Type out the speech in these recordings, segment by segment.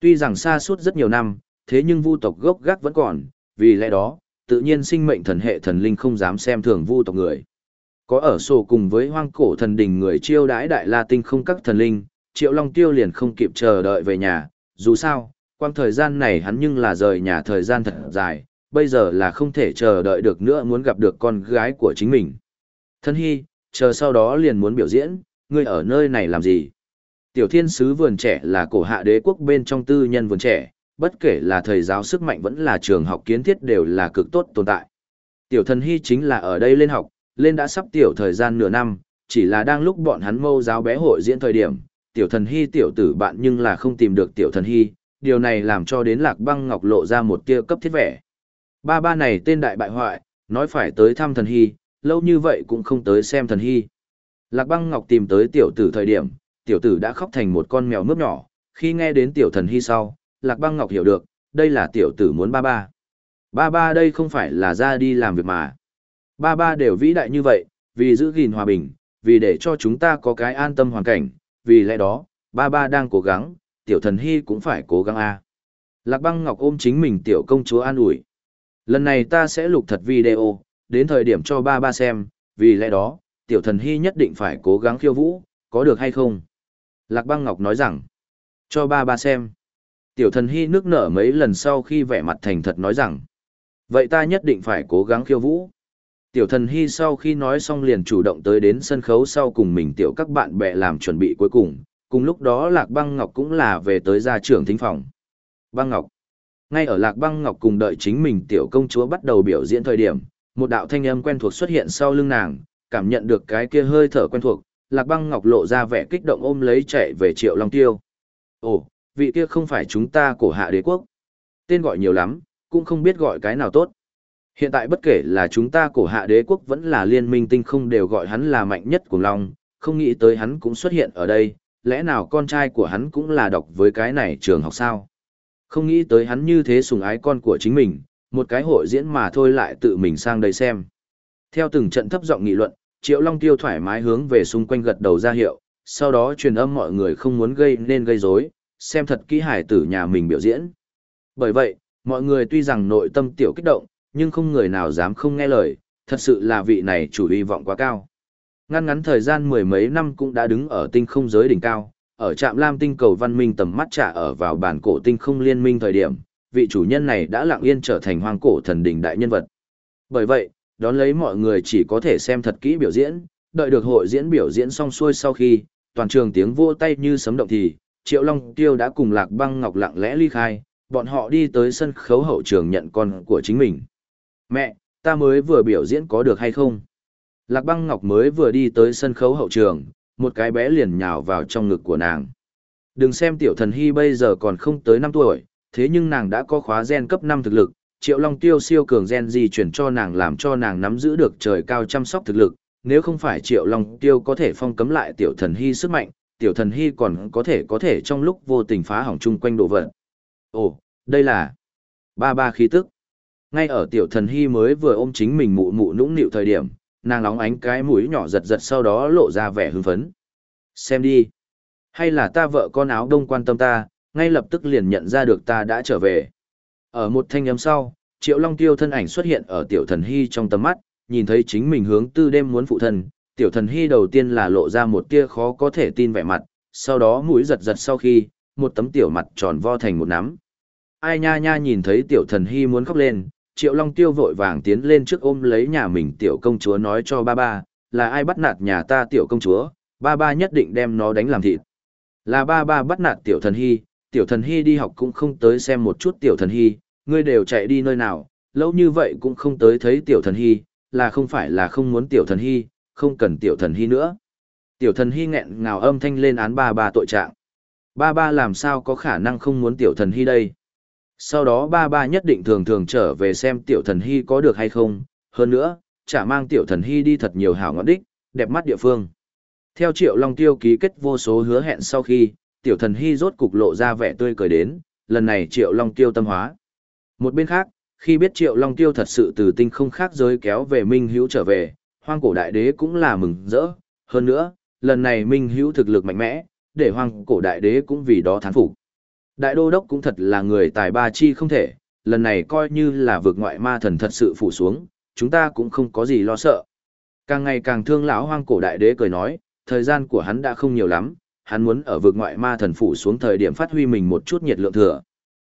Tuy rằng xa suốt rất nhiều năm, thế nhưng vu tộc gốc gác vẫn còn, vì lẽ đó, tự nhiên sinh mệnh thần hệ thần linh không dám xem thường vu tộc người. Có ở sổ cùng với hoang cổ thần đình người chiêu đãi đại la tinh không các thần linh, triệu long tiêu liền không kịp chờ đợi về nhà, dù sao, quang thời gian này hắn nhưng là rời nhà thời gian thật dài, bây giờ là không thể chờ đợi được nữa muốn gặp được con gái của chính mình. Thân hy, chờ sau đó liền muốn biểu diễn, ngươi ở nơi này làm gì? Tiểu thiên sứ vườn trẻ là cổ hạ đế quốc bên trong tư nhân vườn trẻ, bất kể là thầy giáo sức mạnh vẫn là trường học kiến thiết đều là cực tốt tồn tại. Tiểu thần hy chính là ở đây lên học, lên đã sắp tiểu thời gian nửa năm, chỉ là đang lúc bọn hắn mâu giáo bé hội diễn thời điểm, tiểu thần hy tiểu tử bạn nhưng là không tìm được tiểu thần hy, điều này làm cho đến lạc băng ngọc lộ ra một tia cấp thiết vẻ. Ba ba này tên đại bại hoại, nói phải tới thăm thần hy, lâu như vậy cũng không tới xem thần hy. Lạc băng ngọc tìm tới tiểu tử thời điểm, tiểu tử đã khóc thành một con mèo mướp nhỏ, khi nghe đến tiểu thần hy sau, lạc băng ngọc hiểu được, đây là tiểu tử muốn ba ba. Ba ba đây không phải là ra đi làm việc mà. Ba ba đều vĩ đại như vậy, vì giữ gìn hòa bình, vì để cho chúng ta có cái an tâm hoàn cảnh, vì lẽ đó, ba ba đang cố gắng, tiểu thần hy cũng phải cố gắng a. Lạc băng ngọc ôm chính mình tiểu công chúa an ủi. Lần này ta sẽ lục thật video, đến thời điểm cho ba ba xem, vì lẽ đó, tiểu thần hy nhất định phải cố gắng khiêu vũ, có được hay không? Lạc băng ngọc nói rằng, cho ba ba xem. Tiểu thần hy nước nở mấy lần sau khi vẻ mặt thành thật nói rằng, vậy ta nhất định phải cố gắng khiêu vũ. Tiểu thần hy sau khi nói xong liền chủ động tới đến sân khấu sau cùng mình tiểu các bạn bè làm chuẩn bị cuối cùng, cùng lúc đó Lạc Băng Ngọc cũng là về tới gia trưởng thính phòng. Băng Ngọc Ngay ở Lạc Băng Ngọc cùng đợi chính mình tiểu công chúa bắt đầu biểu diễn thời điểm, một đạo thanh âm quen thuộc xuất hiện sau lưng nàng, cảm nhận được cái kia hơi thở quen thuộc, Lạc Băng Ngọc lộ ra vẻ kích động ôm lấy chạy về Triệu Long Tiêu. Ồ, vị kia không phải chúng ta cổ hạ đế quốc. Tên gọi nhiều lắm, cũng không biết gọi cái nào tốt. Hiện tại bất kể là chúng ta cổ hạ đế quốc vẫn là liên minh tinh không đều gọi hắn là mạnh nhất của Long, không nghĩ tới hắn cũng xuất hiện ở đây, lẽ nào con trai của hắn cũng là đọc với cái này trường học sao? Không nghĩ tới hắn như thế sùng ái con của chính mình, một cái hội diễn mà thôi lại tự mình sang đây xem. Theo từng trận thấp giọng nghị luận, Triệu Long Tiêu thoải mái hướng về xung quanh gật đầu ra hiệu, sau đó truyền âm mọi người không muốn gây nên gây rối, xem thật kỹ hải tử nhà mình biểu diễn. Bởi vậy, mọi người tuy rằng nội tâm tiểu kích động, nhưng không người nào dám không nghe lời, thật sự là vị này chủ hy vọng quá cao. Ngăn ngắn thời gian mười mấy năm cũng đã đứng ở tinh không giới đỉnh cao, ở trạm lam tinh cầu văn minh tầm mắt trả ở vào bản cổ tinh không liên minh thời điểm, vị chủ nhân này đã lặng yên trở thành hoang cổ thần đỉnh đại nhân vật. Bởi vậy, đón lấy mọi người chỉ có thể xem thật kỹ biểu diễn, đợi được hội diễn biểu diễn xong xuôi sau khi, toàn trường tiếng vỗ tay như sấm động thì, Triệu Long Tiêu đã cùng Lạc Băng Ngọc lặng lẽ ly khai, bọn họ đi tới sân khấu hậu trường nhận con của chính mình. Mẹ, ta mới vừa biểu diễn có được hay không? Lạc băng ngọc mới vừa đi tới sân khấu hậu trường, một cái bé liền nhào vào trong ngực của nàng. Đừng xem tiểu thần hy bây giờ còn không tới 5 tuổi, thế nhưng nàng đã có khóa gen cấp 5 thực lực, triệu long tiêu siêu cường gen di chuyển cho nàng làm cho nàng nắm giữ được trời cao chăm sóc thực lực. Nếu không phải triệu long tiêu có thể phong cấm lại tiểu thần hy sức mạnh, tiểu thần hy còn có thể có thể trong lúc vô tình phá hỏng chung quanh đồ vật. Ồ, đây là ba ba khí tức. Ngay ở tiểu thần hy mới vừa ôm chính mình mụ mụ nũng nịu thời điểm, nàng nóng ánh cái mũi nhỏ giật giật sau đó lộ ra vẻ hưng phấn. Xem đi. Hay là ta vợ con áo đông quan tâm ta, ngay lập tức liền nhận ra được ta đã trở về. Ở một thanh âm sau, Triệu Long Tiêu thân ảnh xuất hiện ở tiểu thần hy trong tầm mắt, nhìn thấy chính mình hướng tư đêm muốn phụ thân, tiểu thần hy đầu tiên là lộ ra một tia khó có thể tin vẻ mặt, sau đó mũi giật giật sau khi, một tấm tiểu mặt tròn vo thành một nắm. Ai nha nha nhìn thấy tiểu thần hy muốn khóc lên, Triệu Long Tiêu vội vàng tiến lên trước ôm lấy nhà mình tiểu công chúa nói cho ba ba, là ai bắt nạt nhà ta tiểu công chúa, ba ba nhất định đem nó đánh làm thịt. Là ba ba bắt nạt tiểu thần hy, tiểu thần hy đi học cũng không tới xem một chút tiểu thần hy, ngươi đều chạy đi nơi nào, lâu như vậy cũng không tới thấy tiểu thần hy, là không phải là không muốn tiểu thần hy, không cần tiểu thần hy nữa. Tiểu thần hy nghẹn ngào âm thanh lên án ba ba tội trạng. Ba ba làm sao có khả năng không muốn tiểu thần hy đây? Sau đó ba ba nhất định thường thường trở về xem tiểu thần hy có được hay không, hơn nữa, chả mang tiểu thần hy đi thật nhiều hảo ngọn đích, đẹp mắt địa phương. Theo triệu long tiêu ký kết vô số hứa hẹn sau khi, tiểu thần hy rốt cục lộ ra vẻ tươi cười đến, lần này triệu long tiêu tâm hóa. Một bên khác, khi biết triệu long tiêu thật sự từ tinh không khác giới kéo về minh hữu trở về, hoang cổ đại đế cũng là mừng rỡ, hơn nữa, lần này minh hữu thực lực mạnh mẽ, để hoang cổ đại đế cũng vì đó thán phục. Đại đô đốc cũng thật là người tài ba chi không thể, lần này coi như là vượt ngoại ma thần thật sự phủ xuống, chúng ta cũng không có gì lo sợ. Càng ngày càng thương lão hoang cổ đại đế cười nói, thời gian của hắn đã không nhiều lắm, hắn muốn ở vực ngoại ma thần phủ xuống thời điểm phát huy mình một chút nhiệt lượng thừa.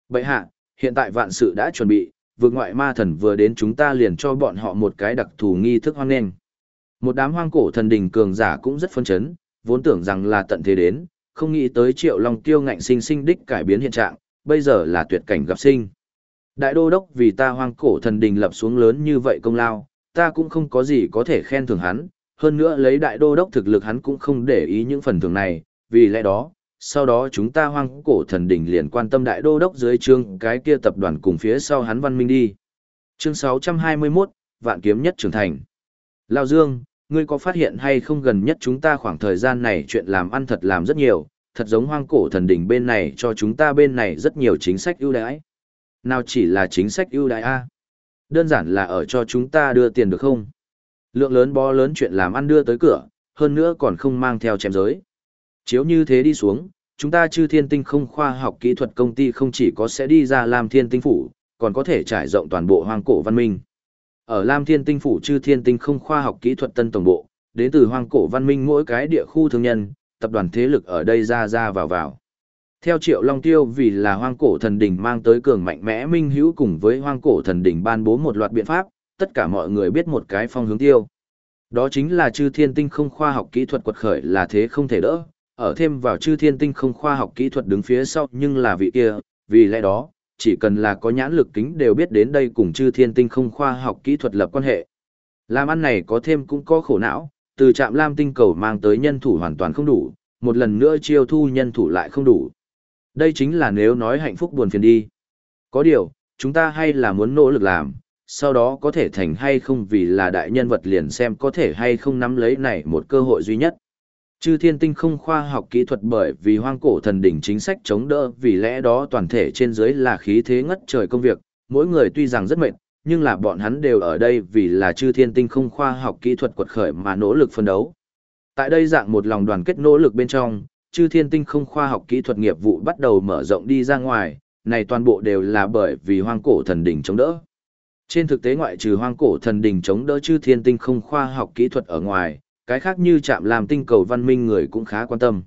Bậy hạ, hiện tại vạn sự đã chuẩn bị, vực ngoại ma thần vừa đến chúng ta liền cho bọn họ một cái đặc thù nghi thức hoang nghênh. Một đám hoang cổ thần đình cường giả cũng rất phấn chấn, vốn tưởng rằng là tận thế đến, không nghĩ tới triệu long tiêu ngạnh sinh sinh đích cải biến hiện trạng, bây giờ là tuyệt cảnh gặp sinh. Đại đô đốc vì ta hoang cổ thần đình lập xuống lớn như vậy công lao, ta cũng không có gì có thể khen thưởng hắn, hơn nữa lấy đại đô đốc thực lực hắn cũng không để ý những phần thưởng này, vì lẽ đó, sau đó chúng ta hoang cổ thần đỉnh liền quan tâm đại đô đốc dưới chương cái kia tập đoàn cùng phía sau hắn văn minh đi. Chương 621, Vạn Kiếm Nhất Trưởng Thành Lao Dương, ngươi có phát hiện hay không gần nhất chúng ta khoảng thời gian này chuyện làm ăn thật làm rất nhiều, thật giống hoang cổ thần đỉnh bên này cho chúng ta bên này rất nhiều chính sách ưu đãi. Nào chỉ là chính sách ưu đãi A. Đơn giản là ở cho chúng ta đưa tiền được không? Lượng lớn bó lớn chuyện làm ăn đưa tới cửa, hơn nữa còn không mang theo chém giới. Chiếu như thế đi xuống, chúng ta chư thiên tinh không khoa học kỹ thuật công ty không chỉ có sẽ đi ra làm thiên tinh phủ, còn có thể trải rộng toàn bộ hoang cổ văn minh. Ở Lam Thiên Tinh phủ chư thiên tinh không khoa học kỹ thuật tân tổng bộ, đến từ hoang cổ văn minh mỗi cái địa khu thương nhân, tập đoàn thế lực ở đây ra ra vào vào. Theo Triệu Long Tiêu vì là hoang cổ thần đỉnh mang tới cường mạnh mẽ minh hữu cùng với hoang cổ thần đỉnh ban bố một loạt biện pháp, tất cả mọi người biết một cái phong hướng tiêu. Đó chính là chư thiên tinh không khoa học kỹ thuật quật khởi là thế không thể đỡ, ở thêm vào chư thiên tinh không khoa học kỹ thuật đứng phía sau nhưng là vị kia, vì lẽ đó, chỉ cần là có nhãn lực kính đều biết đến đây cùng chư thiên tinh không khoa học kỹ thuật lập quan hệ. Làm ăn này có thêm cũng có khổ não, từ trạm lam tinh cầu mang tới nhân thủ hoàn toàn không đủ, một lần nữa chiêu thu nhân thủ lại không đủ. Đây chính là nếu nói hạnh phúc buồn phiền đi. Có điều, chúng ta hay là muốn nỗ lực làm, sau đó có thể thành hay không vì là đại nhân vật liền xem có thể hay không nắm lấy này một cơ hội duy nhất. Chư thiên tinh không khoa học kỹ thuật bởi vì hoang cổ thần đỉnh chính sách chống đỡ vì lẽ đó toàn thể trên dưới là khí thế ngất trời công việc, mỗi người tuy rằng rất mệt, nhưng là bọn hắn đều ở đây vì là chư thiên tinh không khoa học kỹ thuật quật khởi mà nỗ lực phân đấu. Tại đây dạng một lòng đoàn kết nỗ lực bên trong, chư thiên tinh không khoa học kỹ thuật nghiệp vụ bắt đầu mở rộng đi ra ngoài, này toàn bộ đều là bởi vì hoang cổ thần đỉnh chống đỡ. Trên thực tế ngoại trừ hoang cổ thần đỉnh chống đỡ chư thiên tinh không khoa học kỹ thuật ở ngoài, cái khác như chạm làm tinh cầu văn minh người cũng khá quan tâm.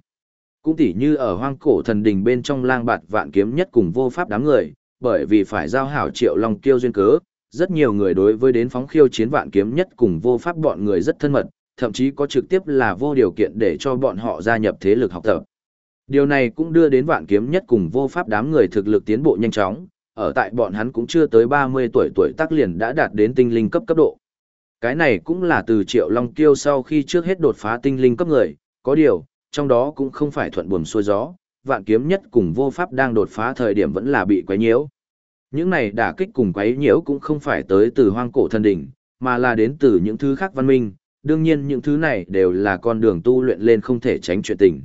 Cũng tỉ như ở hoang cổ thần đình bên trong lang bạt vạn kiếm nhất cùng vô pháp đám người, bởi vì phải giao hảo triệu long kiêu duyên cớ, rất nhiều người đối với đến phóng khiêu chiến vạn kiếm nhất cùng vô pháp bọn người rất thân mật, thậm chí có trực tiếp là vô điều kiện để cho bọn họ gia nhập thế lực học tập. Điều này cũng đưa đến vạn kiếm nhất cùng vô pháp đám người thực lực tiến bộ nhanh chóng, ở tại bọn hắn cũng chưa tới 30 tuổi tuổi tác liền đã đạt đến tinh linh cấp cấp độ. Cái này cũng là từ Triệu Long Kiêu sau khi trước hết đột phá tinh linh cấp người, có điều, trong đó cũng không phải thuận buồm xuôi gió, vạn kiếm nhất cùng vô pháp đang đột phá thời điểm vẫn là bị quấy nhiễu. Những này đả kích cùng quấy nhiễu cũng không phải tới từ hoang cổ thần đỉnh, mà là đến từ những thứ khác văn minh, đương nhiên những thứ này đều là con đường tu luyện lên không thể tránh chuyện tình.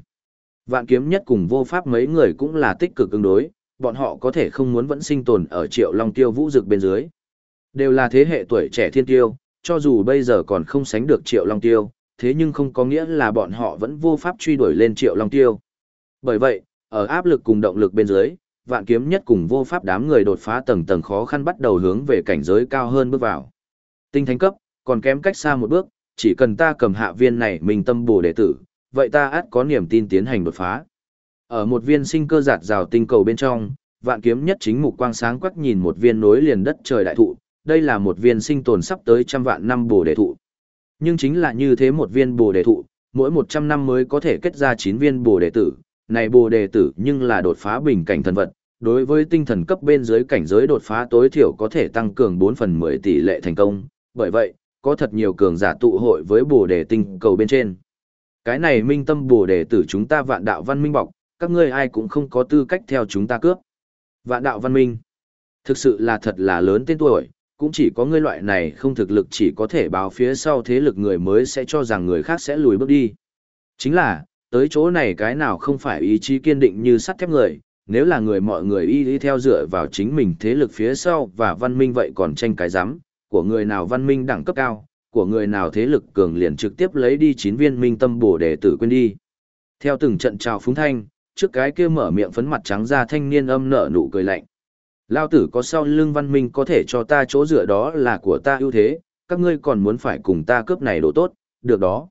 Vạn kiếm nhất cùng vô pháp mấy người cũng là tích cực ứng đối, bọn họ có thể không muốn vẫn sinh tồn ở triệu long tiêu vũ dực bên dưới. Đều là thế hệ tuổi trẻ thiên tiêu, cho dù bây giờ còn không sánh được triệu long tiêu, thế nhưng không có nghĩa là bọn họ vẫn vô pháp truy đuổi lên triệu long tiêu. Bởi vậy, ở áp lực cùng động lực bên dưới, vạn kiếm nhất cùng vô pháp đám người đột phá tầng tầng khó khăn bắt đầu hướng về cảnh giới cao hơn bước vào. Tinh thánh cấp, còn kém cách xa một bước, chỉ cần ta cầm hạ viên này mình tâm bổ đệ tử, vậy ta ắt có niềm tin tiến hành đột phá. Ở một viên sinh cơ giạt rào tinh cầu bên trong, vạn kiếm nhất chính mục quang sáng quắc nhìn một viên nối liền đất trời đại thụ, đây là một viên sinh tồn sắp tới trăm vạn năm bồ đề thụ. Nhưng chính là như thế một viên bồ đề thụ, mỗi một trăm năm mới có thể kết ra chín viên bồ đề tử, này bồ đề tử nhưng là đột phá bình cảnh thần vật, đối với tinh thần cấp bên dưới cảnh giới đột phá tối thiểu có thể tăng cường bốn phần mười tỷ lệ thành công, bởi vậy, có thật nhiều cường giả tụ hội với bồ đề tinh cầu bên trên. Cái này minh tâm bồ đề tử chúng ta vạn đạo văn minh bọc, các ngươi ai cũng không có tư cách theo chúng ta cướp. Vạn đạo văn minh, thực sự là thật là lớn tên tuổi, cũng chỉ có ngươi loại này không thực lực chỉ có thể báo phía sau thế lực người mới sẽ cho rằng người khác sẽ lùi bước đi. Chính là, tới chỗ này cái nào không phải ý chí kiên định như sắt thép người, nếu là người mọi người y đi theo dựa vào chính mình thế lực phía sau và văn minh vậy còn tranh cái giám, của người nào văn minh đẳng cấp cao, của người nào thế lực cường liền trực tiếp lấy đi chín viên minh tâm bổ để tử quên đi. Theo từng trận trào phúng thanh, trước cái kia mở miệng phấn mặt trắng ra thanh niên âm nở nụ cười lạnh. Lao tử có sau lưng văn minh có thể cho ta chỗ dựa đó là của ta ưu thế, các ngươi còn muốn phải cùng ta cướp này đồ tốt, được đó.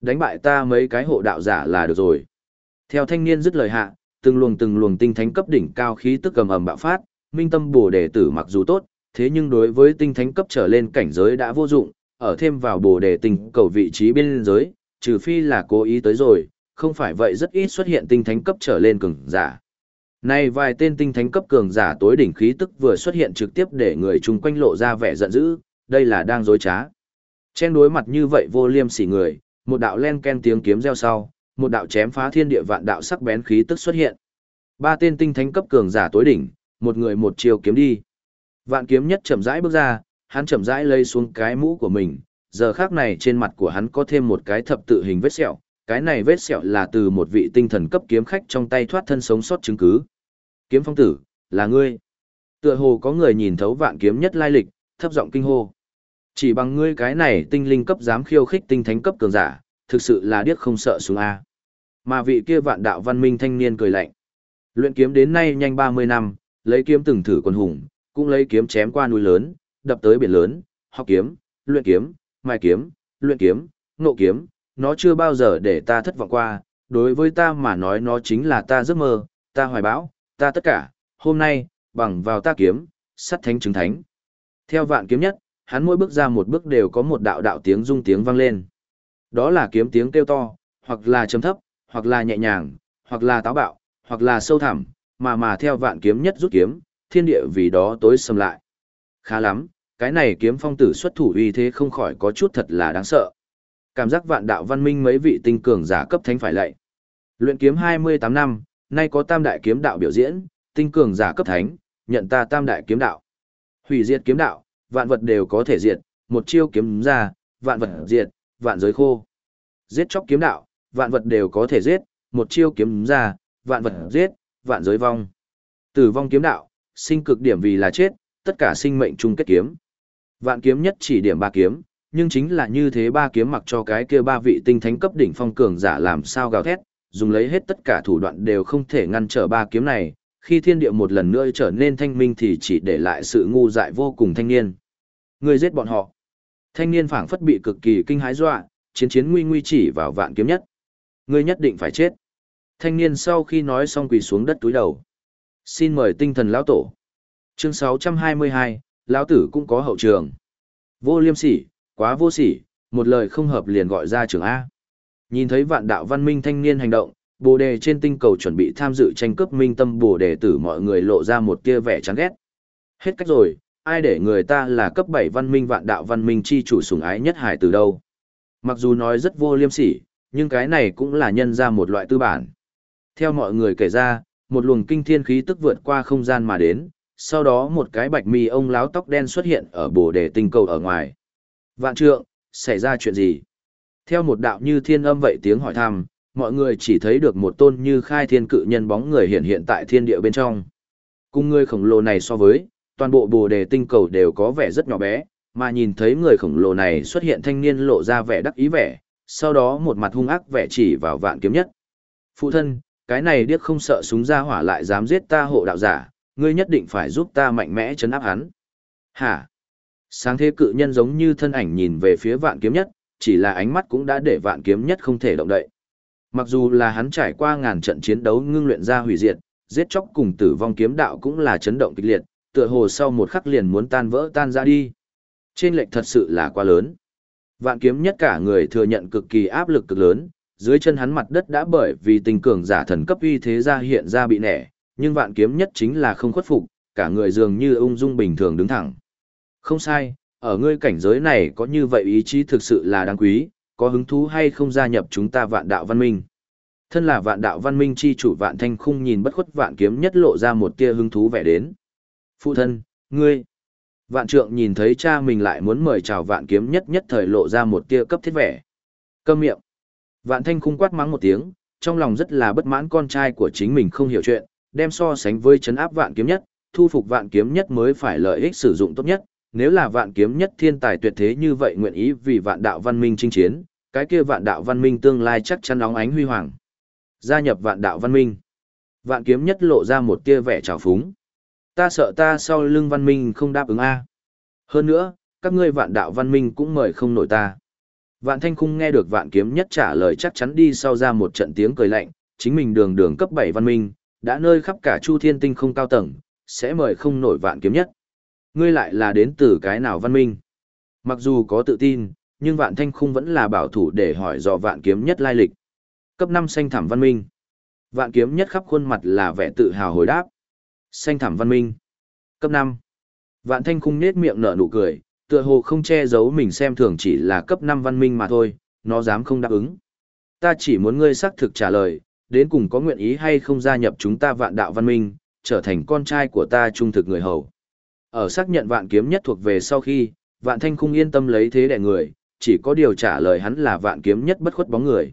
Đánh bại ta mấy cái hộ đạo giả là được rồi. Theo thanh niên dứt lời hạ, từng luồng từng luồng tinh thánh cấp đỉnh cao khí tức cầm ầm bạo phát, minh tâm bổ đề tử mặc dù tốt, thế nhưng đối với tinh thánh cấp trở lên cảnh giới đã vô dụng, ở thêm vào bổ đề tình cầu vị trí biên giới, trừ phi là cố ý tới rồi, không phải vậy rất ít xuất hiện tinh thánh cấp trở lên cường giả. Này vài tên tinh thánh cấp cường giả tối đỉnh khí tức vừa xuất hiện trực tiếp để người chung quanh lộ ra vẻ giận dữ, đây là đang dối trá. trên đối mặt như vậy vô liêm sỉ người, một đạo len ken tiếng kiếm reo sau, một đạo chém phá thiên địa vạn đạo sắc bén khí tức xuất hiện. Ba tên tinh thánh cấp cường giả tối đỉnh, một người một chiều kiếm đi. Vạn kiếm nhất chậm rãi bước ra, hắn chậm rãi lây xuống cái mũ của mình, giờ khác này trên mặt của hắn có thêm một cái thập tự hình vết sẹo, cái này vết sẹo là từ một vị tinh thần cấp kiếm khách trong tay thoát thân sống sót chứng cứ. Kiếm phong tử, là ngươi. Tựa hồ có người nhìn thấu vạn kiếm nhất lai lịch, thấp giọng kinh hô. Chỉ bằng ngươi cái này tinh linh cấp dám khiêu khích tinh thánh cấp cường giả, thực sự là điếc không sợ xuống A. Mà vị kia vạn đạo văn minh thanh niên cười lạnh. Luyện kiếm đến nay nhanh 30 năm, lấy kiếm từng thử quân hùng, cũng lấy kiếm chém qua núi lớn, đập tới biển lớn, học kiếm, luyện kiếm, mai kiếm, luyện kiếm, nộ kiếm, nó chưa bao giờ để ta thất vọng qua, đối với ta mà nói nó chính là ta giấc mơ, ta hoài bão, ta tất cả, hôm nay, bằng vào ta kiếm, sắt thánh chứng thánh. Theo vạn kiếm nhất, hắn mỗi bước ra một bước đều có một đạo đạo tiếng rung tiếng vang lên. Đó là kiếm tiếng kêu to, hoặc là trầm thấp, hoặc là nhẹ nhàng, hoặc là táo bạo, hoặc là sâu thẳm, mà mà theo vạn kiếm nhất rút kiếm, thiên địa vì đó tối sầm lại. Khá lắm, cái này kiếm phong tử xuất thủ uy thế không khỏi có chút thật là đáng sợ. Cảm giác vạn đạo văn minh mấy vị tinh cường giả cấp thánh phải lạy. Luyện kiếm 28 năm, nay có tam đại kiếm đạo biểu diễn, tinh cường giả cấp thánh, nhận ta tam đại kiếm đạo. Hủy diệt kiếm đạo, vạn vật đều có thể diệt, một chiêu kiếm ra, vạn vật diệt, vạn giới khô. Giết chóc kiếm đạo, vạn vật đều có thể giết, một chiêu kiếm ra, vạn vật giết, vạn giới vong. Tử vong kiếm đạo, sinh cực điểm vì là chết, tất cả sinh mệnh chung kết kiếm. Vạn kiếm nhất chỉ điểm ba kiếm, nhưng chính là như thế ba kiếm mặc cho cái kia ba vị tinh thánh cấp đỉnh phong cường giả làm sao gào thét, dùng lấy hết tất cả thủ đoạn đều không thể ngăn trở ba kiếm này, khi thiên địa một lần nữa trở nên thanh minh thì chỉ để lại sự ngu dại vô cùng thanh niên. Người giết bọn họ. Thanh niên phảng phất bị cực kỳ kinh hãi dọa, chiến chiến nguy nguy chỉ vào vạn kiếm nhất. Ngươi nhất định phải chết. Thanh niên sau khi nói xong quỳ xuống đất túi đầu. Xin mời tinh thần lão tổ. Chương 622, lão tử cũng có hậu trường. Vô liêm sỉ, quá vô sỉ, một lời không hợp liền gọi ra trường A. Nhìn thấy vạn đạo văn minh thanh niên hành động, bồ đề trên tinh cầu chuẩn bị tham dự tranh cướp minh tâm bồ đề tử mọi người lộ ra một tia vẻ chán ghét. Hết cách rồi, ai để người ta là cấp 7 văn minh vạn đạo văn minh chi chủ sủng ái nhất hải từ đâu. Mặc dù nói rất vô liêm sỉ, nhưng cái này cũng là nhân ra một loại tư bản. Theo mọi người kể ra, một luồng kinh thiên khí tức vượt qua không gian mà đến, sau đó một cái bạch mi ông láo tóc đen xuất hiện ở bồ đề tinh cầu ở ngoài. Vạn trượng, xảy ra chuyện gì? Theo một đạo như thiên âm vậy tiếng hỏi thăm, mọi người chỉ thấy được một tôn như khai thiên cự nhân bóng người hiện hiện tại thiên địa bên trong. Cùng người khổng lồ này so với, toàn bộ bồ đề tinh cầu đều có vẻ rất nhỏ bé, mà nhìn thấy người khổng lồ này xuất hiện thanh niên lộ ra vẻ đắc ý vẻ, sau đó một mặt hung ác vẻ chỉ vào vạn kiếm nhất. Phụ thân, cái này điếc không sợ súng ra hỏa lại dám giết ta hộ đạo giả, ngươi nhất định phải giúp ta mạnh mẽ chấn áp hắn. Hả? Sáng thế cự nhân giống như thân ảnh nhìn về phía vạn kiếm nhất, chỉ là ánh mắt cũng đã để vạn kiếm nhất không thể động đậy. Mặc dù là hắn trải qua ngàn trận chiến đấu ngưng luyện ra hủy diệt, giết chóc cùng tử vong kiếm đạo cũng là chấn động kịch liệt, tựa hồ sau một khắc liền muốn tan vỡ tan ra đi. Trên lệch thật sự là quá lớn. Vạn kiếm nhất cả người thừa nhận cực kỳ áp lực cực lớn, dưới chân hắn mặt đất đã bởi vì tình cường giả thần cấp uy thế ra hiện ra bị nẻ, nhưng vạn kiếm nhất chính là không khuất phục, cả người dường như ung dung bình thường đứng thẳng. Không sai, ở ngươi cảnh giới này có như vậy ý chí thực sự là đáng quý, có hứng thú hay không gia nhập chúng ta vạn đạo văn minh. Thân là vạn đạo văn minh chi chủ vạn thanh khung nhìn bất khuất vạn kiếm nhất lộ ra một tia hứng thú vẻ đến. Phụ thân, ngươi. Vạn trượng nhìn thấy cha mình lại muốn mời chào vạn kiếm nhất nhất thời lộ ra một tia cấp thiết vẻ. Câm miệng. Vạn thanh khung quát mắng một tiếng, trong lòng rất là bất mãn con trai của chính mình không hiểu chuyện, đem so sánh với chấn áp vạn kiếm nhất, thu phục vạn kiếm nhất mới phải lợi ích sử dụng tốt nhất. Nếu là vạn kiếm nhất thiên tài tuyệt thế như vậy nguyện ý vì vạn đạo văn minh chinh chiến, cái kia vạn đạo văn minh tương lai chắc chắn óng ánh huy hoàng. Gia nhập vạn đạo văn minh. Vạn kiếm nhất lộ ra một tia vẻ trào phúng. Ta sợ ta sau lưng văn minh không đáp ứng A. Hơn nữa, các ngươi vạn đạo văn minh cũng mời không nổi ta. Vạn thanh khung nghe được vạn kiếm nhất trả lời chắc chắn đi sau ra một trận tiếng cười lạnh, chính mình đường đường cấp 7 văn minh, đã nơi khắp cả chu thiên tinh không cao tầng, sẽ mời không nổi vạn kiếm nhất. Ngươi lại là đến từ cái nào văn minh? Mặc dù có tự tin, nhưng vạn thanh khung vẫn là bảo thủ để hỏi dò vạn kiếm nhất lai lịch. Cấp năm xanh thảm văn minh. Vạn kiếm nhất khắp khuôn mặt là vẻ tự hào hồi đáp. Xanh thảm văn minh. Cấp năm. Vạn thanh khung nết miệng nở nụ cười, tựa hồ không che giấu mình xem thường chỉ là cấp năm văn minh mà thôi, nó dám không đáp ứng. Ta chỉ muốn ngươi xác thực trả lời, đến cùng có nguyện ý hay không gia nhập chúng ta vạn đạo văn minh, trở thành con trai của ta trung thực người hầu. Ở xác nhận vạn kiếm nhất thuộc về sau khi, vạn thanh khung yên tâm lấy thế đẻ người, chỉ có điều trả lời hắn là vạn kiếm nhất bất khuất bóng người.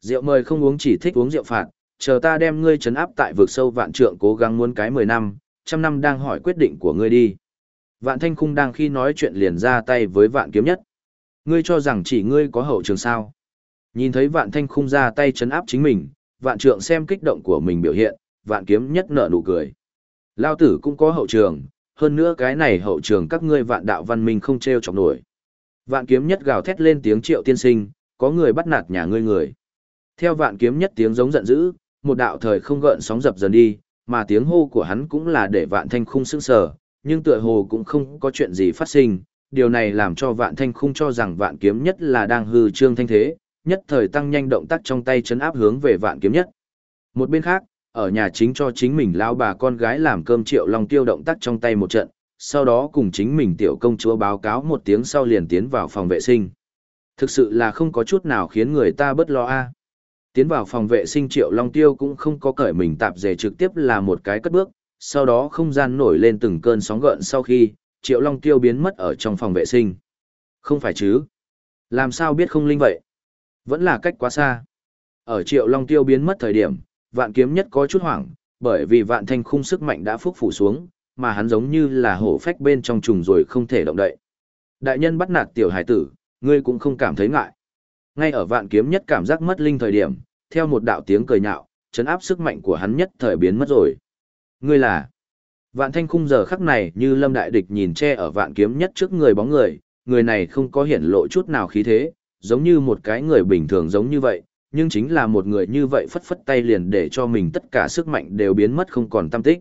Rượu mời không uống chỉ thích uống rượu phạt, chờ ta đem ngươi trấn áp tại vực sâu vạn trượng cố gắng muốn cái 10 năm, trăm năm đang hỏi quyết định của ngươi đi. Vạn thanh khung đang khi nói chuyện liền ra tay với vạn kiếm nhất. Ngươi cho rằng chỉ ngươi có hậu trường sao. Nhìn thấy vạn thanh khung ra tay trấn áp chính mình, vạn trượng xem kích động của mình biểu hiện, vạn kiếm nhất nở nụ cười. Lao tử cũng có hậu trường, hơn nữa cái này hậu trường các ngươi vạn đạo văn minh không treo chọc nổi. Vạn kiếm nhất gào thét lên tiếng triệu tiên sinh, có người bắt nạt nhà ngươi người. Theo vạn kiếm nhất tiếng giống giận dữ, một đạo thời không gợn sóng dập dần đi, mà tiếng hô của hắn cũng là để vạn thanh khung sững sờ, nhưng tựa hồ cũng không có chuyện gì phát sinh. Điều này làm cho vạn thanh khung cho rằng vạn kiếm nhất là đang hư trương thanh thế, nhất thời tăng nhanh động tác trong tay chấn áp hướng về vạn kiếm nhất. Một bên khác, ở nhà chính cho chính mình lao bà con gái làm cơm triệu long tiêu động tác trong tay một trận, sau đó cùng chính mình tiểu công chúa báo cáo một tiếng sau liền tiến vào phòng vệ sinh. Thực sự là không có chút nào khiến người ta bất lo a. Tiến vào phòng vệ sinh triệu long tiêu cũng không có cởi mình tạp dề trực tiếp là một cái cất bước, sau đó không gian nổi lên từng cơn sóng gợn sau khi, triệu long tiêu biến mất ở trong phòng vệ sinh. Không phải chứ? Làm sao biết không linh vậy? Vẫn là cách quá xa. Ở triệu long tiêu biến mất thời điểm, vạn kiếm nhất có chút hoảng, bởi vì vạn thanh khung sức mạnh đã phúc phủ xuống, mà hắn giống như là hổ phách bên trong trùng rồi không thể động đậy. Đại nhân bắt nạt tiểu hải tử, ngươi cũng không cảm thấy ngại. Ngay ở vạn kiếm nhất cảm giác mất linh thời điểm, theo một đạo tiếng cười nhạo, chấn áp sức mạnh của hắn nhất thời biến mất rồi. Ngươi là Vạn thanh khung giờ khắc này như lâm đại địch nhìn che ở vạn kiếm nhất trước người bóng người, người này không có hiển lộ chút nào khí thế, giống như một cái người bình thường giống như vậy, nhưng chính là một người như vậy phất phất tay liền để cho mình tất cả sức mạnh đều biến mất không còn tâm tích.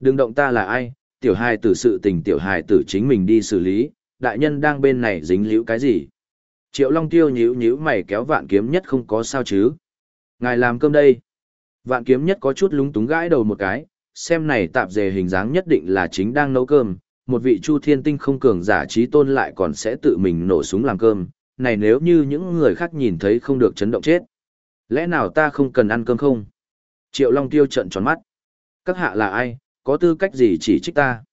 Đừng động ta là ai, tiểu hài tử sự tình tiểu hài tử chính mình đi xử lý, đại nhân đang bên này dính liễu cái gì. Triệu Long Tiêu nhíu nhíu mày kéo vạn kiếm nhất không có sao chứ. Ngài làm cơm đây. Vạn kiếm nhất có chút lúng túng gãi đầu một cái, xem này tạp dề hình dáng nhất định là chính đang nấu cơm, một vị chu thiên tinh không cường giả trí tôn lại còn sẽ tự mình nổ súng làm cơm, này nếu như những người khác nhìn thấy không được chấn động chết. Lẽ nào ta không cần ăn cơm không? Triệu Long Tiêu trận tròn mắt. Các hạ là ai, có tư cách gì chỉ trích ta?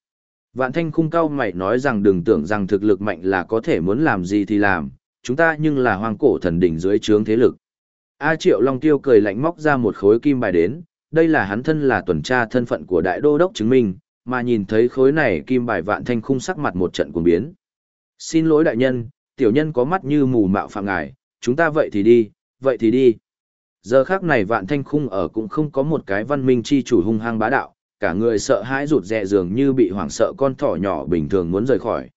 Vạn thanh khung cao mày nói rằng đừng tưởng rằng thực lực mạnh là có thể muốn làm gì thì làm, chúng ta nhưng là hoàng cổ thần đỉnh dưới trướng thế lực. A Triệu Long Tiêu cười lạnh móc ra một khối kim bài đến, đây là hắn thân là tuần tra thân phận của đại đô đốc chứng minh, mà nhìn thấy khối này kim bài vạn thanh khung sắc mặt một trận cuồng biến. Xin lỗi đại nhân, tiểu nhân có mắt như mù mạo phạm ngài, chúng ta vậy thì đi, vậy thì đi. Giờ khác này vạn thanh khung ở cũng không có một cái văn minh chi chủ hung hăng bá đạo, cả người sợ hãi rụt rè dường như bị hoảng sợ con thỏ nhỏ bình thường muốn rời khỏi.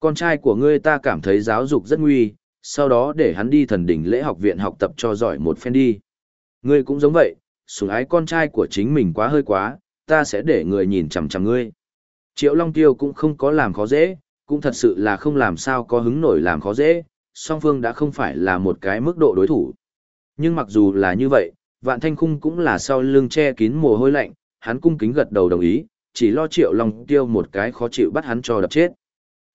Con trai của ngươi ta cảm thấy giáo dục rất nguy, sau đó để hắn đi thần đỉnh lễ học viện học tập cho giỏi một phen đi. Ngươi cũng giống vậy, sủng ái con trai của chính mình quá hơi quá, ta sẽ để người nhìn chằm chằm ngươi. Triệu Long Tiêu cũng không có làm khó dễ, cũng thật sự là không làm sao có hứng nổi làm khó dễ, song phương đã không phải là một cái mức độ đối thủ. Nhưng mặc dù là như vậy, vạn thanh khung cũng là sau lưng che kín mồ hôi lạnh, hắn cung kính gật đầu đồng ý, chỉ lo triệu long tiêu một cái khó chịu bắt hắn cho đập chết.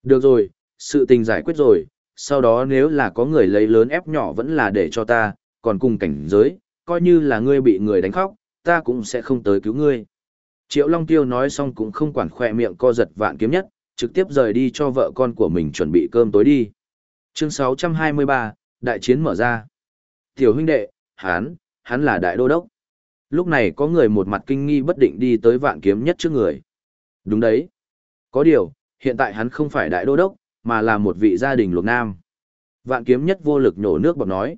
Được rồi, sự tình giải quyết rồi, sau đó nếu là có người lấy lớn ép nhỏ vẫn là để cho ta, còn cùng cảnh giới, coi như là ngươi bị người đánh khóc, ta cũng sẽ không tới cứu ngươi. Triệu Long Tiêu nói xong cũng không quản khỏe miệng co giật vạn kiếm nhất, trực tiếp rời đi cho vợ con của mình chuẩn bị cơm tối đi. Chương 623, Đại chiến mở ra. Tiểu huynh đệ, hắn, hắn là đại đô đốc. Lúc này có người một mặt kinh nghi bất định đi tới vạn kiếm nhất trước người. Đúng đấy. Có điều, hiện tại hắn không phải đại đô đốc, mà là một vị gia đình luộc nam. Vạn kiếm nhất vô lực nhổ nước bọc nói.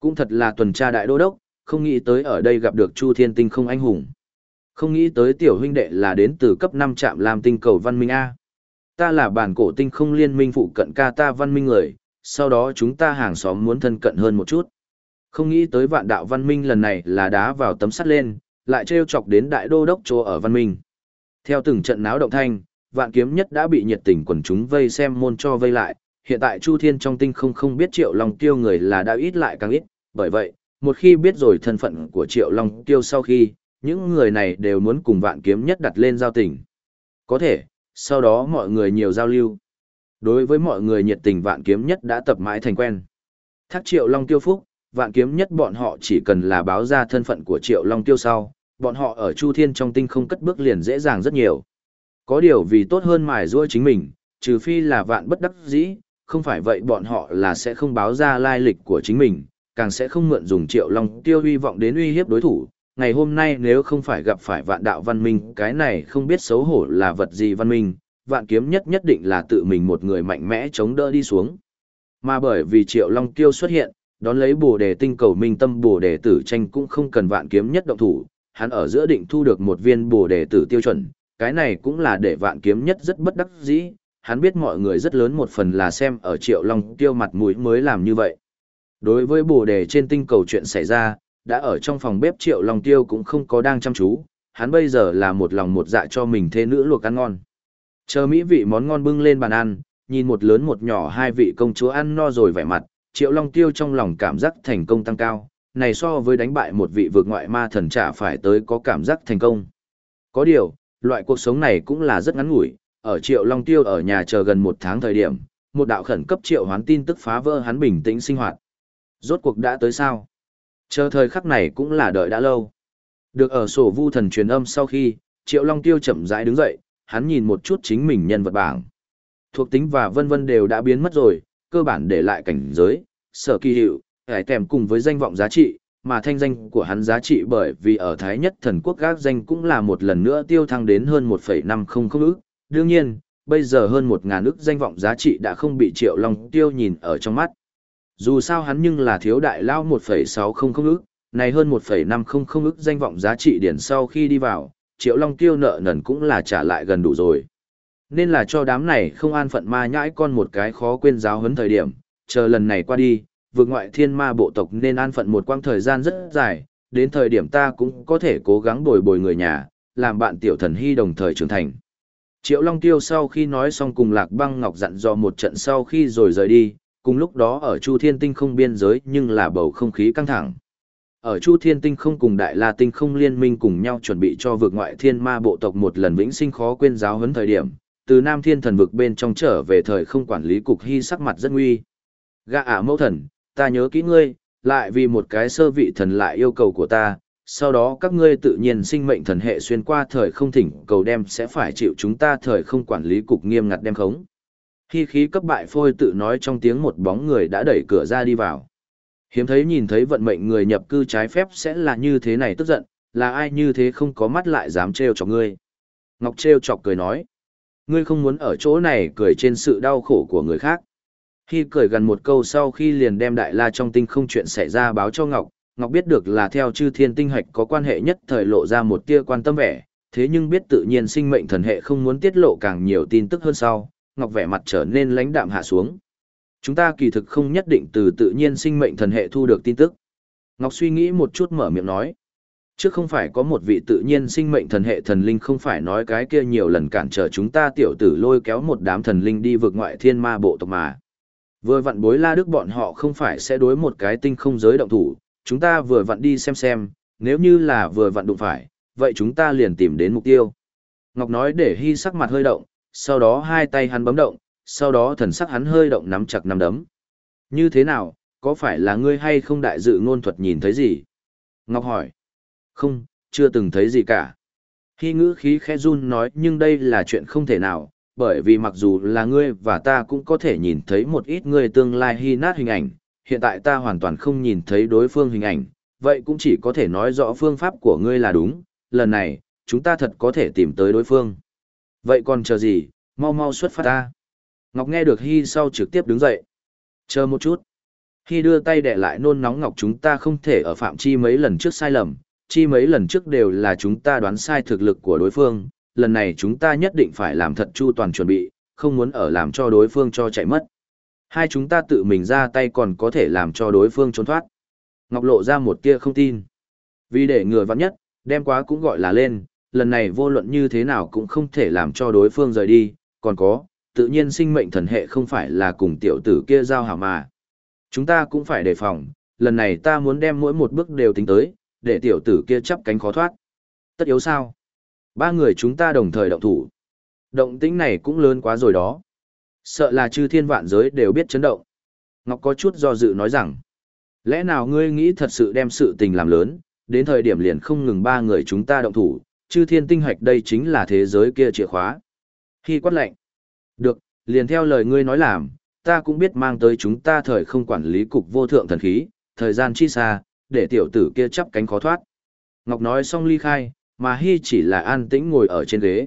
Cũng thật là tuần tra đại đô đốc, không nghĩ tới ở đây gặp được Chu Thiên Tinh không anh hùng. Không nghĩ tới tiểu huynh đệ là đến từ cấp 5 trạm làm tinh cầu văn minh A. Ta là bản cổ tinh không liên minh phụ cận ca ta văn minh người, sau đó chúng ta hàng xóm muốn thân cận hơn một chút. Không nghĩ tới vạn đạo văn minh lần này là đá vào tấm sắt lên, lại trêu chọc đến đại đô đốc chỗ ở văn minh. Theo từng trận náo động thanh, vạn kiếm nhất đã bị nhiệt tình quần chúng vây xem môn cho vây lại, hiện tại Chu Thiên trong tinh không không biết Triệu Long Tiêu người là đã ít lại càng ít, bởi vậy, một khi biết rồi thân phận của Triệu Long Tiêu sau khi, những người này đều muốn cùng vạn kiếm nhất đặt lên giao tình. Có thể, sau đó mọi người nhiều giao lưu. Đối với mọi người nhiệt tình vạn kiếm nhất đã tập mãi thành quen. Thác Triệu Long Tiêu Phúc, vạn kiếm nhất bọn họ chỉ cần là báo ra thân phận của Triệu Long Tiêu sau, bọn họ ở Chu Thiên trong tinh không cất bước liền dễ dàng rất nhiều. Có điều vì tốt hơn mài ruôi chính mình, trừ phi là vạn bất đắc dĩ, không phải vậy bọn họ là sẽ không báo ra lai lịch của chính mình, càng sẽ không mượn dùng Triệu Long Tiêu hy vọng đến uy hiếp đối thủ. Ngày hôm nay nếu không phải gặp phải vạn đạo văn minh, cái này không biết xấu hổ là vật gì văn minh, vạn kiếm nhất nhất định là tự mình một người mạnh mẽ chống đỡ đi xuống. Mà bởi vì Triệu Long Tiêu xuất hiện, đón lấy bồ đề tinh cầu minh tâm bồ đề tử tranh cũng không cần vạn kiếm nhất động thủ, hắn ở giữa định thu được một viên bồ đề tử tiêu chuẩn, cái này cũng là để vạn kiếm nhất rất bất đắc dĩ, hắn biết mọi người rất lớn một phần là xem ở triệu long tiêu mặt mũi mới làm như vậy. Đối với bồ đề trên tinh cầu chuyện xảy ra, đã ở trong phòng bếp triệu long tiêu cũng không có đang chăm chú, hắn bây giờ là một lòng một dạ cho mình thế nữ luộc ăn ngon. Chờ mỹ vị món ngon bưng lên bàn ăn, nhìn một lớn một nhỏ hai vị công chúa ăn no rồi vẻ mặt, triệu long tiêu trong lòng cảm giác thành công tăng cao, này so với đánh bại một vị vượt ngoại ma thần trả phải tới có cảm giác thành công. Có điều, loại cuộc sống này cũng là rất ngắn ngủi, ở Triệu Long Tiêu ở nhà chờ gần một tháng thời điểm, một đạo khẩn cấp triệu hoán tin tức phá vỡ hắn bình tĩnh sinh hoạt. Rốt cuộc đã tới sao? Chờ thời khắc này cũng là đợi đã lâu. Được ở sổ vu thần truyền âm sau khi, Triệu Long Tiêu chậm rãi đứng dậy, hắn nhìn một chút chính mình nhân vật bảng. Thuộc tính và vân vân đều đã biến mất rồi, cơ bản để lại cảnh giới, sở kỳ hiệu, hải tèm cùng với danh vọng giá trị, mà thanh danh của hắn giá trị bởi vì ở Thái Nhất Thần Quốc gác danh cũng là một lần nữa tiêu thăng đến hơn 1,500 ức. Đương nhiên, bây giờ hơn 1.000 ức danh vọng giá trị đã không bị Triệu Long tiêu nhìn ở trong mắt. Dù sao hắn nhưng là thiếu đại lao 1,600 ức, này hơn 1,500 ức danh vọng giá trị điển sau khi đi vào, Triệu Long tiêu nợ nần cũng là trả lại gần đủ rồi. Nên là cho đám này không an phận ma nhãi con một cái khó quên giáo huấn thời điểm, chờ lần này qua đi, vượt ngoại thiên ma bộ tộc nên an phận một quãng thời gian rất dài, đến thời điểm ta cũng có thể cố gắng bồi bồi người nhà, làm bạn tiểu thần hy đồng thời trưởng thành. Triệu Long Tiêu sau khi nói xong cùng Lạc Băng Ngọc dặn dò một trận sau khi rồi rời đi, cùng lúc đó ở Chu Thiên Tinh không biên giới nhưng là bầu không khí căng thẳng. Ở Chu Thiên Tinh không cùng Đại La Tinh không liên minh cùng nhau chuẩn bị cho vượt ngoại thiên ma bộ tộc một lần vĩnh sinh khó quên giáo huấn thời điểm, từ Nam Thiên thần vực bên trong trở về thời không quản lý cục hy sắc mặt rất nguy. Gã ả mẫu thần, ta nhớ kỹ ngươi, lại vì một cái sơ vị thần lại yêu cầu của ta, sau đó các ngươi tự nhiên sinh mệnh thần hệ xuyên qua thời không thỉnh cầu đem sẽ phải chịu chúng ta thời không quản lý cục nghiêm ngặt đem khống. Khi khí cấp bại phôi tự nói trong tiếng một bóng người đã đẩy cửa ra đi vào. Hiếm thấy nhìn thấy vận mệnh người nhập cư trái phép sẽ là như thế này tức giận, là ai như thế không có mắt lại dám trêu chọc ngươi. Ngọc trêu chọc cười nói, ngươi không muốn ở chỗ này cười trên sự đau khổ của người khác. Khi cười gần một câu sau khi liền đem đại la trong tinh không chuyện xảy ra báo cho Ngọc, Ngọc biết được là theo chư thiên tinh hạch có quan hệ nhất thời lộ ra một tia quan tâm vẻ, thế nhưng biết tự nhiên sinh mệnh thần hệ không muốn tiết lộ càng nhiều tin tức hơn sau, Ngọc vẻ mặt trở nên lãnh đạm hạ xuống. Chúng ta kỳ thực không nhất định từ tự nhiên sinh mệnh thần hệ thu được tin tức. Ngọc suy nghĩ một chút mở miệng nói. Trước không phải có một vị tự nhiên sinh mệnh thần hệ thần linh không phải nói cái kia nhiều lần cản trở chúng ta tiểu tử lôi kéo một đám thần linh đi vượt ngoại thiên ma bộ tộc mà. Vừa vặn bối la đức bọn họ không phải sẽ đối một cái tinh không giới động thủ, chúng ta vừa vặn đi xem xem, nếu như là vừa vặn đụng phải, vậy chúng ta liền tìm đến mục tiêu. Ngọc nói để hy sắc mặt hơi động, sau đó hai tay hắn bấm động, sau đó thần sắc hắn hơi động nắm chặt nắm đấm. Như thế nào, có phải là ngươi hay không đại dự ngôn thuật nhìn thấy gì? Ngọc hỏi. Không, chưa từng thấy gì cả. Hy ngữ khí khẽ run nói nhưng đây là chuyện không thể nào, bởi vì mặc dù là ngươi và ta cũng có thể nhìn thấy một ít ngươi tương lai hy nát hình ảnh, hiện tại ta hoàn toàn không nhìn thấy đối phương hình ảnh, vậy cũng chỉ có thể nói rõ phương pháp của ngươi là đúng, lần này, chúng ta thật có thể tìm tới đối phương. Vậy còn chờ gì, mau mau xuất phát ta. Ngọc nghe được hy sau trực tiếp đứng dậy. Chờ một chút. Hy đưa tay để lại nôn nóng ngọc chúng ta không thể ở phạm chi mấy lần trước sai lầm, chi mấy lần trước đều là chúng ta đoán sai thực lực của đối phương, lần này chúng ta nhất định phải làm thật chu toàn chuẩn bị, không muốn ở làm cho đối phương cho chạy mất. Hai chúng ta tự mình ra tay còn có thể làm cho đối phương trốn thoát. Ngọc lộ ra một tia không tin. Vì để ngừa vắng nhất, đem quá cũng gọi là lên, lần này vô luận như thế nào cũng không thể làm cho đối phương rời đi, còn có, tự nhiên sinh mệnh thần hệ không phải là cùng tiểu tử kia giao hảo mà. Chúng ta cũng phải đề phòng, lần này ta muốn đem mỗi một bước đều tính tới, để tiểu tử kia chắp cánh khó thoát. Tất yếu sao? Ba người chúng ta đồng thời động thủ. Động tĩnh này cũng lớn quá rồi đó. Sợ là chư thiên vạn giới đều biết chấn động. Ngọc có chút do dự nói rằng, lẽ nào ngươi nghĩ thật sự đem sự tình làm lớn, đến thời điểm liền không ngừng ba người chúng ta động thủ, chư thiên tinh hoạch đây chính là thế giới kia chìa khóa. Khi quát lệnh, được, liền theo lời ngươi nói làm, ta cũng biết mang tới chúng ta thời không quản lý cục vô thượng thần khí, thời gian chi xa, để tiểu tử kia chắp cánh khó thoát. Ngọc nói xong ly khai, mà Hy chỉ là an tĩnh ngồi ở trên ghế.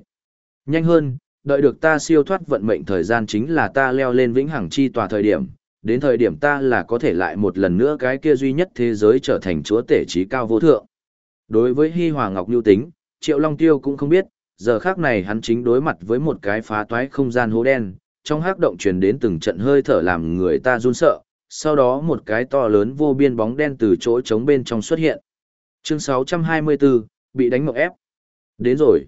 Nhanh hơn, đợi được ta siêu thoát vận mệnh thời gian chính là ta leo lên vĩnh hằng chi tòa thời điểm, đến thời điểm ta là có thể lại một lần nữa cái kia duy nhất thế giới trở thành chúa tể trí cao vô thượng. Đối với Hy Hòa Ngọc Nhu tính, Triệu Long Tiêu cũng không biết, giờ khác này hắn chính đối mặt với một cái phá toái không gian hố đen, trong hắc động truyền đến từng trận hơi thở làm người ta run sợ, sau đó một cái to lớn vô biên bóng đen từ chỗ trống bên trong xuất hiện. Chương 624, bị đánh mộng ép. Đến rồi.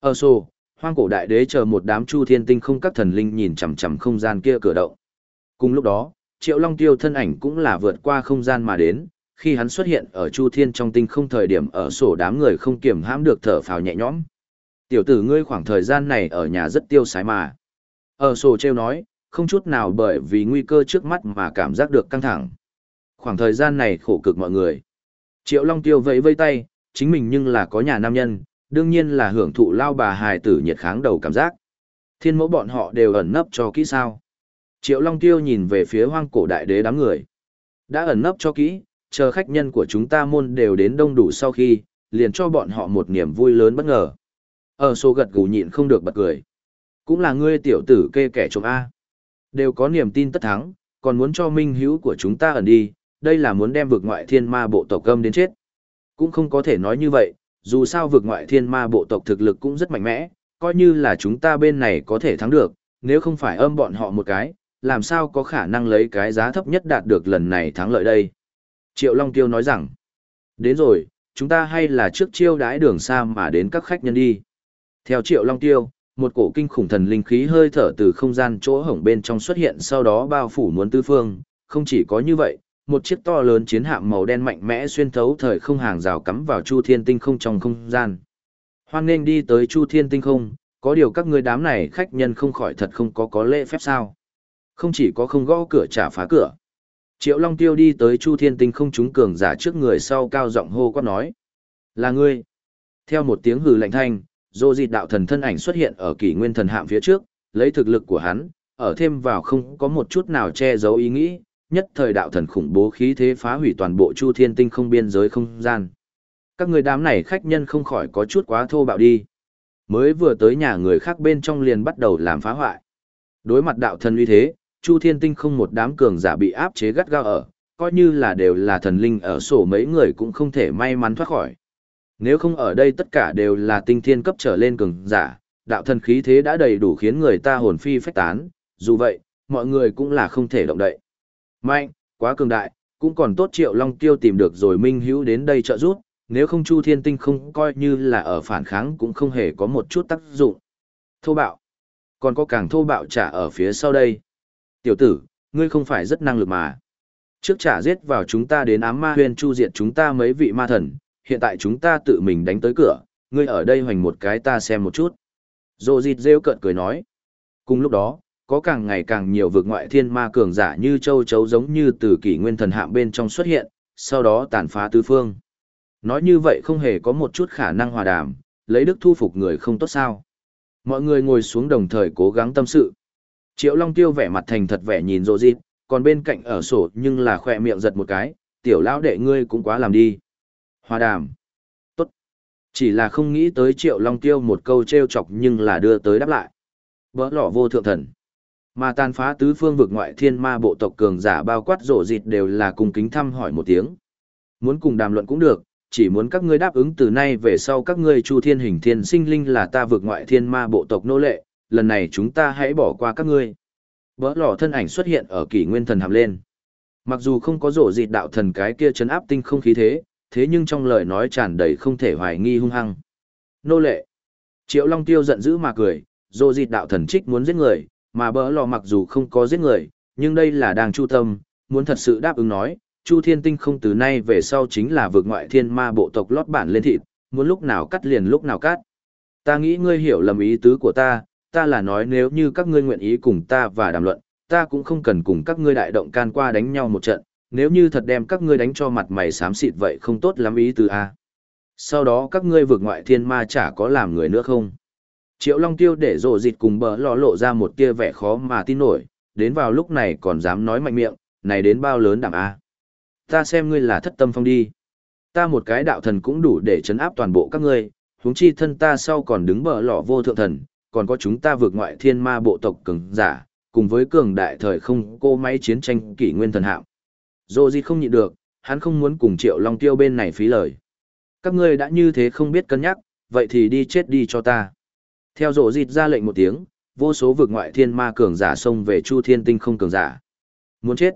Ở sổ, hoang cổ đại đế chờ một đám chu thiên tinh không các thần linh nhìn chằm chằm không gian kia cửa động. Cùng lúc đó, Triệu Long Tiêu thân ảnh cũng là vượt qua không gian mà đến, khi hắn xuất hiện ở chu thiên trong tinh không thời điểm ở sổ đám người không kiểm hãm được thở phào nhẹ nhõm. Tiểu tử ngươi khoảng thời gian này ở nhà rất tiêu sái mà. Ở sổ treo nói, không chút nào bởi vì nguy cơ trước mắt mà cảm giác được căng thẳng. Khoảng thời gian này khổ cực mọi người. Triệu Long Tiêu vẫy vây tay, chính mình nhưng là có nhà nam nhân, đương nhiên là hưởng thụ lao bà hài tử nhiệt kháng đầu cảm giác. Thiên mẫu bọn họ đều ẩn nấp cho kỹ sao. Triệu Long Tiêu nhìn về phía hoang cổ đại đế đám người. Đã ẩn nấp cho kỹ, chờ khách nhân của chúng ta môn đều đến đông đủ sau khi, liền cho bọn họ một niềm vui lớn bất ngờ. Ở số gật gù nhịn không được bật cười. Cũng là ngươi tiểu tử kê kẻ trộm A. Đều có niềm tin tất thắng, còn muốn cho minh hữu của chúng ta ẩn đi, đây là muốn đem vực ngoại thiên ma bộ tộc cơm đến chết. Cũng không có thể nói như vậy, dù sao vực ngoại thiên ma bộ tộc thực lực cũng rất mạnh mẽ, coi như là chúng ta bên này có thể thắng được, nếu không phải âm bọn họ một cái, làm sao có khả năng lấy cái giá thấp nhất đạt được lần này thắng lợi đây. Triệu Long Tiêu nói rằng, đến rồi, chúng ta hay là trước chiêu đãi đường xa mà đến các khách nhân đi. Theo Triệu Long Tiêu, một cổ kinh khủng thần linh khí hơi thở từ không gian chỗ hổng bên trong xuất hiện sau đó bao phủ muốn tư phương, không chỉ có như vậy, một chiếc to lớn chiến hạm màu đen mạnh mẽ xuyên thấu thời không hàng rào cắm vào Chu Thiên Tinh không trong không gian. Hoan nên đi tới Chu Thiên Tinh không, có điều các ngươi đám này khách nhân không khỏi thật không có có lễ phép sao. Không chỉ có không gõ cửa trả phá cửa. Triệu Long Tiêu đi tới Chu Thiên Tinh không trúng cường giả trước người sau cao giọng hô quát nói. Là ngươi. Theo một tiếng hừ lạnh thanh, dô dịt đạo thần thân ảnh xuất hiện ở kỷ nguyên thần hạm phía trước, lấy thực lực của hắn, ở thêm vào không có một chút nào che giấu ý nghĩ, nhất thời đạo thần khủng bố khí thế phá hủy toàn bộ chu thiên tinh không biên giới không gian. Các người đám này khách nhân không khỏi có chút quá thô bạo đi. Mới vừa tới nhà người khác bên trong liền bắt đầu làm phá hoại. Đối mặt đạo thần uy thế, chu thiên tinh không một đám cường giả bị áp chế gắt gao ở, coi như là đều là thần linh ở sổ mấy người cũng không thể may mắn thoát khỏi. Nếu không ở đây tất cả đều là tinh thiên cấp trở lên cường giả, đạo thần khí thế đã đầy đủ khiến người ta hồn phi phách tán, dù vậy, mọi người cũng là không thể động đậy. Mạnh, quá cường đại, cũng còn tốt triệu long tiêu tìm được rồi minh hữu đến đây trợ giúp, nếu không chu thiên tinh không coi như là ở phản kháng cũng không hề có một chút tác dụng. Thô bạo, còn có càng thô bạo trả ở phía sau đây. Tiểu tử, ngươi không phải rất năng lực mà. Trước trả giết vào chúng ta đến ám ma huyền chu diệt chúng ta mấy vị ma thần, hiện tại chúng ta tự mình đánh tới cửa, ngươi ở đây hoành một cái ta xem một chút. Dô dịt rêu cợt cười nói. Cùng lúc đó, có càng ngày càng nhiều vực ngoại thiên ma cường giả như châu chấu giống như từ kỷ nguyên thần hạm bên trong xuất hiện, sau đó tàn phá tứ phương. Nói như vậy không hề có một chút khả năng hòa đàm, lấy đức thu phục người không tốt sao. Mọi người ngồi xuống đồng thời cố gắng tâm sự. Triệu Long Tiêu vẻ mặt thành thật vẻ nhìn rộ dịt, còn bên cạnh ở sổ nhưng là khoe miệng giật một cái, tiểu lão đệ ngươi cũng quá làm đi. Hòa đàm. Tốt. Chỉ là không nghĩ tới Triệu Long Tiêu một câu trêu chọc nhưng là đưa tới đáp lại. Bỡ lỏ vô thượng thần. Mà tàn phá tứ phương vực ngoại thiên ma bộ tộc cường giả bao quát rổ dịt đều là cùng kính thăm hỏi một tiếng. Muốn cùng đàm luận cũng được, chỉ muốn các ngươi đáp ứng từ nay về sau các ngươi chu thiên hình thiên sinh linh là ta vực ngoại thiên ma bộ tộc nô lệ, lần này chúng ta hãy bỏ qua các ngươi. Bỡ lỏ thân ảnh xuất hiện ở kỷ nguyên thần hàm lên. Mặc dù không có rổ dịt đạo thần cái kia chấn áp tinh không khí thế, thế nhưng trong lời nói tràn đầy không thể hoài nghi hung hăng. Nô lệ. Triệu Long Tiêu giận dữ mà cười, dô dịt đạo thần trích muốn giết người, mà bỡ lò mặc dù không có giết người, nhưng đây là đang chu tâm, muốn thật sự đáp ứng nói, Chu Thiên Tinh không từ nay về sau chính là vượt ngoại thiên ma bộ tộc lót bản lên thịt, muốn lúc nào cắt liền lúc nào cắt. Ta nghĩ ngươi hiểu lầm ý tứ của ta, ta là nói nếu như các ngươi nguyện ý cùng ta và đàm luận, ta cũng không cần cùng các ngươi đại động can qua đánh nhau một trận, nếu như thật đem các ngươi đánh cho mặt mày xám xịt vậy không tốt lắm ý tứ a. Sau đó các ngươi vượt ngoại thiên ma chả có làm người nữa không? Triệu Long Tiêu để rộ dịt cùng bờ lò lộ ra một tia vẻ khó mà tin nổi, đến vào lúc này còn dám nói mạnh miệng, này đến bao lớn đảm a. Ta xem ngươi là thất tâm phong đi. Ta một cái đạo thần cũng đủ để chấn áp toàn bộ các ngươi, huống chi thân ta sau còn đứng bờ lò vô thượng thần, còn có chúng ta vượt ngoại thiên ma bộ tộc cường giả, cùng với cường đại thời không cô máy chiến tranh kỷ nguyên thần hạng. Dô gì không nhịn được, hắn không muốn cùng triệu long tiêu bên này phí lời. Các ngươi đã như thế không biết cân nhắc, vậy thì đi chết đi cho ta. Theo rộ dịt ra lệnh một tiếng, vô số vực ngoại thiên ma cường giả xông về chu thiên tinh không cường giả. Muốn chết.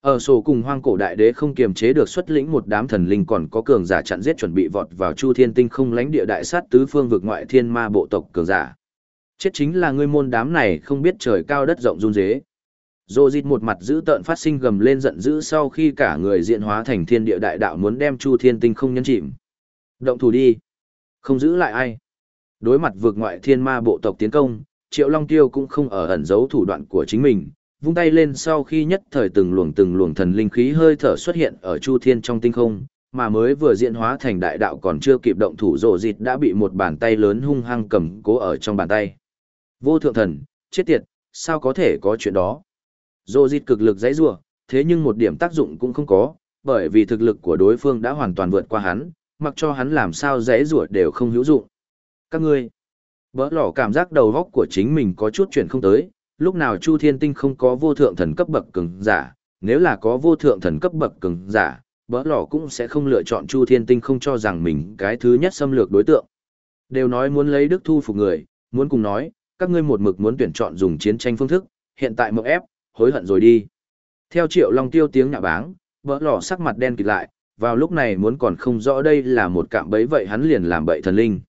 Ở sổ cùng hoang cổ đại đế không kiềm chế được xuất lĩnh một đám thần linh còn có cường giả chặn giết chuẩn bị vọt vào chu thiên tinh không lãnh địa đại sát tứ phương vực ngoại thiên ma bộ tộc cường giả. Chết chính là ngươi môn đám này không biết trời cao đất rộng run dế. Dô dịt một mặt giữ tợn phát sinh gầm lên giận dữ sau khi cả người diện hóa thành thiên địa đại đạo muốn đem chu thiên tinh không nhấn chìm. Động thủ đi. Không giữ lại ai. Đối mặt vượt ngoại thiên ma bộ tộc tiến công, Triệu Long Tiêu cũng không ở ẩn giấu thủ đoạn của chính mình, vung tay lên sau khi nhất thời từng luồng từng luồng thần linh khí hơi thở xuất hiện ở chu thiên trong tinh không, mà mới vừa diễn hóa thành đại đạo còn chưa kịp động thủ rộ dịt đã bị một bàn tay lớn hung hăng cầm cố ở trong bàn tay. Vô thượng thần, chết tiệt, sao có thể có chuyện đó? Dô dịt cực lực dãy rủa thế nhưng một điểm tác dụng cũng không có, bởi vì thực lực của đối phương đã hoàn toàn vượt qua hắn, mặc cho hắn làm sao dãy rủa đều không hữu dụng. Các ngươi, bỡ lỏ cảm giác đầu góc của chính mình có chút chuyển không tới, lúc nào Chu Thiên Tinh không có vô thượng thần cấp bậc cường giả, nếu là có vô thượng thần cấp bậc cường giả, bỡ lỏ cũng sẽ không lựa chọn Chu Thiên Tinh không cho rằng mình cái thứ nhất xâm lược đối tượng. Đều nói muốn lấy đức thu phục người, muốn cùng nói, các ngươi một mực muốn tuyển chọn dùng chiến tranh phương thức, hiện tại mộng ép, hối hận rồi đi. Theo Triệu Long Tiêu tiếng nhạ báng, bỡ lỏ sắc mặt đen kịt lại, vào lúc này muốn còn không rõ đây là một cạm bẫy vậy hắn liền làm bậy thần linh.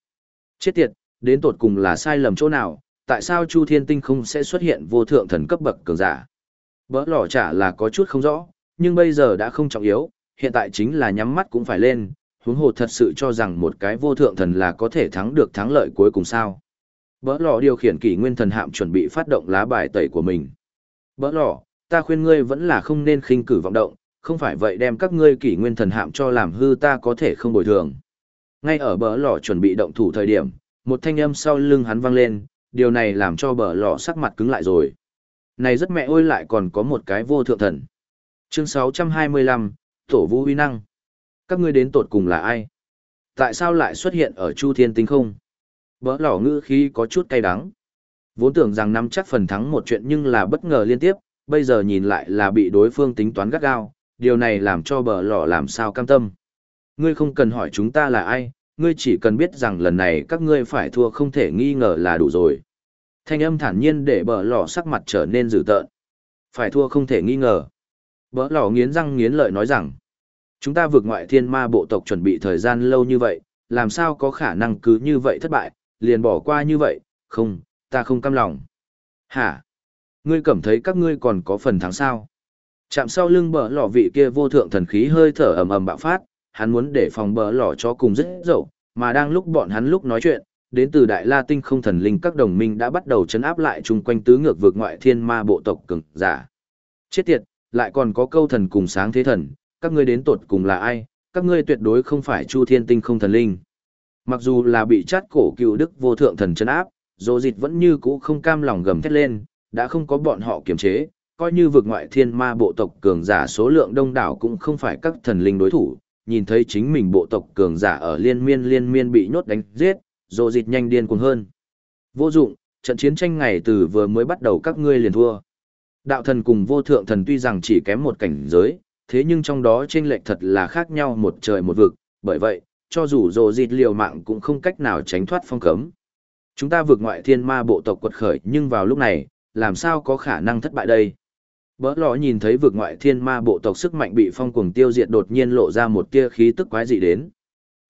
Chết tiệt, đến tột cùng là sai lầm chỗ nào, tại sao Chu Thiên Tinh không sẽ xuất hiện vô thượng thần cấp bậc cường giả? Bỡ lỏ trả là có chút không rõ, nhưng bây giờ đã không trọng yếu, hiện tại chính là nhắm mắt cũng phải lên, huống hồ thật sự cho rằng một cái vô thượng thần là có thể thắng được thắng lợi cuối cùng sao. Bỡ lỏ điều khiển kỷ nguyên thần hạm chuẩn bị phát động lá bài tẩy của mình. Bỡ lỏ, ta khuyên ngươi vẫn là không nên khinh cử vọng động, không phải vậy đem các ngươi kỷ nguyên thần hạm cho làm hư ta có thể không bồi thường. Ngay ở bỡ lỏ chuẩn bị động thủ thời điểm, một thanh âm sau lưng hắn vang lên, điều này làm cho bờ lỏ sắc mặt cứng lại rồi. Này rất mẹ ôi lại còn có một cái vô thượng thần. Chương 625, Tổ vũ huy năng. Các ngươi đến tột cùng là ai? Tại sao lại xuất hiện ở Chu Thiên Tinh không? Bỡ lỏ ngữ khí có chút cay đắng. Vốn tưởng rằng nắm chắc phần thắng một chuyện nhưng là bất ngờ liên tiếp, bây giờ nhìn lại là bị đối phương tính toán gắt gao, điều này làm cho bờ lọ làm sao cam tâm. Ngươi không cần hỏi chúng ta là ai, ngươi chỉ cần biết rằng lần này các ngươi phải thua không thể nghi ngờ là đủ rồi. Thanh âm thản nhiên để bờ lọ sắc mặt trở nên dữ tợn. Phải thua không thể nghi ngờ. Bờ lọ nghiến răng nghiến lợi nói rằng, chúng ta vượt ngoại thiên ma bộ tộc chuẩn bị thời gian lâu như vậy, làm sao có khả năng cứ như vậy thất bại, liền bỏ qua như vậy, không, ta không cam lòng. Hả? Ngươi cảm thấy các ngươi còn có phần thắng sao? Chạm sau lưng bờ lò vị kia vô thượng thần khí hơi thở ầm ầm bạo phát, hắn muốn để phòng bờ lò cho cùng rất dậu, mà đang lúc bọn hắn lúc nói chuyện, đến từ Đại La Tinh không thần linh các đồng minh đã bắt đầu chấn áp lại chung quanh tứ ngược vượt ngoại thiên ma bộ tộc cường giả. Chết tiệt, lại còn có câu thần cùng sáng thế thần, các ngươi đến tột cùng là ai, các ngươi tuyệt đối không phải Chu Thiên Tinh không thần linh. Mặc dù là bị chát cổ cựu đức vô thượng thần chấn áp, dồ dịt vẫn như cũ không cam lòng gầm thét lên, đã không có bọn họ kiềm chế, coi như vực ngoại thiên ma bộ tộc cường giả số lượng đông đảo cũng không phải các thần linh đối thủ, nhìn thấy chính mình bộ tộc cường giả ở liên miên liên miên bị nhốt đánh giết, dồ dịt nhanh điên cuồng hơn. Vô dụng, trận chiến tranh ngày từ vừa mới bắt đầu các ngươi liền thua. Đạo thần cùng vô thượng thần tuy rằng chỉ kém một cảnh giới, thế nhưng trong đó chênh lệch thật là khác nhau một trời một vực, bởi vậy, cho dù dồ dịt liều mạng cũng không cách nào tránh thoát phong cấm. Chúng ta vượt ngoại thiên ma bộ tộc quật khởi nhưng vào lúc này, làm sao có khả năng thất bại đây? Bỡ lò nhìn thấy vượt ngoại thiên ma bộ tộc sức mạnh bị phong cuồng tiêu diệt đột nhiên lộ ra một tia khí tức quái dị đến.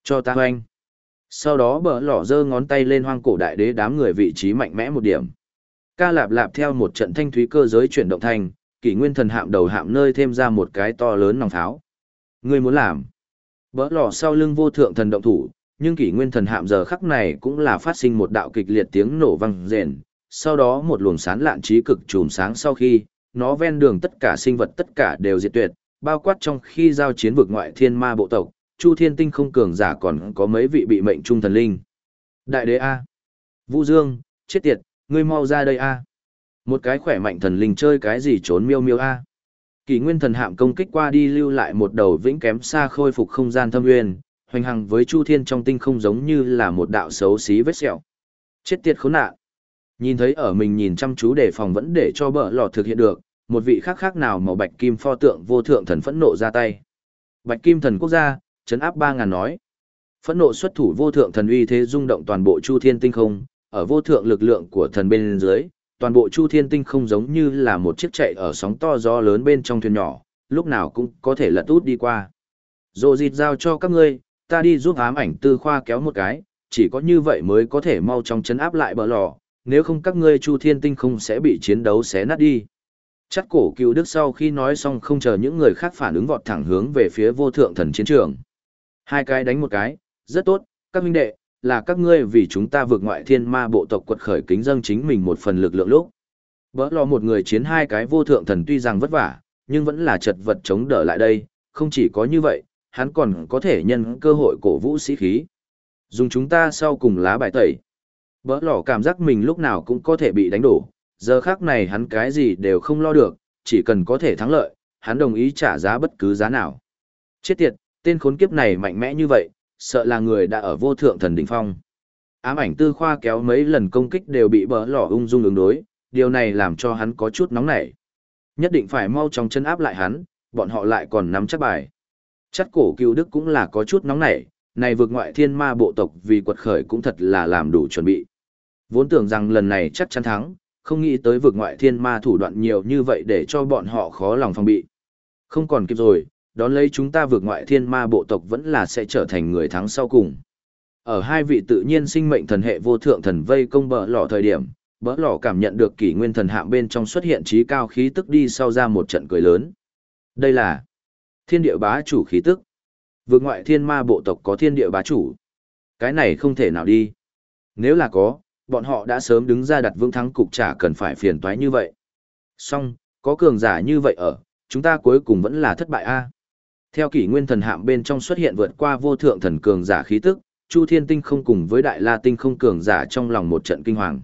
Cho ta hoanh. Sau đó bỡ lò giơ ngón tay lên hoang cổ đại đế đám người vị trí mạnh mẽ một điểm. Ca lạp lạp theo một trận thanh thúy cơ giới chuyển động thành, kỷ nguyên thần hạm đầu hạm nơi thêm ra một cái to lớn nòng tháo. Ngươi muốn làm. Bỡ lò sau lưng vô thượng thần động thủ, nhưng kỷ nguyên thần hạm giờ khắc này cũng là phát sinh một đạo kịch liệt tiếng nổ vang rền. Sau đó một luồng sán lạn trí cực chùm sáng sau khi, nó ven đường tất cả sinh vật tất cả đều diệt tuyệt, bao quát trong khi giao chiến vực ngoại thiên ma bộ tộc, Chu Thiên Tinh không cường giả còn có mấy vị bị mệnh trung thần linh. Đại đế A. Vũ Dương, chết tiệt, ngươi mau ra đây A. Một cái khỏe mạnh thần linh chơi cái gì trốn miêu miêu A. kỷ nguyên thần hạm công kích qua đi lưu lại một đầu vĩnh kém xa khôi phục không gian thâm nguyên, hoành hằng với Chu Thiên trong tinh không giống như là một đạo xấu xí vết sẹo. Chết tiệt khốn nạn. Nhìn thấy ở mình nhìn chăm chú đề phòng vẫn để cho bợ lọt thực hiện được, một vị khác khác nào màu bạch kim pho tượng vô thượng thần phẫn nộ ra tay. Bạch kim thần quốc gia, chấn áp ba ngàn nói. Phẫn nộ xuất thủ vô thượng thần uy thế rung động toàn bộ chu thiên tinh không, ở vô thượng lực lượng của thần bên dưới, toàn bộ chu thiên tinh không giống như là một chiếc chạy ở sóng to gió lớn bên trong thuyền nhỏ, lúc nào cũng có thể lật út đi qua. Dồ dịt giao cho các ngươi, ta đi giúp ám ảnh tư khoa kéo một cái, chỉ có như vậy mới có thể mau chóng chấn áp lại bờ lò, nếu không các ngươi chu thiên tinh không sẽ bị chiến đấu xé nát đi. Chắc cổ cựu đức sau khi nói xong không chờ những người khác phản ứng vọt thẳng hướng về phía vô thượng thần chiến trường. Hai cái đánh một cái, rất tốt, các minh đệ, là các ngươi vì chúng ta vượt ngoại thiên ma bộ tộc quật khởi kính dâng chính mình một phần lực lượng lúc. Bỡ lò một người chiến hai cái vô thượng thần tuy rằng vất vả, nhưng vẫn là chật vật chống đỡ lại đây, không chỉ có như vậy, hắn còn có thể nhân cơ hội cổ vũ sĩ khí. Dùng chúng ta sau cùng lá bài tẩy. Bỡ lỏ cảm giác mình lúc nào cũng có thể bị đánh đổ, giờ khác này hắn cái gì đều không lo được, chỉ cần có thể thắng lợi, hắn đồng ý trả giá bất cứ giá nào. Chết tiệt, tên khốn kiếp này mạnh mẽ như vậy, sợ là người đã ở vô thượng thần đỉnh phong. Ám ảnh tư khoa kéo mấy lần công kích đều bị bỡ lỏ ung dung ứng đối, điều này làm cho hắn có chút nóng nảy. Nhất định phải mau chóng chân áp lại hắn, bọn họ lại còn nắm chắc bài. Chắc cổ cựu đức cũng là có chút nóng nảy, này vượt ngoại thiên ma bộ tộc vì quật khởi cũng thật là làm đủ chuẩn bị. Vốn tưởng rằng lần này chắc chắn thắng, không nghĩ tới vượt ngoại thiên ma thủ đoạn nhiều như vậy để cho bọn họ khó lòng phòng bị. Không còn kịp rồi, đón lấy chúng ta vượt ngoại thiên ma bộ tộc vẫn là sẽ trở thành người thắng sau cùng. Ở hai vị tự nhiên sinh mệnh thần hệ vô thượng thần vây công bờ lỏ thời điểm, bỡ lỏ cảm nhận được kỷ nguyên thần hạm bên trong xuất hiện trí cao khí tức đi sau ra một trận cười lớn. Đây là thiên địa bá chủ khí tức. Vượt ngoại thiên ma bộ tộc có thiên địa bá chủ. Cái này không thể nào đi. Nếu là có, bọn họ đã sớm đứng ra đặt vững thắng cục trả cần phải phiền toái như vậy. Song, có cường giả như vậy ở, chúng ta cuối cùng vẫn là thất bại a. Theo kỷ nguyên thần hạm bên trong xuất hiện vượt qua vô thượng thần cường giả khí tức, Chu Thiên Tinh không cùng với Đại La Tinh không cường giả trong lòng một trận kinh hoàng.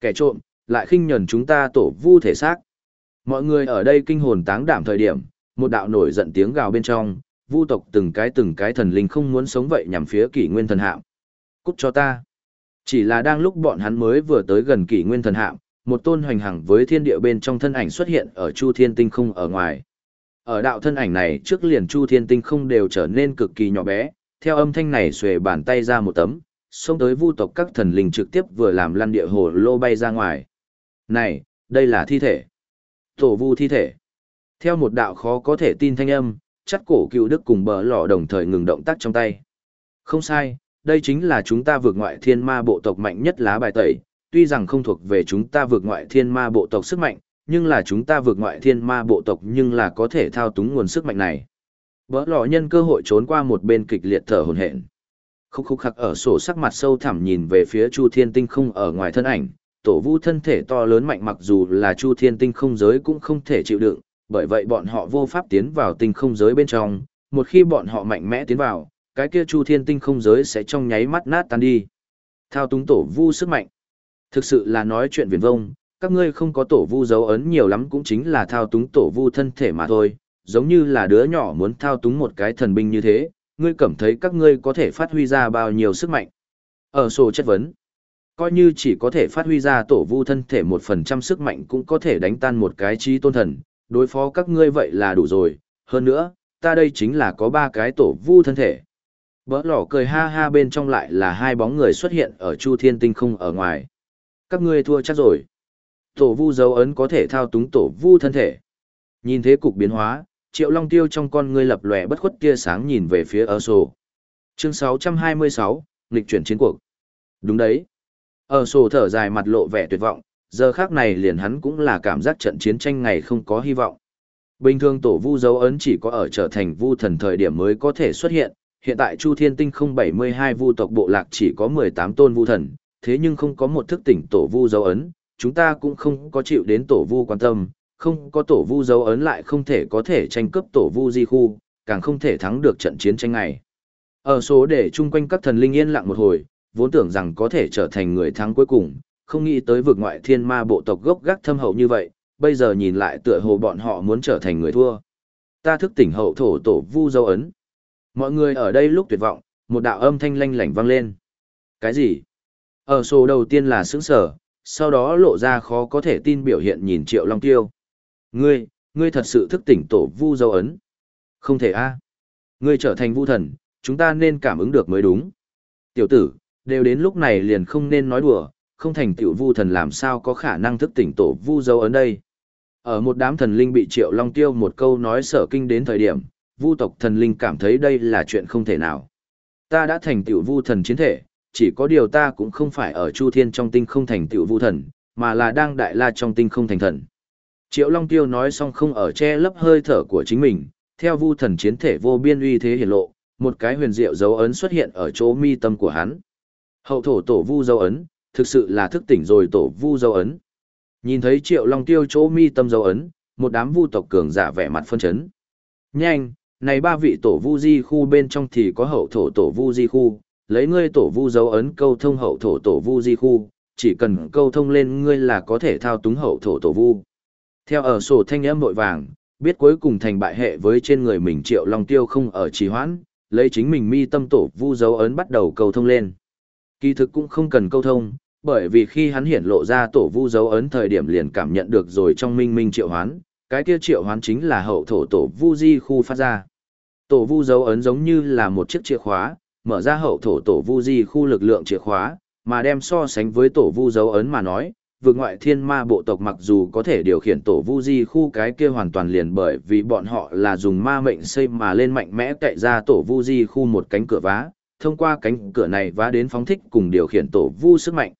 Kẻ trộm, lại khinh nhẫn chúng ta tổ vu thể xác. Mọi người ở đây kinh hồn táng đảm thời điểm, một đạo nổi giận tiếng gào bên trong, vu tộc từng cái từng cái thần linh không muốn sống vậy nhằm phía kỷ nguyên thần hạm. Cút cho ta. Chỉ là đang lúc bọn hắn mới vừa tới gần kỷ nguyên thần hạm, một tôn hoành hằng với thiên địa bên trong thân ảnh xuất hiện ở Chu Thiên Tinh không ở ngoài. Ở đạo thân ảnh này trước liền Chu Thiên Tinh không đều trở nên cực kỳ nhỏ bé, theo âm thanh này xuề bàn tay ra một tấm, xông tới vu tộc các thần linh trực tiếp vừa làm lăn địa hồ lô bay ra ngoài. Này, đây là thi thể. Tổ vu thi thể. Theo một đạo khó có thể tin thanh âm, chắt cổ cựu đức cùng bờ lò đồng thời ngừng động tác trong tay. Không sai, đây chính là chúng ta vượt ngoại thiên ma bộ tộc mạnh nhất lá bài tẩy, tuy rằng không thuộc về chúng ta vượt ngoại thiên ma bộ tộc sức mạnh, nhưng là chúng ta vượt ngoại thiên ma bộ tộc nhưng là có thể thao túng nguồn sức mạnh này. Bỡ lò nhân cơ hội trốn qua một bên kịch liệt thở hồn hển. Khúc khúc khắc ở sổ sắc mặt sâu thẳm nhìn về phía Chu Thiên Tinh không ở ngoài thân ảnh, tổ vu thân thể to lớn mạnh mặc dù là Chu Thiên Tinh không giới cũng không thể chịu đựng, bởi vậy bọn họ vô pháp tiến vào tinh không giới bên trong, một khi bọn họ mạnh mẽ tiến vào, cái kia chu thiên tinh không giới sẽ trong nháy mắt nát tan đi. Thao túng tổ vu sức mạnh. Thực sự là nói chuyện viển vông, các ngươi không có tổ vu dấu ấn nhiều lắm cũng chính là thao túng tổ vu thân thể mà thôi, giống như là đứa nhỏ muốn thao túng một cái thần binh như thế, ngươi cảm thấy các ngươi có thể phát huy ra bao nhiêu sức mạnh. Ở sổ chất vấn, Coi như chỉ có thể phát huy ra tổ vu thân thể một phần trăm sức mạnh cũng có thể đánh tan một cái trí tôn thần, đối phó các ngươi vậy là đủ rồi, hơn nữa, ta đây chính là có ba cái tổ vu thân thể. Bỡ lỏ cười ha ha bên trong lại là hai bóng người xuất hiện ở Chu Thiên Tinh không ở ngoài. Các ngươi thua chắc rồi. Tổ vu dấu ấn có thể thao túng tổ vu thân thể. Nhìn thế cục biến hóa, Triệu Long Tiêu trong con ngươi lập lòe bất khuất tia sáng nhìn về phía ở sổ. Chương 626, nghịch chuyển chiến cuộc. Đúng đấy. Ở sổ thở dài mặt lộ vẻ tuyệt vọng, giờ khác này liền hắn cũng là cảm giác trận chiến tranh ngày không có hy vọng. Bình thường tổ vu dấu ấn chỉ có ở trở thành vu thần thời điểm mới có thể xuất hiện, hiện tại Chu Thiên Tinh không 72 vu tộc bộ lạc chỉ có 18 tôn vu thần, thế nhưng không có một thức tỉnh tổ vu dấu ấn, chúng ta cũng không có chịu đến tổ vu quan tâm, không có tổ vu dấu ấn lại không thể có thể tranh cướp tổ vu di khu, càng không thể thắng được trận chiến tranh này. Ở số để chung quanh các thần linh yên lặng một hồi, vốn tưởng rằng có thể trở thành người thắng cuối cùng, không nghĩ tới vực ngoại thiên ma bộ tộc gốc gác thâm hậu như vậy, bây giờ nhìn lại tựa hồ bọn họ muốn trở thành người thua. Ta thức tỉnh hậu thổ tổ vu dấu ấn. Mọi người ở đây lúc tuyệt vọng, một đạo âm thanh lanh lảnh vang lên. Cái gì? Ở số đầu tiên là sững sở, sau đó lộ ra khó có thể tin biểu hiện nhìn Triệu Long Tiêu. Ngươi, ngươi thật sự thức tỉnh tổ vu dấu ấn. Không thể a. Ngươi trở thành vu thần, chúng ta nên cảm ứng được mới đúng. Tiểu tử, đều đến lúc này liền không nên nói đùa, không thành tiểu vu thần làm sao có khả năng thức tỉnh tổ vu dấu ấn đây. Ở một đám thần linh bị Triệu Long Tiêu một câu nói sở kinh đến thời điểm, vu tộc thần linh cảm thấy đây là chuyện không thể nào. Ta đã thành tiểu vu thần chiến thể, chỉ có điều ta cũng không phải ở Chu Thiên trong tinh không thành tiểu vu thần, mà là đang đại la trong tinh không thành thần. Triệu Long Tiêu nói xong không ở che lấp hơi thở của chính mình, theo vu thần chiến thể vô biên uy thế hiển lộ, một cái huyền diệu dấu ấn xuất hiện ở chỗ mi tâm của hắn. Hậu thổ tổ vu dấu ấn, thực sự là thức tỉnh rồi tổ vu dấu ấn. Nhìn thấy Triệu Long Tiêu chỗ mi tâm dấu ấn, một đám vu tộc cường giả vẻ mặt phân chấn. Nhanh, này ba vị tổ vu di khu bên trong thì có hậu thổ tổ vu di khu, lấy ngươi tổ vu dấu ấn câu thông hậu thổ tổ vu di khu, chỉ cần câu thông lên ngươi là có thể thao túng hậu thổ tổ vu. Theo ở sổ thanh âm nội vàng, biết cuối cùng thành bại hệ với trên người mình triệu long tiêu không ở trì hoãn, lấy chính mình mi tâm tổ vu dấu ấn bắt đầu câu thông lên. Kỳ thực cũng không cần câu thông, bởi vì khi hắn hiển lộ ra tổ vu dấu ấn thời điểm liền cảm nhận được rồi trong minh minh triệu hoán, cái kia triệu hoán chính là hậu thổ tổ vu di khu phát ra. Tổ vu dấu ấn giống như là một chiếc chìa khóa, mở ra hậu thổ tổ vu di khu lực lượng chìa khóa, mà đem so sánh với tổ vu dấu ấn mà nói, vượt ngoại thiên ma bộ tộc mặc dù có thể điều khiển tổ vu di khu cái kia hoàn toàn liền bởi vì bọn họ là dùng ma mệnh xây mà lên mạnh mẽ cậy ra tổ vu di khu một cánh cửa vá, thông qua cánh cửa này vá đến phóng thích cùng điều khiển tổ vu sức mạnh.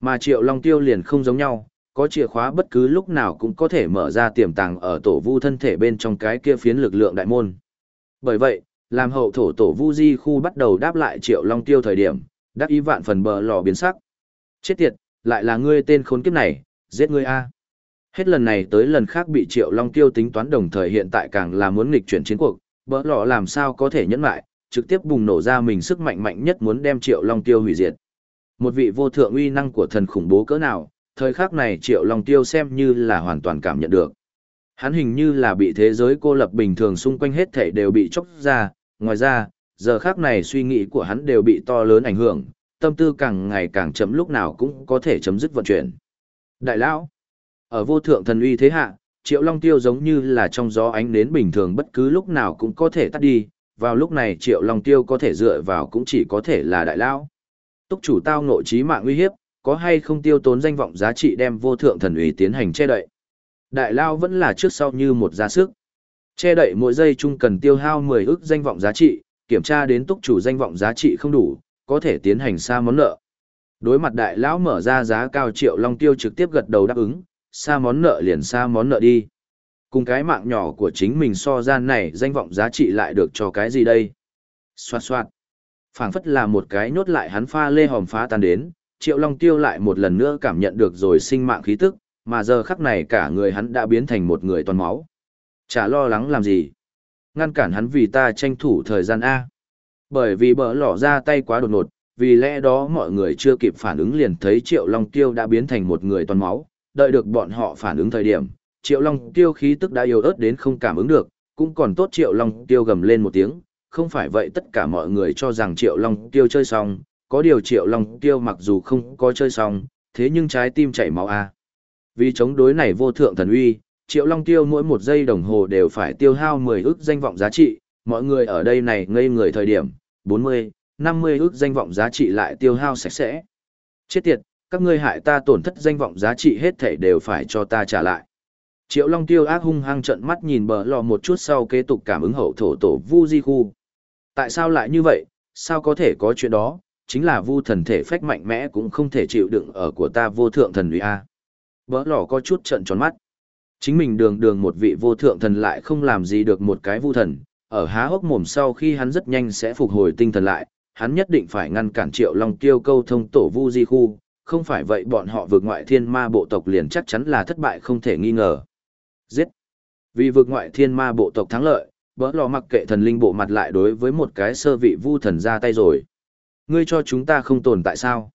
Mà triệu long tiêu liền không giống nhau, có chìa khóa bất cứ lúc nào cũng có thể mở ra tiềm tàng ở tổ vu thân thể bên trong cái kia phiến lực lượng đại môn. Bởi vậy, làm hậu thổ tổ vu di khu bắt đầu đáp lại triệu long tiêu thời điểm, đáp ý vạn phần bờ lò biến sắc. Chết tiệt, lại là ngươi tên khốn kiếp này, giết ngươi a. Hết lần này tới lần khác bị triệu long tiêu tính toán đồng thời hiện tại càng là muốn nghịch chuyển chiến cuộc, bờ lò làm sao có thể nhẫn lại, trực tiếp bùng nổ ra mình sức mạnh mạnh nhất muốn đem triệu long tiêu hủy diệt. Một vị vô thượng uy năng của thần khủng bố cỡ nào, thời khắc này triệu long tiêu xem như là hoàn toàn cảm nhận được. Hắn hình như là bị thế giới cô lập bình thường xung quanh hết thảy đều bị chóc ra, ngoài ra, giờ khắc này suy nghĩ của hắn đều bị to lớn ảnh hưởng, tâm tư càng ngày càng chậm lúc nào cũng có thể chấm dứt vận chuyển. Đại lão, ở vô thượng thần uy thế hạ, Triệu Long Tiêu giống như là trong gió ánh nến bình thường bất cứ lúc nào cũng có thể tắt đi, vào lúc này Triệu Long Tiêu có thể dựa vào cũng chỉ có thể là đại lão. Túc chủ tao nội trí mạng uy hiếp, có hay không tiêu tốn danh vọng giá trị đem vô thượng thần uy tiến hành che đậy. Đại lao vẫn là trước sau như một giá sức. Che đậy mỗi giây chung cần tiêu hao 10 ức danh vọng giá trị, kiểm tra đến túc chủ danh vọng giá trị không đủ, có thể tiến hành xa món nợ. Đối mặt đại lão mở ra giá cao triệu long tiêu trực tiếp gật đầu đáp ứng, xa món nợ liền xa món nợ đi. Cùng cái mạng nhỏ của chính mình so gian này danh vọng giá trị lại được cho cái gì đây? Xoạt xoạt phảng phất là một cái nhốt lại hắn pha lê hòm phá tan đến, triệu long tiêu lại một lần nữa cảm nhận được rồi sinh mạng khí tức, mà giờ khắc này cả người hắn đã biến thành một người toàn máu. Chả lo lắng làm gì. Ngăn cản hắn vì ta tranh thủ thời gian A. Bởi vì bỡ lỏ ra tay quá đột ngột, vì lẽ đó mọi người chưa kịp phản ứng liền thấy Triệu Long Tiêu đã biến thành một người toàn máu, đợi được bọn họ phản ứng thời điểm, Triệu Long Tiêu khí tức đã yếu ớt đến không cảm ứng được, cũng còn tốt Triệu Long Tiêu gầm lên một tiếng, không phải vậy tất cả mọi người cho rằng Triệu Long Tiêu chơi xong, có điều triệu long tiêu mặc dù không có chơi xong, thế nhưng trái tim chảy máu a. Vì chống đối này vô thượng thần uy, triệu long tiêu mỗi một giây đồng hồ đều phải tiêu hao 10 ức danh vọng giá trị, mọi người ở đây này ngây người thời điểm, 40, 50 ức danh vọng giá trị lại tiêu hao sạch sẽ. Chết tiệt, các ngươi hại ta tổn thất danh vọng giá trị hết thảy đều phải cho ta trả lại. Triệu Long Tiêu ác hung hăng trận mắt nhìn bờ lò một chút sau kế tục cảm ứng hậu thổ tổ Vu Di Khu. Tại sao lại như vậy, sao có thể có chuyện đó, chính là vu thần thể phách mạnh mẽ cũng không thể chịu đựng ở của ta vô thượng thần uy a. Bỡ lỏ có chút trận tròn mắt. Chính mình đường đường một vị vô thượng thần lại không làm gì được một cái vu thần, ở há hốc mồm sau khi hắn rất nhanh sẽ phục hồi tinh thần lại, hắn nhất định phải ngăn cản Triệu Long Tiêu câu thông tổ Vu Di Khu, không phải vậy bọn họ vượt ngoại thiên ma bộ tộc liền chắc chắn là thất bại không thể nghi ngờ. Giết! Vì vượt ngoại thiên ma bộ tộc thắng lợi, bỡ lò mặc kệ thần linh bộ mặt lại đối với một cái sơ vị vu thần ra tay rồi. Ngươi cho chúng ta không tồn tại sao?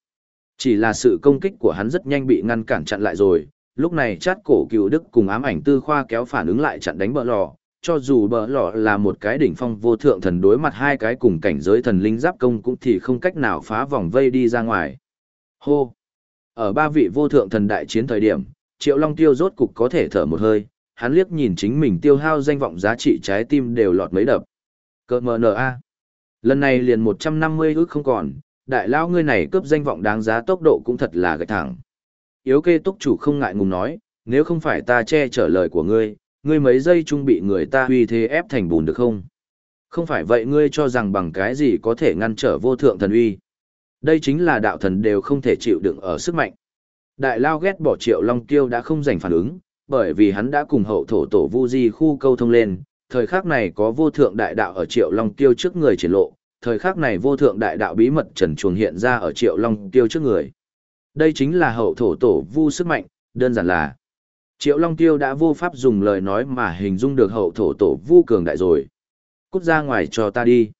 Chỉ là sự công kích của hắn rất nhanh bị ngăn cản chặn lại rồi, lúc này chát cổ cựu đức cùng ám ảnh tư khoa kéo phản ứng lại chặn đánh bỡ lò, cho dù bỡ lò là một cái đỉnh phong vô thượng thần đối mặt hai cái cùng cảnh giới thần linh giáp công cũng thì không cách nào phá vòng vây đi ra ngoài. Hô! Ở ba vị vô thượng thần đại chiến thời điểm, Triệu Long Tiêu rốt cục có thể thở một hơi, hắn liếc nhìn chính mình tiêu hao danh vọng giá trị trái tim đều lọt mấy đập. Cơ mờ nờ a. Lần này liền 150 ước không còn, đại lao ngươi này cướp danh vọng đáng giá tốc độ cũng thật là gạch thẳng. Yếu kê túc chủ không ngại ngùng nói, nếu không phải ta che chở lời của ngươi, ngươi mấy giây chung bị người ta uy thế ép thành bùn được không? Không phải vậy ngươi cho rằng bằng cái gì có thể ngăn trở vô thượng thần uy. Đây chính là đạo thần đều không thể chịu đựng ở sức mạnh. Đại lao ghét bỏ triệu long tiêu đã không giành phản ứng, bởi vì hắn đã cùng hậu thổ tổ vu di khu câu thông lên, thời khắc này có vô thượng đại đạo ở triệu long tiêu trước người triển lộ, thời khắc này vô thượng đại đạo bí mật trần chuồng hiện ra ở triệu long tiêu trước người. Đây chính là hậu thổ tổ vu sức mạnh, đơn giản là Triệu Long Tiêu đã vô pháp dùng lời nói mà hình dung được hậu thổ tổ vu cường đại rồi. Cút ra ngoài cho ta đi.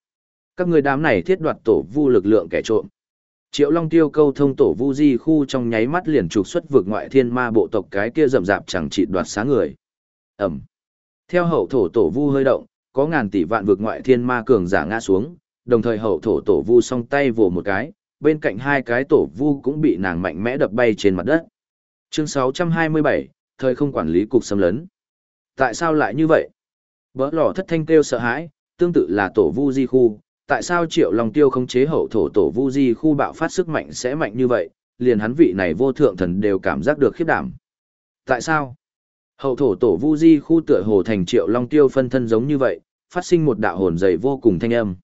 Các người đám này thiết đoạt tổ vu lực lượng kẻ trộm. Triệu Long Tiêu câu thông tổ vu di khu trong nháy mắt liền trục xuất vượt ngoại thiên ma bộ tộc cái kia rậm rạp chẳng trị đoạt xá người. Ẩm. Theo hậu thổ tổ vu hơi động, có ngàn tỷ vạn vượt ngoại thiên ma cường giả ngã xuống, đồng thời hậu thổ tổ vu song tay vồ một cái, bên cạnh hai cái tổ vu cũng bị nàng mạnh mẽ đập bay trên mặt đất. Chương 627, thời không quản lý cục xâm lấn. Tại sao lại như vậy? vỡ lò thất thanh kêu sợ hãi, tương tự là tổ vu di khu, tại sao triệu long tiêu không chế hậu thổ tổ vu di khu bạo phát sức mạnh sẽ mạnh như vậy, liền hắn vị này vô thượng thần đều cảm giác được khiếp đảm. Tại sao? Hậu thổ tổ vu di khu tựa hồ thành triệu long tiêu phân thân giống như vậy, phát sinh một đạo hồn dày vô cùng thanh âm.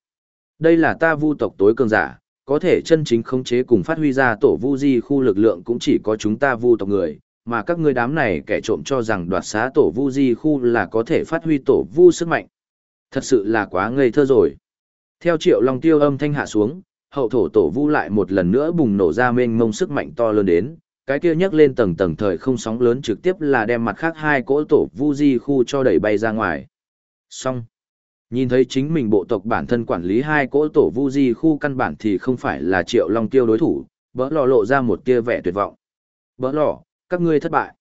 Đây là ta vu tộc tối cường giả, có thể chân chính khống chế cùng phát huy ra tổ vu di khu lực lượng cũng chỉ có chúng ta vu tộc người, mà các ngươi đám này kẻ trộm cho rằng đoạt xá tổ vu di khu là có thể phát huy tổ vu sức mạnh. Thật sự là quá ngây thơ rồi. Theo triệu long tiêu âm thanh hạ xuống, hậu thổ tổ vu lại một lần nữa bùng nổ ra mênh mông sức mạnh to lớn đến, cái kia nhấc lên tầng tầng thời không sóng lớn trực tiếp là đem mặt khác hai cỗ tổ vu di khu cho đẩy bay ra ngoài. Xong. Nhìn thấy chính mình bộ tộc bản thân quản lý hai cỗ tổ vu di khu căn bản thì không phải là triệu long tiêu đối thủ, bỡ lò lộ ra một tia vẻ tuyệt vọng. Bỡ lò, các ngươi thất bại.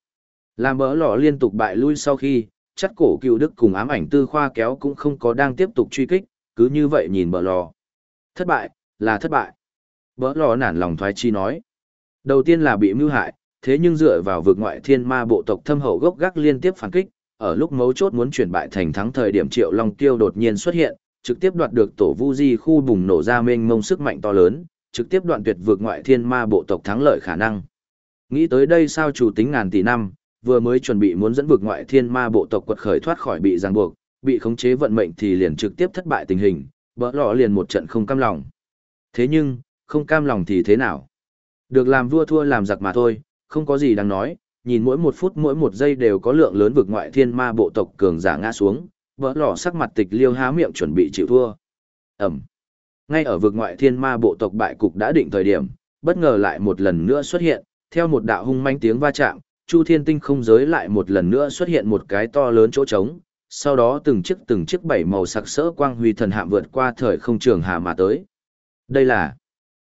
Làm bỡ lò liên tục bại lui sau khi, chắc cổ cựu đức cùng ám ảnh tư khoa kéo cũng không có đang tiếp tục truy kích, cứ như vậy nhìn bỡ lò. Thất bại, là thất bại. Bỡ lò nản lòng thoái chi nói. Đầu tiên là bị mưu hại, thế nhưng dựa vào vực ngoại thiên ma bộ tộc thâm hậu gốc gác liên tiếp phản kích, ở lúc mấu chốt muốn chuyển bại thành thắng thời điểm Triệu Long Tiêu đột nhiên xuất hiện, trực tiếp đoạt được tổ Vu Di khu bùng nổ ra mênh mông sức mạnh to lớn, trực tiếp đoạn tuyệt vượt ngoại thiên ma bộ tộc thắng lợi khả năng. Nghĩ tới đây sao chủ tính ngàn tỷ năm, vừa mới chuẩn bị muốn dẫn vượt ngoại thiên ma bộ tộc quật khởi thoát khỏi bị ràng buộc, bị khống chế vận mệnh thì liền trực tiếp thất bại tình hình, bỡ lọ liền một trận không cam lòng. Thế nhưng, không cam lòng thì thế nào? Được làm vua thua làm giặc mà thôi, không có gì đáng nói, nhìn mỗi một phút mỗi một giây đều có lượng lớn vực ngoại thiên ma bộ tộc cường giả ngã xuống, bỡ lọ sắc mặt tịch liêu há miệng chuẩn bị chịu thua. Ẩm. Ngay ở vực ngoại thiên ma bộ tộc bại cục đã định thời điểm, bất ngờ lại một lần nữa xuất hiện, theo một đạo hung manh tiếng va chạm, Chu Thiên Tinh không giới lại một lần nữa xuất hiện một cái to lớn chỗ trống, sau đó từng chiếc từng chiếc bảy màu sặc sỡ quang huy thần hạm vượt qua thời không trường hà mà tới. Đây là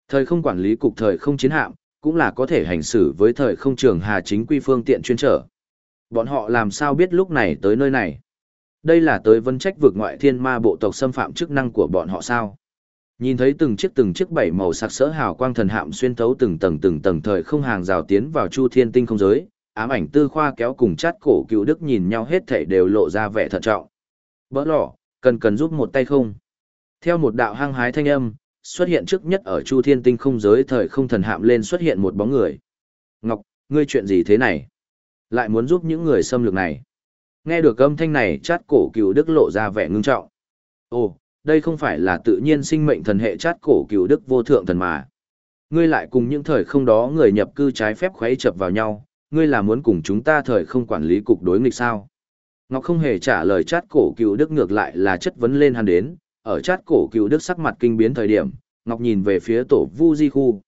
thời không quản lý cục thời không chiến hạm, cũng là có thể hành xử với thời không trường hà chính quy phương tiện chuyên trở. Bọn họ làm sao biết lúc này tới nơi này? Đây là tới vân trách vực ngoại thiên ma bộ tộc xâm phạm chức năng của bọn họ sao? Nhìn thấy từng chiếc từng chiếc bảy màu sặc sỡ hào quang thần hạm xuyên thấu từng tầng từng tầng thời không hàng rào tiến vào Chu Thiên Tinh không giới, ám ảnh tư khoa kéo cùng chát cổ cựu đức nhìn nhau hết thảy đều lộ ra vẻ thận trọng. Bỡ lỏ, cần cần giúp một tay không? Theo một đạo hăng hái thanh âm, xuất hiện trước nhất ở Chu Thiên Tinh không giới thời không thần hạm lên xuất hiện một bóng người. Ngọc, ngươi chuyện gì thế này? Lại muốn giúp những người xâm lược này. Nghe được âm thanh này chát cổ cựu đức lộ ra vẻ ngưng trọng. Ồ, đây không phải là tự nhiên sinh mệnh thần hệ chát cổ cựu đức vô thượng thần mà. Ngươi lại cùng những thời không đó người nhập cư trái phép khuấy chập vào nhau, ngươi là muốn cùng chúng ta thời không quản lý cục đối nghịch sao? Ngọc không hề trả lời chát cổ cựu đức ngược lại là chất vấn lên hắn đến, ở chát cổ cựu đức sắc mặt kinh biến thời điểm, Ngọc nhìn về phía tổ vu di khu.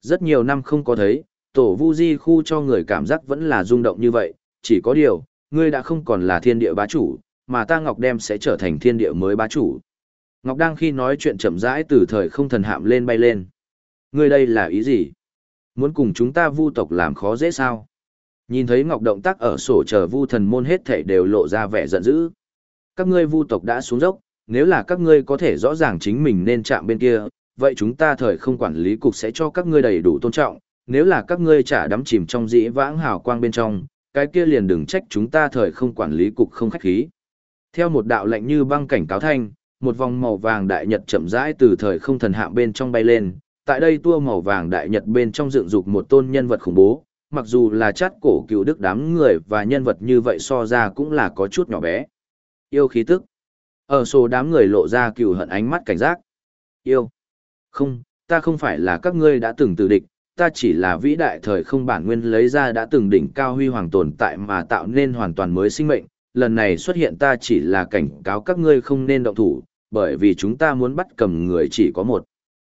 Rất nhiều năm không có thấy, tổ vu di khu cho người cảm giác vẫn là rung động như vậy, chỉ có điều, ngươi đã không còn là thiên địa bá chủ, mà ta Ngọc đem sẽ trở thành thiên địa mới bá chủ. Ngọc đang khi nói chuyện chậm rãi từ thời không thần hạm lên bay lên. Ngươi đây là ý gì? Muốn cùng chúng ta vu tộc làm khó dễ sao? Nhìn thấy Ngọc động tác ở sổ chờ vu thần môn hết thảy đều lộ ra vẻ giận dữ. Các ngươi vu tộc đã xuống dốc, nếu là các ngươi có thể rõ ràng chính mình nên chạm bên kia, vậy chúng ta thời không quản lý cục sẽ cho các ngươi đầy đủ tôn trọng, nếu là các ngươi trả đắm chìm trong dĩ vãng hào quang bên trong, cái kia liền đừng trách chúng ta thời không quản lý cục không khách khí. Theo một đạo lệnh như băng cảnh cáo thanh, một vòng màu vàng đại nhật chậm rãi từ thời không thần hạ bên trong bay lên, tại đây tua màu vàng đại nhật bên trong dựng dục một tôn nhân vật khủng bố, mặc dù là chát cổ cựu đức đám người và nhân vật như vậy so ra cũng là có chút nhỏ bé. Yêu khí tức. Ở số đám người lộ ra cựu hận ánh mắt cảnh giác. Yêu. Không, ta không phải là các ngươi đã từng từ địch, ta chỉ là vĩ đại thời không bản nguyên lấy ra đã từng đỉnh cao huy hoàng tồn tại mà tạo nên hoàn toàn mới sinh mệnh. Lần này xuất hiện ta chỉ là cảnh cáo các ngươi không nên động thủ, bởi vì chúng ta muốn bắt cầm người chỉ có một.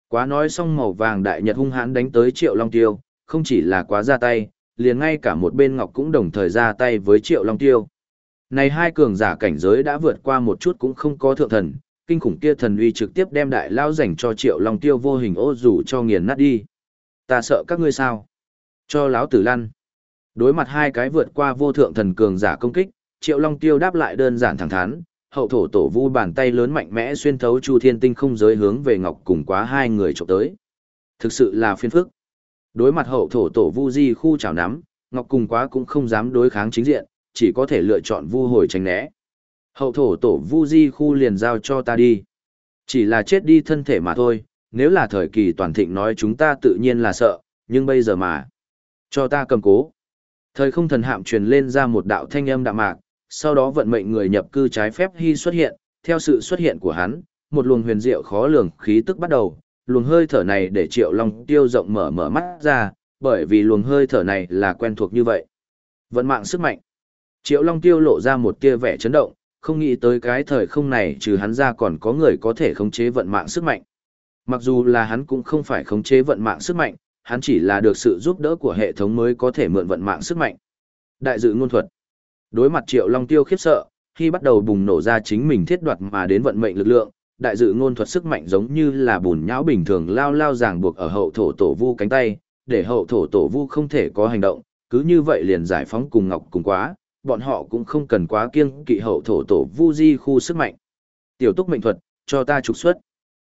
Quá nói xong màu vàng đại nhật hung hãn đánh tới Triệu Long Tiêu, không chỉ là quá ra tay, liền ngay cả một bên Ngọc cũng đồng thời ra tay với Triệu Long Tiêu. Này hai cường giả cảnh giới đã vượt qua một chút cũng không có thượng thần, kinh khủng kia thần uy trực tiếp đem đại lao dành cho Triệu Long Tiêu vô hình ô rủ cho nghiền nát đi. Ta sợ các ngươi sao? Cho láo tử lăn. Đối mặt hai cái vượt qua vô thượng thần cường giả công kích, Triệu Long Tiêu đáp lại đơn giản thẳng thắn, hậu thổ tổ vu bàn tay lớn mạnh mẽ xuyên thấu chu thiên tinh không giới hướng về ngọc cùng quá hai người trộm tới thực sự là phiên phức đối mặt hậu thổ tổ vu di khu chảo nắm ngọc cùng quá cũng không dám đối kháng chính diện chỉ có thể lựa chọn vu hồi tránh né. Hậu thổ tổ vu di khu liền giao cho ta đi. Chỉ là chết đi thân thể mà thôi nếu là thời kỳ toàn thịnh nói chúng ta tự nhiên là sợ nhưng bây giờ mà. Cho ta cầm cố. Thời không thần hạm truyền lên ra một đạo thanh âm đạm mạc sau đó vận mệnh người nhập cư trái phép hy xuất hiện, theo sự xuất hiện của hắn, một luồng huyền diệu khó lường khí tức bắt đầu, luồng hơi thở này để Triệu Long Tiêu rộng mở mở mắt ra, bởi vì luồng hơi thở này là quen thuộc như vậy. Vận mạng sức mạnh. Triệu Long Tiêu lộ ra một tia vẻ chấn động, không nghĩ tới cái thời không này trừ hắn ra còn có người có thể khống chế vận mạng sức mạnh. Mặc dù là hắn cũng không phải khống chế vận mạng sức mạnh, hắn chỉ là được sự giúp đỡ của hệ thống mới có thể mượn vận mạng sức mạnh. Đại dự ngôn thuật. Đối mặt Triệu Long Tiêu khiếp sợ, khi bắt đầu bùng nổ ra chính mình thiết đoạt mà đến vận mệnh lực lượng, đại dự ngôn thuật sức mạnh giống như là bùn nhão bình thường lao lao ràng buộc ở hậu thổ tổ vu cánh tay, để hậu thổ tổ vu không thể có hành động, cứ như vậy liền giải phóng cùng ngọc cùng quá, bọn họ cũng không cần quá kiêng kỵ hậu thổ tổ vu di khu sức mạnh. Tiểu túc mệnh thuật, cho ta trục xuất.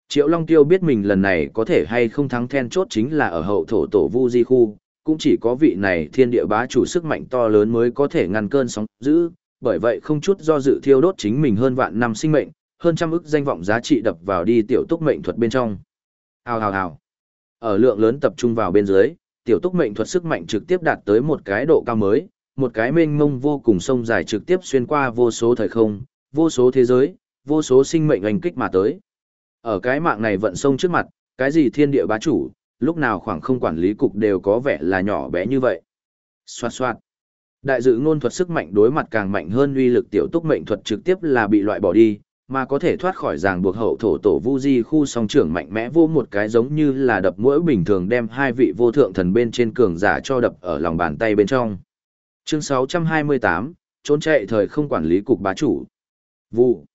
Triệu Long Tiêu biết mình lần này có thể hay không thắng then chốt chính là ở hậu thổ tổ vu di khu, cũng chỉ có vị này thiên địa bá chủ sức mạnh to lớn mới có thể ngăn cơn sóng dữ, bởi vậy không chút do dự thiêu đốt chính mình hơn vạn năm sinh mệnh, hơn trăm ức danh vọng giá trị đập vào đi tiểu túc mệnh thuật bên trong. Hào hào hào. Ở lượng lớn tập trung vào bên dưới, tiểu túc mệnh thuật sức mạnh trực tiếp đạt tới một cái độ cao mới, một cái mênh mông vô cùng sông dài trực tiếp xuyên qua vô số thời không, vô số thế giới, vô số sinh mệnh hành kích mà tới. Ở cái mạng này vận sông trước mặt, cái gì thiên địa bá chủ, lúc nào khoảng không quản lý cục đều có vẻ là nhỏ bé như vậy. Xoạt xoạt. Đại dự ngôn thuật sức mạnh đối mặt càng mạnh hơn uy lực tiểu túc mệnh thuật trực tiếp là bị loại bỏ đi, mà có thể thoát khỏi ràng buộc hậu thổ tổ vu di khu song trưởng mạnh mẽ vô một cái giống như là đập mũi bình thường đem hai vị vô thượng thần bên trên cường giả cho đập ở lòng bàn tay bên trong. Chương 628, trốn chạy thời không quản lý cục bá chủ. Vu.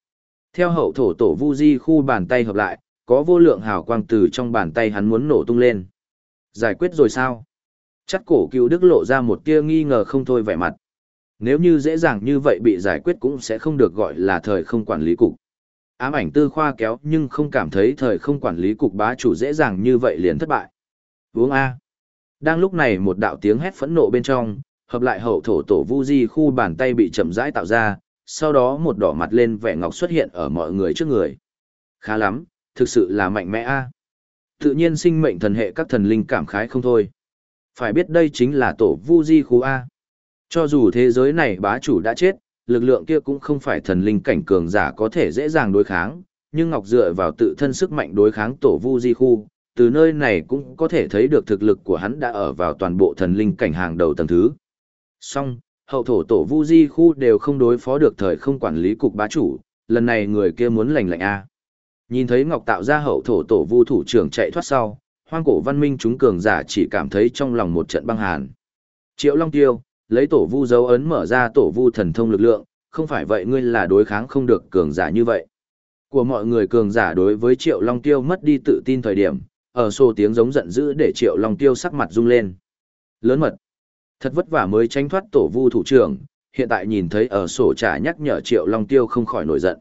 Theo hậu thổ tổ vu di khu bàn tay hợp lại, có vô lượng hào quang từ trong bàn tay hắn muốn nổ tung lên. Giải quyết rồi sao? Chắc cổ cựu đức lộ ra một tia nghi ngờ không thôi vẻ mặt. Nếu như dễ dàng như vậy bị giải quyết cũng sẽ không được gọi là thời không quản lý cục. Ám ảnh tư khoa kéo nhưng không cảm thấy thời không quản lý cục bá chủ dễ dàng như vậy liền thất bại. Uống A. Đang lúc này một đạo tiếng hét phẫn nộ bên trong, hợp lại hậu thổ tổ vu di khu bàn tay bị chậm rãi tạo ra, sau đó một đỏ mặt lên vẻ ngọc xuất hiện ở mọi người trước người. Khá lắm, thực sự là mạnh mẽ a. Tự nhiên sinh mệnh thần hệ các thần linh cảm khái không thôi. Phải biết đây chính là tổ vu di khu A. Cho dù thế giới này bá chủ đã chết, lực lượng kia cũng không phải thần linh cảnh cường giả có thể dễ dàng đối kháng, nhưng Ngọc dựa vào tự thân sức mạnh đối kháng tổ vu di khu, từ nơi này cũng có thể thấy được thực lực của hắn đã ở vào toàn bộ thần linh cảnh hàng đầu tầng thứ. Song, hậu thổ tổ vu di khu đều không đối phó được thời không quản lý cục bá chủ, lần này người kia muốn lành lạnh A. Nhìn thấy Ngọc tạo ra hậu thổ tổ vu thủ trưởng chạy thoát sau, hoang cổ văn minh chúng cường giả chỉ cảm thấy trong lòng một trận băng hàn. Triệu Long Tiêu, lấy tổ vu dấu ấn mở ra tổ vu thần thông lực lượng, không phải vậy ngươi là đối kháng không được cường giả như vậy. Của mọi người cường giả đối với Triệu Long Tiêu mất đi tự tin thời điểm, ở xô tiếng giống giận dữ để Triệu Long Tiêu sắc mặt rung lên. Lớn mật. Thật vất vả mới tránh thoát tổ vu thủ trưởng, hiện tại nhìn thấy ở sổ trả nhắc nhở Triệu Long Tiêu không khỏi nổi giận.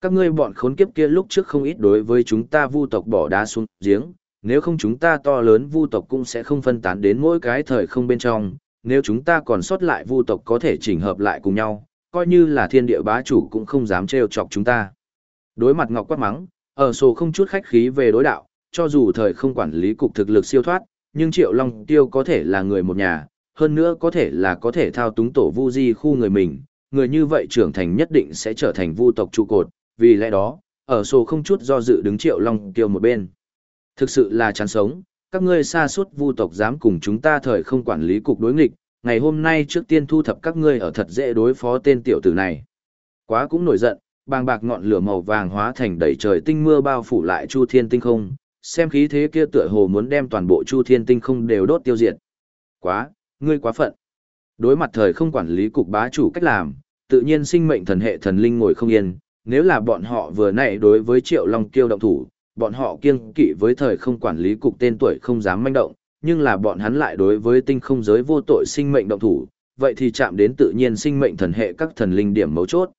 Các ngươi bọn khốn kiếp kia lúc trước không ít đối với chúng ta vu tộc bỏ đá xuống giếng, nếu không chúng ta to lớn vu tộc cũng sẽ không phân tán đến mỗi cái thời không bên trong, nếu chúng ta còn sót lại vu tộc có thể chỉnh hợp lại cùng nhau, coi như là thiên địa bá chủ cũng không dám trêu chọc chúng ta. Đối mặt Ngọc quát mắng, ở sổ không chút khách khí về đối đạo, cho dù thời không quản lý cục thực lực siêu thoát, nhưng Triệu Long Tiêu có thể là người một nhà, hơn nữa có thể là có thể thao túng tổ vu di khu người mình, người như vậy trưởng thành nhất định sẽ trở thành vu tộc trụ cột, vì lẽ đó, ở sổ không chút do dự đứng Triệu Long Tiêu một bên. Thực sự là chán sống, các ngươi xa suốt vu tộc dám cùng chúng ta thời không quản lý cục đối nghịch, ngày hôm nay trước tiên thu thập các ngươi ở thật dễ đối phó tên tiểu tử này. Quá cũng nổi giận, bàng bạc ngọn lửa màu vàng hóa thành đầy trời tinh mưa bao phủ lại chu thiên tinh không, xem khí thế kia tựa hồ muốn đem toàn bộ chu thiên tinh không đều đốt tiêu diệt. Quá, ngươi quá phận. Đối mặt thời không quản lý cục bá chủ cách làm, tự nhiên sinh mệnh thần hệ thần linh ngồi không yên, nếu là bọn họ vừa nãy đối với Triệu Long Kiêu động thủ, bọn họ kiêng kỵ với thời không quản lý cục tên tuổi không dám manh động, nhưng là bọn hắn lại đối với tinh không giới vô tội sinh mệnh động thủ, vậy thì chạm đến tự nhiên sinh mệnh thần hệ các thần linh điểm mấu chốt.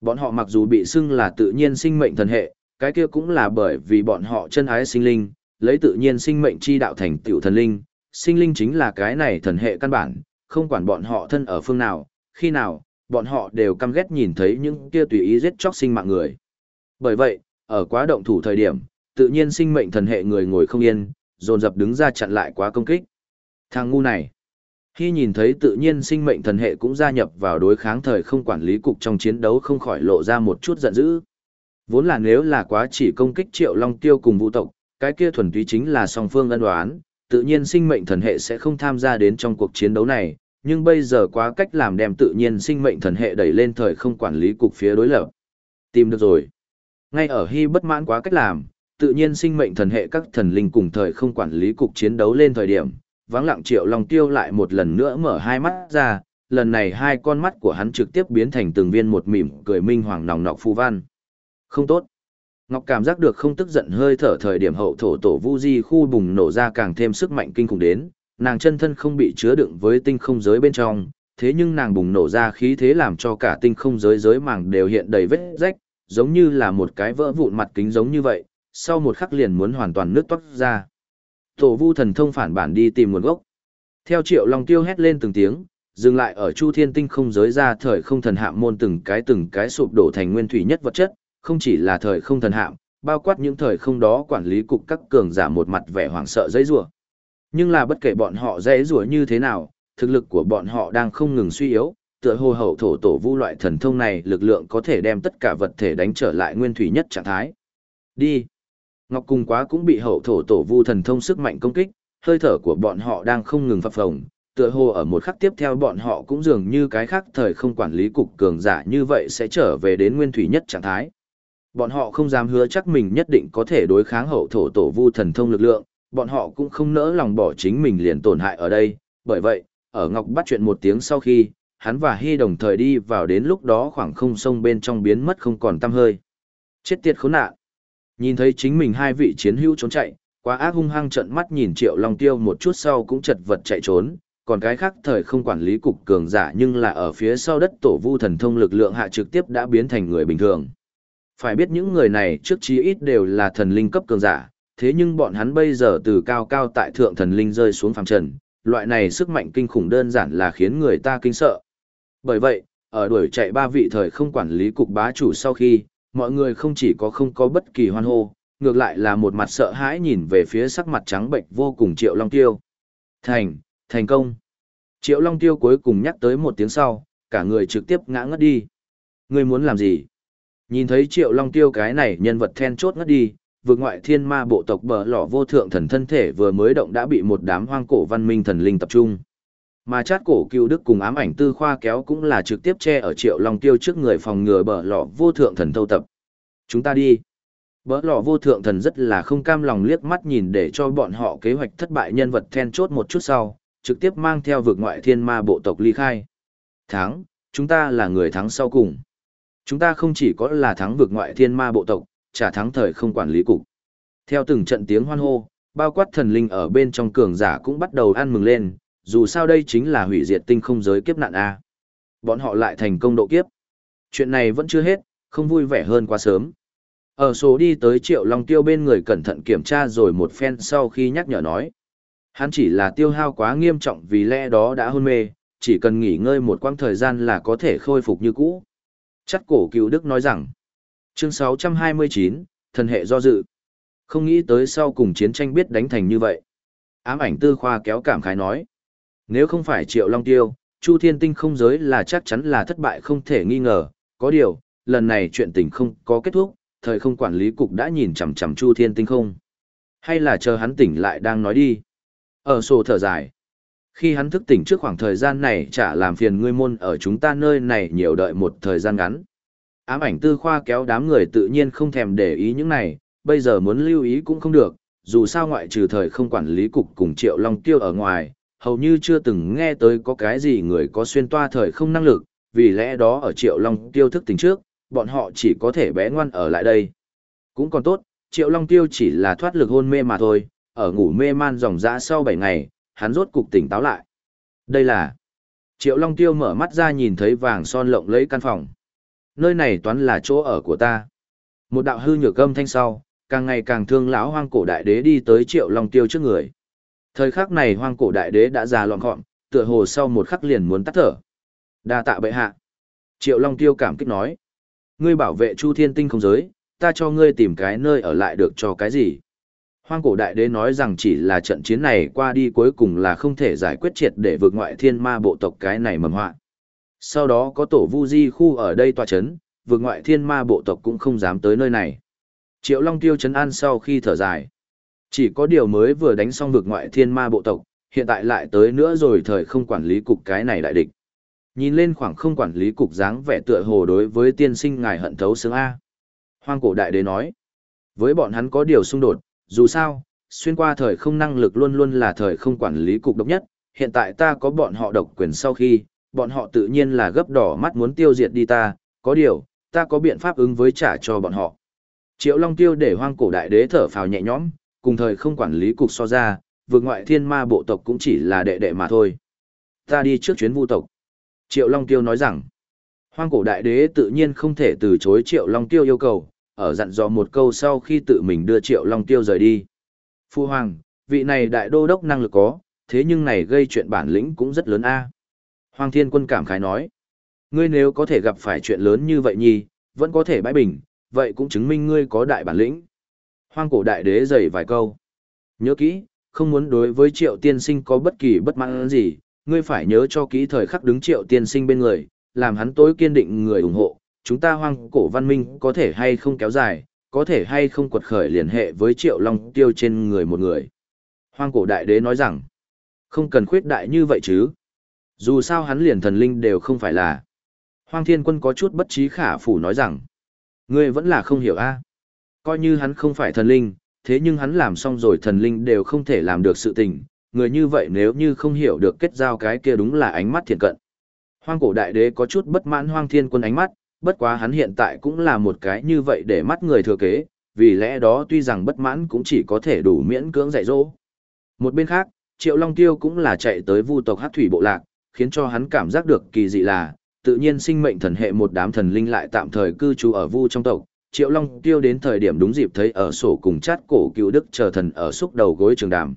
Bọn họ mặc dù bị xưng là tự nhiên sinh mệnh thần hệ, cái kia cũng là bởi vì bọn họ chân ái sinh linh, lấy tự nhiên sinh mệnh chi đạo thành tiểu thần linh, sinh linh chính là cái này thần hệ căn bản, không quản bọn họ thân ở phương nào, khi nào, bọn họ đều căm ghét nhìn thấy những kia tùy ý giết chóc sinh mạng người. Bởi vậy, ở quá động thủ thời điểm, tự nhiên sinh mệnh thần hệ người ngồi không yên, dồn dập đứng ra chặn lại quá công kích. Thằng ngu này, khi nhìn thấy tự nhiên sinh mệnh thần hệ cũng gia nhập vào đối kháng thời không quản lý cục trong chiến đấu không khỏi lộ ra một chút giận dữ. Vốn là nếu là quá chỉ công kích triệu long tiêu cùng vũ tộc, cái kia thuần túy chính là song phương ân đoán, tự nhiên sinh mệnh thần hệ sẽ không tham gia đến trong cuộc chiến đấu này, nhưng bây giờ quá cách làm đem tự nhiên sinh mệnh thần hệ đẩy lên thời không quản lý cục phía đối lập. Tìm được rồi. Ngay ở hy bất mãn quá cách làm, tự nhiên sinh mệnh thần hệ các thần linh cùng thời không quản lý cục chiến đấu lên thời điểm, vắng lặng triệu long tiêu lại một lần nữa mở hai mắt ra, lần này hai con mắt của hắn trực tiếp biến thành từng viên một mỉm cười minh hoàng nòng nọc phù văn. Không tốt. Ngọc cảm giác được không tức giận hơi thở thời điểm hậu thổ tổ vu di khu bùng nổ ra càng thêm sức mạnh kinh khủng đến, nàng chân thân không bị chứa đựng với tinh không giới bên trong, thế nhưng nàng bùng nổ ra khí thế làm cho cả tinh không giới giới màng đều hiện đầy vết rách, giống như là một cái vỡ vụn mặt kính giống như vậy, sau một khắc liền muốn hoàn toàn nước toát ra. Tổ vu thần thông phản bản đi tìm nguồn gốc. Theo triệu long tiêu hét lên từng tiếng, dừng lại ở chu thiên tinh không giới ra thời không thần hạm môn từng cái từng cái sụp đổ thành nguyên thủy nhất vật chất, không chỉ là thời không thần hạm, bao quát những thời không đó quản lý cục các cường giả một mặt vẻ hoảng sợ dãy rủa. Nhưng là bất kể bọn họ dãy rủa như thế nào, thực lực của bọn họ đang không ngừng suy yếu, tựa hồ hậu thổ tổ vu loại thần thông này lực lượng có thể đem tất cả vật thể đánh trở lại nguyên thủy nhất trạng thái. Đi. Ngọc Cung Quá cũng bị hậu thổ tổ vu thần thông sức mạnh công kích, hơi thở của bọn họ đang không ngừng phập phồng, tựa hồ ở một khắc tiếp theo bọn họ cũng dường như cái khác thời không quản lý cục cường giả như vậy sẽ trở về đến nguyên thủy nhất trạng thái. Bọn họ không dám hứa chắc mình nhất định có thể đối kháng hậu thổ tổ vu thần thông lực lượng, bọn họ cũng không nỡ lòng bỏ chính mình liền tổn hại ở đây, bởi vậy, ở Ngọc bắt chuyện một tiếng sau khi, hắn và Hy đồng thời đi vào đến lúc đó khoảng không sông bên trong biến mất không còn tăm hơi. Chết tiệt khốn nạn. Nhìn thấy chính mình hai vị chiến hữu trốn chạy, quá ác hung hăng trận mắt nhìn Triệu Long Tiêu một chút sau cũng chật vật chạy trốn, còn cái khác thời không quản lý cục cường giả nhưng là ở phía sau đất tổ vu thần thông lực lượng hạ trực tiếp đã biến thành người bình thường. Phải biết những người này trước chí ít đều là thần linh cấp cường giả, thế nhưng bọn hắn bây giờ từ cao cao tại thượng thần linh rơi xuống phàm trần, loại này sức mạnh kinh khủng đơn giản là khiến người ta kinh sợ. Bởi vậy, ở đuổi chạy ba vị thời không quản lý cục bá chủ sau khi, mọi người không chỉ có không có bất kỳ hoan hô, ngược lại là một mặt sợ hãi nhìn về phía sắc mặt trắng bệnh vô cùng Triệu Long Tiêu. Thành, thành công. Triệu Long Tiêu cuối cùng nhắc tới một tiếng sau, cả người trực tiếp ngã ngất đi. Ngươi muốn làm gì? Nhìn thấy Triệu Long Tiêu cái này nhân vật then chốt ngất đi, vượt ngoại thiên ma bộ tộc bờ lỏ vô thượng thần thân thể vừa mới động đã bị một đám hoang cổ văn minh thần linh tập trung. Mà chát cổ cựu đức cùng ám ảnh tư khoa kéo cũng là trực tiếp che ở triệu long tiêu trước người phòng ngừa bờ lọ vô thượng thần thâu tập. Chúng ta đi. Bờ lỏ vô thượng thần rất là không cam lòng liếc mắt nhìn để cho bọn họ kế hoạch thất bại nhân vật then chốt một chút sau, trực tiếp mang theo vực ngoại thiên ma bộ tộc ly khai. Thắng, chúng ta là người thắng sau cùng. Chúng ta không chỉ có là thắng vực ngoại thiên ma bộ tộc, trả thắng thời không quản lý cục. Theo từng trận tiếng hoan hô, bao quát thần linh ở bên trong cường giả cũng bắt đầu ăn mừng lên, dù sao đây chính là hủy diệt tinh không giới kiếp nạn A. Bọn họ lại thành công độ kiếp. Chuyện này vẫn chưa hết, không vui vẻ hơn quá sớm. Ở số đi tới triệu long tiêu bên người cẩn thận kiểm tra rồi một phen sau khi nhắc nhở nói. Hắn chỉ là tiêu hao quá nghiêm trọng vì lẽ đó đã hôn mê, chỉ cần nghỉ ngơi một quãng thời gian là có thể khôi phục như cũ. Chắc cổ cựu Đức nói rằng, chương 629, thần hệ do dự. Không nghĩ tới sau cùng chiến tranh biết đánh thành như vậy. Ám ảnh tư khoa kéo cảm khái nói. Nếu không phải triệu long tiêu, Chu Thiên Tinh không giới là chắc chắn là thất bại không thể nghi ngờ. Có điều, lần này chuyện tình không có kết thúc, thời không quản lý cục đã nhìn chằm chằm Chu Thiên Tinh không. Hay là chờ hắn tỉnh lại đang nói đi. Ở sổ thở dài. Khi hắn thức tỉnh trước khoảng thời gian này chả làm phiền ngươi môn ở chúng ta nơi này nhiều đợi một thời gian ngắn. Ám ảnh tư khoa kéo đám người tự nhiên không thèm để ý những này, bây giờ muốn lưu ý cũng không được, dù sao ngoại trừ thời không quản lý cục cùng Triệu Long Tiêu ở ngoài, hầu như chưa từng nghe tới có cái gì người có xuyên toa thời không năng lực, vì lẽ đó ở Triệu Long Tiêu thức tỉnh trước, bọn họ chỉ có thể bé ngoan ở lại đây. Cũng còn tốt, Triệu Long Tiêu chỉ là thoát lực hôn mê mà thôi, ở ngủ mê man dòng dã sau 7 ngày, hắn rốt cục tỉnh táo lại. Đây là... Triệu Long Tiêu mở mắt ra nhìn thấy vàng son lộng lấy căn phòng. Nơi này toán là chỗ ở của ta. Một đạo hư nhược âm thanh sau, càng ngày càng thương lão hoang cổ đại đế đi tới Triệu Long Tiêu trước người. Thời khắc này hoang cổ đại đế đã già lọn gọn, tựa hồ sau một khắc liền muốn tắt thở. Đa tạ bệ hạ. Triệu Long Tiêu cảm kích nói. Ngươi bảo vệ Chu Thiên Tinh không giới, ta cho ngươi tìm cái nơi ở lại được cho cái gì. Hoang cổ đại đế nói rằng chỉ là trận chiến này qua đi cuối cùng là không thể giải quyết triệt để vượt ngoại thiên ma bộ tộc cái này mầm họa. Sau đó có tổ vu di khu ở đây tòa chấn, vượt ngoại thiên ma bộ tộc cũng không dám tới nơi này. Triệu Long Tiêu chấn an sau khi thở dài. Chỉ có điều mới vừa đánh xong vượt ngoại thiên ma bộ tộc, hiện tại lại tới nữa rồi thời không quản lý cục cái này đại địch. Nhìn lên khoảng không quản lý cục dáng vẻ tựa hồ đối với tiên sinh ngài hận thấu xương A. Hoang cổ đại đế nói. Với bọn hắn có điều xung đột, dù sao, xuyên qua thời không năng lực luôn luôn là thời không quản lý cục độc nhất, hiện tại ta có bọn họ độc quyền sau khi, bọn họ tự nhiên là gấp đỏ mắt muốn tiêu diệt đi ta, có điều, ta có biện pháp ứng với trả cho bọn họ. Triệu Long Tiêu để hoang cổ đại đế thở phào nhẹ nhõm, cùng thời không quản lý cục so ra, vượt ngoại thiên ma bộ tộc cũng chỉ là đệ đệ mà thôi. Ta đi trước chuyến vu tộc. Triệu Long Tiêu nói rằng, hoang cổ đại đế tự nhiên không thể từ chối Triệu Long Tiêu yêu cầu, ở dặn dò một câu sau khi tự mình đưa Triệu Long Tiêu rời đi. Phu Hoàng, vị này đại đô đốc năng lực có, thế nhưng này gây chuyện bản lĩnh cũng rất lớn a. Hoàng Thiên Quân cảm khái nói, ngươi nếu có thể gặp phải chuyện lớn như vậy nhi, vẫn có thể bãi bình, vậy cũng chứng minh ngươi có đại bản lĩnh. Hoang cổ đại đế dày vài câu. Nhớ kỹ, không muốn đối với triệu tiên sinh có bất kỳ bất mãn gì, ngươi phải nhớ cho kỹ thời khắc đứng triệu tiên sinh bên người, làm hắn tối kiên định người ủng hộ, chúng ta hoang cổ văn minh có thể hay không kéo dài, có thể hay không quật khởi liên hệ với triệu long tiêu trên người một người. Hoang cổ đại đế nói rằng, không cần khuyết đại như vậy chứ. Dù sao hắn liền thần linh đều không phải là. Hoang thiên quân có chút bất trí khả phủ nói rằng, ngươi vẫn là không hiểu a Coi như hắn không phải thần linh, thế nhưng hắn làm xong rồi thần linh đều không thể làm được sự tình, người như vậy nếu như không hiểu được kết giao cái kia đúng là ánh mắt thiện cận. Hoang cổ đại đế có chút bất mãn hoang thiên quân ánh mắt, bất quá hắn hiện tại cũng là một cái như vậy để mắt người thừa kế, vì lẽ đó tuy rằng bất mãn cũng chỉ có thể đủ miễn cưỡng dạy dỗ. Một bên khác, Triệu Long Tiêu cũng là chạy tới vu tộc hát thủy bộ lạc, khiến cho hắn cảm giác được kỳ dị là, tự nhiên sinh mệnh thần hệ một đám thần linh lại tạm thời cư trú ở vu trong tộc, Triệu Long Tiêu đến thời điểm đúng dịp thấy ở sổ cùng chát cổ cựu đức chờ thần ở xúc đầu gối trường đàm.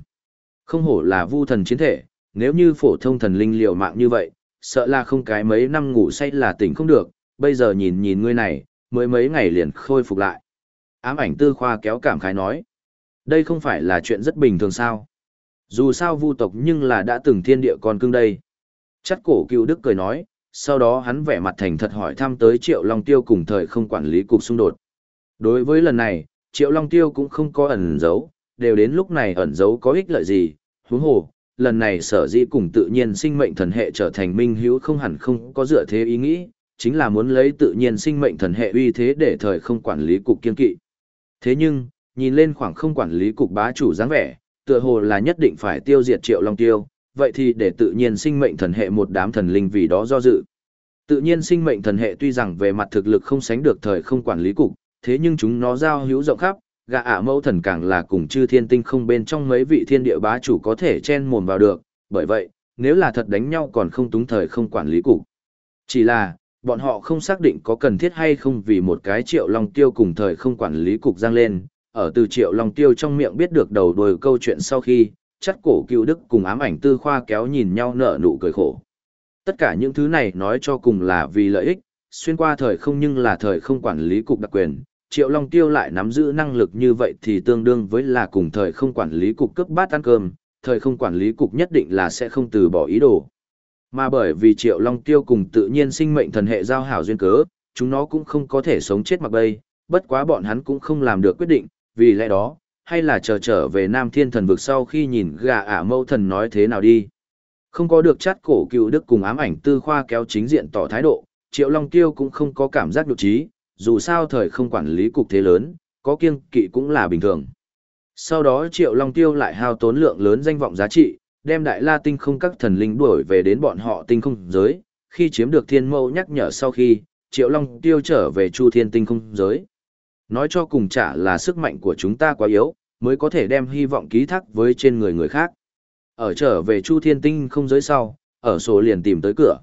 Không hổ là vu thần chiến thể, nếu như phổ thông thần linh liều mạng như vậy, sợ là không cái mấy năm ngủ say là tỉnh không được, bây giờ nhìn nhìn ngươi này, mới mấy ngày liền khôi phục lại. Ám ảnh tư khoa kéo cảm khái nói, đây không phải là chuyện rất bình thường sao. Dù sao vu tộc nhưng là đã từng thiên địa con cưng đây. Chắt cổ cựu đức cười nói, sau đó hắn vẻ mặt thành thật hỏi thăm tới Triệu Long Tiêu cùng thời không quản lý cục xung đột. Đối với lần này, Triệu Long Tiêu cũng không có ẩn giấu, đều đến lúc này ẩn giấu có ích lợi gì, huống hồ, lần này sở dĩ cùng tự nhiên sinh mệnh thần hệ trở thành minh hữu không hẳn không có dựa thế ý nghĩ, chính là muốn lấy tự nhiên sinh mệnh thần hệ uy thế để thời không quản lý cục kiên kỵ. Thế nhưng, nhìn lên khoảng không quản lý cục bá chủ dáng vẻ, tựa hồ là nhất định phải tiêu diệt Triệu Long Tiêu, vậy thì để tự nhiên sinh mệnh thần hệ một đám thần linh vì đó do dự. Tự nhiên sinh mệnh thần hệ tuy rằng về mặt thực lực không sánh được thời không quản lý cục, thế nhưng chúng nó giao hữu rộng khắp, gã ả mẫu thần càng là cùng chư thiên tinh không bên trong mấy vị thiên địa bá chủ có thể chen mồm vào được, bởi vậy, nếu là thật đánh nhau còn không túng thời không quản lý cục. Chỉ là, bọn họ không xác định có cần thiết hay không vì một cái triệu long tiêu cùng thời không quản lý cục giang lên, ở từ triệu long tiêu trong miệng biết được đầu đuôi câu chuyện sau khi, chắc cổ cựu đức cùng ám ảnh tư khoa kéo nhìn nhau nở nụ cười khổ. Tất cả những thứ này nói cho cùng là vì lợi ích, xuyên qua thời không nhưng là thời không quản lý cục đặc quyền, Triệu Long Tiêu lại nắm giữ năng lực như vậy thì tương đương với là cùng thời không quản lý cục cấp bát ăn cơm, thời không quản lý cục nhất định là sẽ không từ bỏ ý đồ. Mà bởi vì Triệu Long Tiêu cùng tự nhiên sinh mệnh thần hệ giao hảo duyên cớ, chúng nó cũng không có thể sống chết mặc bay, bất quá bọn hắn cũng không làm được quyết định, vì lẽ đó, hay là chờ trở về Nam Thiên Thần vực sau khi nhìn gà ả mâu thần nói thế nào đi. Không có được chát cổ cựu đức cùng ám ảnh tư khoa kéo chính diện tỏ thái độ, Triệu Long Tiêu cũng không có cảm giác nhục trí, dù sao thời không quản lý cục thế lớn, có kiêng kỵ cũng là bình thường. Sau đó Triệu Long Tiêu lại hao tốn lượng lớn danh vọng giá trị, đem Đại La Tinh không các thần linh đuổi về đến bọn họ tinh không giới, khi chiếm được thiên mẫu nhắc nhở sau khi, Triệu Long Tiêu trở về Chu Thiên Tinh không giới. Nói cho cùng trả là sức mạnh của chúng ta quá yếu, mới có thể đem hy vọng ký thác với trên người người khác. Ở trở về Chu Thiên Tinh không giới sau, ở số liền tìm tới cửa.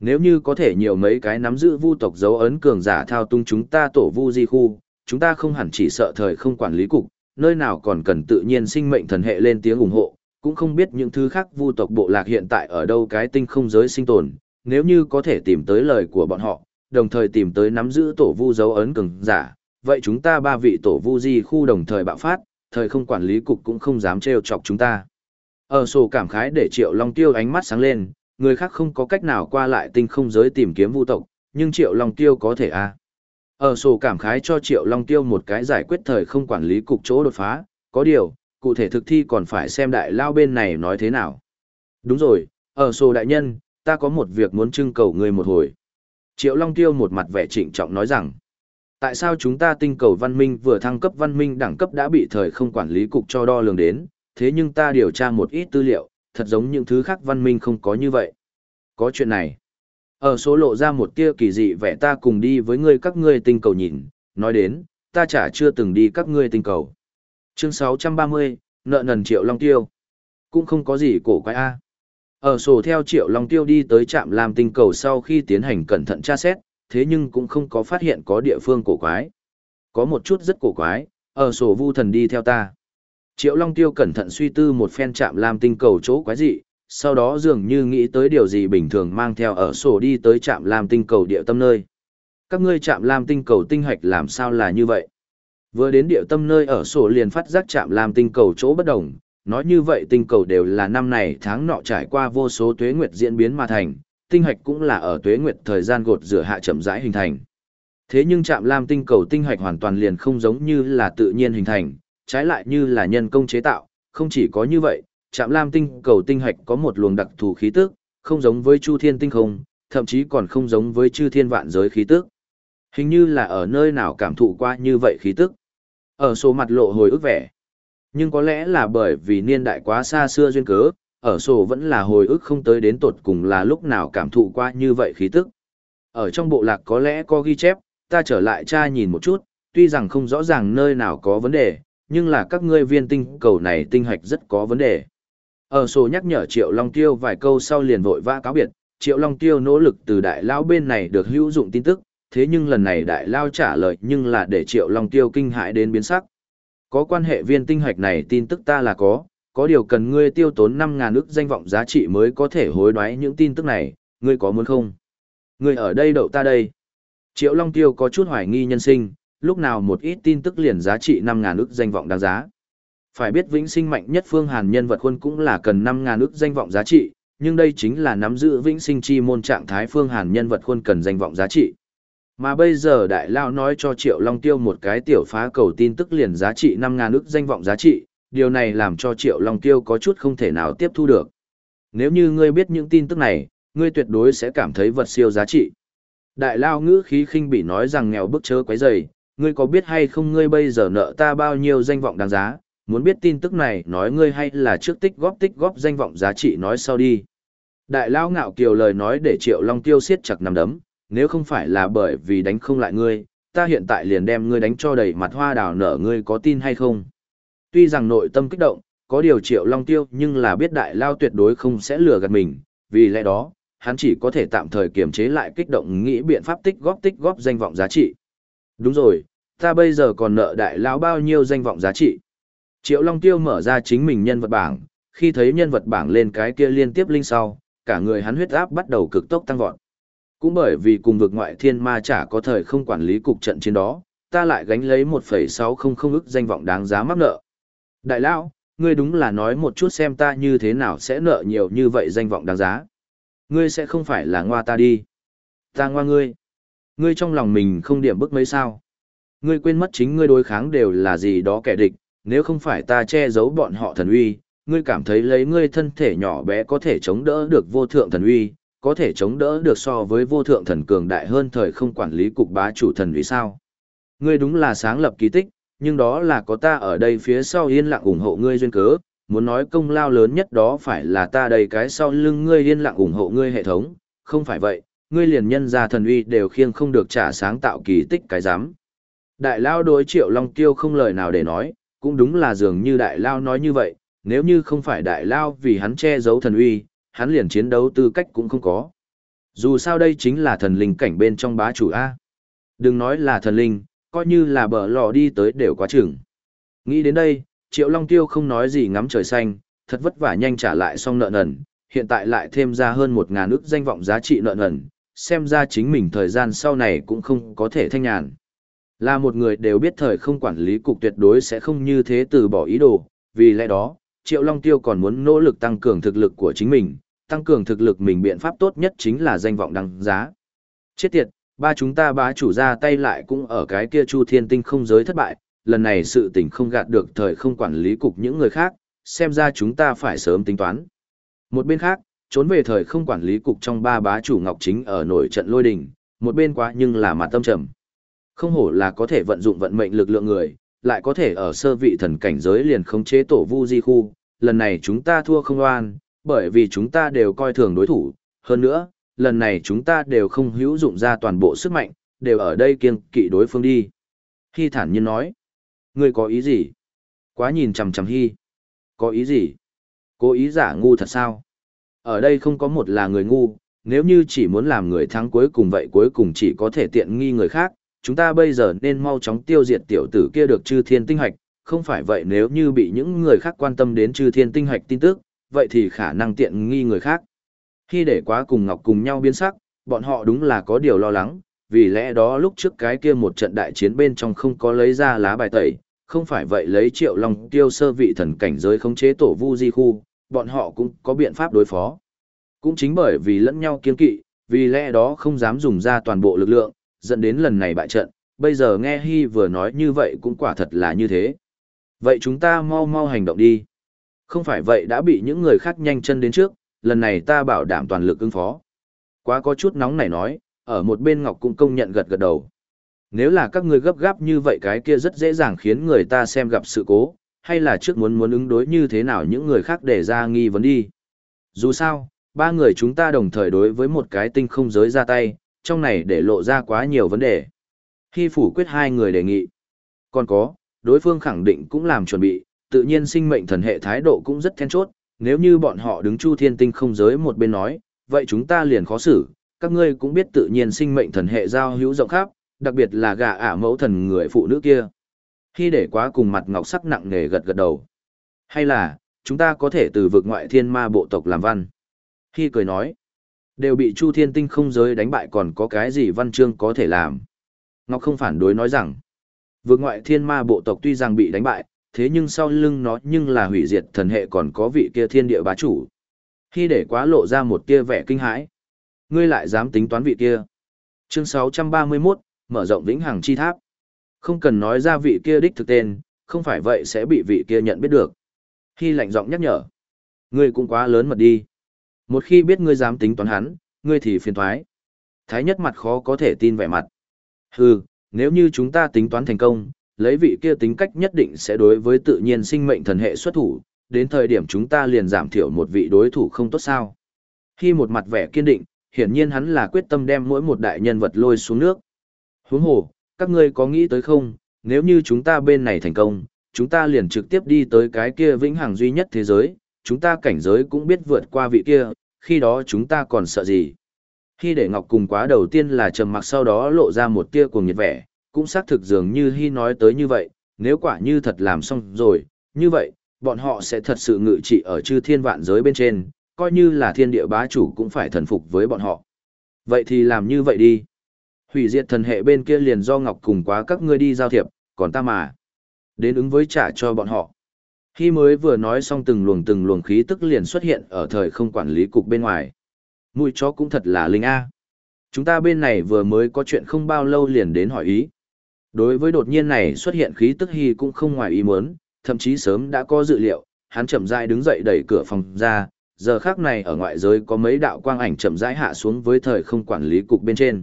Nếu như có thể nhiều mấy cái nắm giữ vu tộc dấu ấn cường giả thao tung chúng ta tổ vu di khu, chúng ta không hẳn chỉ sợ thời không quản lý cục, nơi nào còn cần tự nhiên sinh mệnh thần hệ lên tiếng ủng hộ, cũng không biết những thứ khác vu tộc bộ lạc hiện tại ở đâu cái tinh không giới sinh tồn, nếu như có thể tìm tới lời của bọn họ, đồng thời tìm tới nắm giữ tổ vu dấu ấn cường giả, vậy chúng ta ba vị tổ vu di khu đồng thời bạo phát, thời không quản lý cục cũng không dám trêu chọc chúng ta. Ở sổ cảm khái để Triệu Long Tiêu ánh mắt sáng lên, người khác không có cách nào qua lại tinh không giới tìm kiếm vu tộc, nhưng Triệu Long Tiêu có thể a. À. Ở sổ cảm khái cho Triệu Long Tiêu một cái giải quyết thời không quản lý cục chỗ đột phá, có điều, cụ thể thực thi còn phải xem đại lao bên này nói thế nào. Đúng rồi, ở sổ đại nhân, ta có một việc muốn trưng cầu người một hồi. Triệu Long Tiêu một mặt vẻ trịnh trọng nói rằng, tại sao chúng ta tinh cầu văn minh vừa thăng cấp văn minh đẳng cấp đã bị thời không quản lý cục cho đo lường đến, thế nhưng ta điều tra một ít tư liệu, thật giống những thứ khác văn minh không có như vậy. Có chuyện này. Ở số lộ ra một tia kỳ dị vẻ ta cùng đi với ngươi các ngươi tinh cầu nhìn, nói đến, ta chả chưa từng đi các ngươi tinh cầu. Chương 630, nợ nần triệu long tiêu. Cũng không có gì cổ quái a. Ở sổ theo triệu long tiêu đi tới trạm làm tinh cầu sau khi tiến hành cẩn thận tra xét, thế nhưng cũng không có phát hiện có địa phương cổ quái. Có một chút rất cổ quái, ở sổ vu thần đi theo ta. Triệu Long Tiêu cẩn thận suy tư một phen chạm làm tinh cầu chỗ quái dị, sau đó dường như nghĩ tới điều gì bình thường mang theo ở sổ đi tới trạm làm tinh cầu địa tâm nơi. Các ngươi chạm làm tinh cầu tinh hạch làm sao là như vậy? Vừa đến địa tâm nơi ở sổ liền phát giác chạm làm tinh cầu chỗ bất đồng, nói như vậy tinh cầu đều là năm này tháng nọ trải qua vô số tuế nguyệt diễn biến mà thành, tinh hạch cũng là ở tuế nguyệt thời gian gột rửa hạ chậm rãi hình thành. Thế nhưng chạm lam tinh cầu tinh hạch hoàn toàn liền không giống như là tự nhiên hình thành, trái lại như là nhân công chế tạo, không chỉ có như vậy, Trạm Lam tinh cầu tinh hạch có một luồng đặc thù khí tức, không giống với Chu Thiên tinh không, thậm chí còn không giống với Chư Thiên vạn giới khí tức. Hình như là ở nơi nào cảm thụ qua như vậy khí tức. Ở số mặt lộ hồi ức vẻ. Nhưng có lẽ là bởi vì niên đại quá xa xưa duyên cớ, ở sổ vẫn là hồi ức không tới đến tột cùng là lúc nào cảm thụ qua như vậy khí tức. Ở trong bộ lạc có lẽ có ghi chép, ta trở lại tra nhìn một chút, tuy rằng không rõ ràng nơi nào có vấn đề, nhưng là các ngươi viên tinh cầu này tinh hạch rất có vấn đề. Ở sổ nhắc nhở Triệu Long Tiêu vài câu sau liền vội vã cáo biệt, Triệu Long Tiêu nỗ lực từ đại lão bên này được hữu dụng tin tức, thế nhưng lần này đại lao trả lời nhưng là để triệu long tiêu kinh hãi đến biến sắc. Có quan hệ viên tinh hạch này tin tức ta là có, có điều cần ngươi tiêu tốn 5.000 ức danh vọng giá trị mới có thể hối đoái những tin tức này, ngươi có muốn không? Ngươi ở đây đậu ta đây. Triệu Long Tiêu có chút hoài nghi nhân sinh, lúc nào một ít tin tức liền giá trị 5.000 ức danh vọng đáng giá. Phải biết vĩnh sinh mạnh nhất phương hàn nhân vật quân cũng là cần 5.000 ức danh vọng giá trị, nhưng đây chính là nắm giữ vĩnh sinh chi môn trạng thái phương hàn nhân vật quân cần danh vọng giá trị. Mà bây giờ đại lao nói cho Triệu Long Tiêu một cái tiểu phá cầu tin tức liền giá trị 5.000 ức danh vọng giá trị, điều này làm cho Triệu Long Tiêu có chút không thể nào tiếp thu được. Nếu như ngươi biết những tin tức này, ngươi tuyệt đối sẽ cảm thấy vật siêu giá trị. Đại lao ngữ khí khinh bị nói rằng nghèo bức chớ quấy rầy, ngươi có biết hay không ngươi bây giờ nợ ta bao nhiêu danh vọng đáng giá, muốn biết tin tức này nói ngươi hay là trước tích góp tích góp danh vọng giá trị nói sau đi. Đại lao ngạo kiều lời nói để Triệu Long Tiêu siết chặt nằm đấm, nếu không phải là bởi vì đánh không lại ngươi, ta hiện tại liền đem ngươi đánh cho đầy mặt hoa đào nở ngươi có tin hay không. Tuy rằng nội tâm kích động, có điều Triệu Long Tiêu nhưng là biết đại lao tuyệt đối không sẽ lừa gạt mình, vì lẽ đó, hắn chỉ có thể tạm thời kiềm chế lại kích động nghĩ biện pháp tích góp tích góp danh vọng giá trị. Đúng rồi, ta bây giờ còn nợ đại lão bao nhiêu danh vọng giá trị. Triệu Long Tiêu mở ra chính mình nhân vật bảng, khi thấy nhân vật bảng lên cái kia liên tiếp linh sau, cả người hắn huyết áp bắt đầu cực tốc tăng vọt. Cũng bởi vì cùng vực ngoại thiên ma chả có thời không quản lý cục trận chiến đó, ta lại gánh lấy 1,600 ức danh vọng đáng giá mắc nợ. Đại lão, ngươi đúng là nói một chút xem ta như thế nào sẽ nợ nhiều như vậy danh vọng đáng giá. Ngươi sẽ không phải là ngoa ta đi. Ta ngoa ngươi. Ngươi trong lòng mình không điểm bức mấy sao. Ngươi quên mất chính ngươi đối kháng đều là gì đó kẻ địch, nếu không phải ta che giấu bọn họ thần uy, ngươi cảm thấy lấy ngươi thân thể nhỏ bé có thể chống đỡ được vô thượng thần uy, có thể chống đỡ được so với vô thượng thần cường đại hơn thời không quản lý cục bá chủ thần uy sao. Ngươi đúng là sáng lập kỳ tích, nhưng đó là có ta ở đây phía sau yên lặng ủng hộ ngươi duyên cớ, muốn nói công lao lớn nhất đó phải là ta đầy cái sau lưng ngươi yên lặng ủng hộ ngươi hệ thống, không phải vậy, ngươi liền nhân ra thần uy đều khiêng không được trả sáng tạo kỳ tích cái giám. Đại lao đối triệu long tiêu không lời nào để nói, cũng đúng là dường như đại lao nói như vậy, nếu như không phải đại lao vì hắn che giấu thần uy, hắn liền chiến đấu tư cách cũng không có. Dù sao đây chính là thần linh cảnh bên trong bá chủ A. Đừng nói là thần linh, coi như là bờ lò đi tới đều quá chừng. Nghĩ đến đây, Triệu Long Tiêu không nói gì ngắm trời xanh, thật vất vả nhanh trả lại xong nợ nần, hiện tại lại thêm ra hơn một ngàn ức danh vọng giá trị nợ nần, xem ra chính mình thời gian sau này cũng không có thể thanh nhàn. Là một người đều biết thời không quản lý cục tuyệt đối sẽ không như thế từ bỏ ý đồ, vì lẽ đó, Triệu Long Tiêu còn muốn nỗ lực tăng cường thực lực của chính mình, tăng cường thực lực mình biện pháp tốt nhất chính là danh vọng đăng giá. Chết tiệt, ba chúng ta bá chủ ra tay lại cũng ở cái kia Chu Thiên Tinh không giới thất bại, lần này sự tình không gạt được thời không quản lý cục những người khác, xem ra chúng ta phải sớm tính toán. Một bên khác, trốn về thời không quản lý cục trong ba bá chủ Ngọc Chính ở nổi trận lôi đình, một bên quá nhưng là mặt tâm trầm. Không hổ là có thể vận dụng vận mệnh lực lượng người, lại có thể ở sơ vị thần cảnh giới liền khống chế tổ vu di khu, lần này chúng ta thua không oan, bởi vì chúng ta đều coi thường đối thủ, hơn nữa, lần này chúng ta đều không hữu dụng ra toàn bộ sức mạnh, đều ở đây kiêng kỵ đối phương đi. Hy thản nhiên nói, ngươi có ý gì? Quá nhìn chằm chằm Hy. Có ý gì? Cố ý giả ngu thật sao? Ở đây không có một là người ngu, nếu như chỉ muốn làm người thắng cuối cùng vậy cuối cùng chỉ có thể tiện nghi người khác, chúng ta bây giờ nên mau chóng tiêu diệt tiểu tử kia được chư thiên tinh hạch, không phải vậy nếu như bị những người khác quan tâm đến chư thiên tinh hạch tin tức, vậy thì khả năng tiện nghi người khác. Khi để quá cùng Ngọc cùng nhau biến sắc, bọn họ đúng là có điều lo lắng, vì lẽ đó lúc trước cái kia một trận đại chiến bên trong không có lấy ra lá bài tẩy, không phải vậy lấy triệu long tiêu sơ vị thần cảnh giới khống chế tổ vu di khu, bọn họ cũng có biện pháp đối phó. Cũng chính bởi vì lẫn nhau kiên kỵ, vì lẽ đó không dám dùng ra toàn bộ lực lượng, dẫn đến lần này bại trận, bây giờ nghe Hy vừa nói như vậy cũng quả thật là như thế. Vậy chúng ta mau mau hành động đi. Không phải vậy đã bị những người khác nhanh chân đến trước, lần này ta bảo đảm toàn lực ứng phó. Quá có chút nóng này nói, ở một bên Ngọc cũng công nhận gật gật đầu. Nếu là các ngươi gấp gáp như vậy cái kia rất dễ dàng khiến người ta xem gặp sự cố, hay là trước muốn muốn ứng đối như thế nào những người khác để ra nghi vấn đi. Dù sao, ba người chúng ta đồng thời đối với một cái tinh không giới ra tay, trong này để lộ ra quá nhiều vấn đề. Khi phủ quyết hai người đề nghị. Còn có, đối phương khẳng định cũng làm chuẩn bị, tự nhiên sinh mệnh thần hệ thái độ cũng rất then chốt, nếu như bọn họ đứng chu thiên tinh không giới một bên nói, vậy chúng ta liền khó xử, các ngươi cũng biết tự nhiên sinh mệnh thần hệ giao hữu rộng khắp, đặc biệt là gà ả mẫu thần người phụ nữ kia. Khi để quá cùng mặt ngọc sắc nặng nề gật gật đầu. Hay là, chúng ta có thể từ vực ngoại thiên ma bộ tộc làm văn. Khi cười nói, đều bị Chu Thiên Tinh không giới đánh bại còn có cái gì văn chương có thể làm. Ngọc không phản đối nói rằng, vực ngoại thiên ma bộ tộc tuy rằng bị đánh bại, thế nhưng sau lưng nó nhưng là hủy diệt thần hệ còn có vị kia thiên địa bá chủ. Khi để quá lộ ra một kia vẻ kinh hãi, ngươi lại dám tính toán vị kia. Chương 631, mở rộng vĩnh hằng chi tháp. Không cần nói ra vị kia đích thực tên, không phải vậy sẽ bị vị kia nhận biết được. Khi lạnh giọng nhắc nhở, ngươi cũng quá lớn mật đi. Một khi biết ngươi dám tính toán hắn, ngươi thì phiền thoái. Thái nhất mặt khó có thể tin vẻ mặt. Hừ, nếu như chúng ta tính toán thành công, lấy vị kia tính cách nhất định sẽ đối với tự nhiên sinh mệnh thần hệ xuất thủ, đến thời điểm chúng ta liền giảm thiểu một vị đối thủ không tốt sao. Khi một mặt vẻ kiên định, hiển nhiên hắn là quyết tâm đem mỗi một đại nhân vật lôi xuống nước. Huống hồ, các ngươi có nghĩ tới không, nếu như chúng ta bên này thành công, chúng ta liền trực tiếp đi tới cái kia vĩnh hằng duy nhất thế giới, chúng ta cảnh giới cũng biết vượt qua vị kia, khi đó chúng ta còn sợ gì. Khi để Ngọc cùng quá đầu tiên là trầm mặc sau đó lộ ra một tia cuồng nhiệt vẻ, cũng xác thực dường như Hy nói tới như vậy, nếu quả như thật làm xong rồi, như vậy, bọn họ sẽ thật sự ngự trị ở chư thiên vạn giới bên trên, coi như là thiên địa bá chủ cũng phải thần phục với bọn họ. Vậy thì làm như vậy đi. Hủy diệt thần hệ bên kia liền do Ngọc cùng quá các ngươi đi giao thiệp, còn ta mà. Đến ứng với trả cho bọn họ. Khi mới vừa nói xong từng luồng từng luồng khí tức liền xuất hiện ở thời không quản lý cục bên ngoài. Mùi chó cũng thật là linh A. Chúng ta bên này vừa mới có chuyện không bao lâu liền đến hỏi ý. Đối với đột nhiên này xuất hiện khí tức hy cũng không ngoài ý muốn, thậm chí sớm đã có dự liệu, hắn chậm rãi đứng dậy đẩy cửa phòng ra, giờ khác này ở ngoại giới có mấy đạo quang ảnh chậm rãi hạ xuống với thời không quản lý cục bên trên.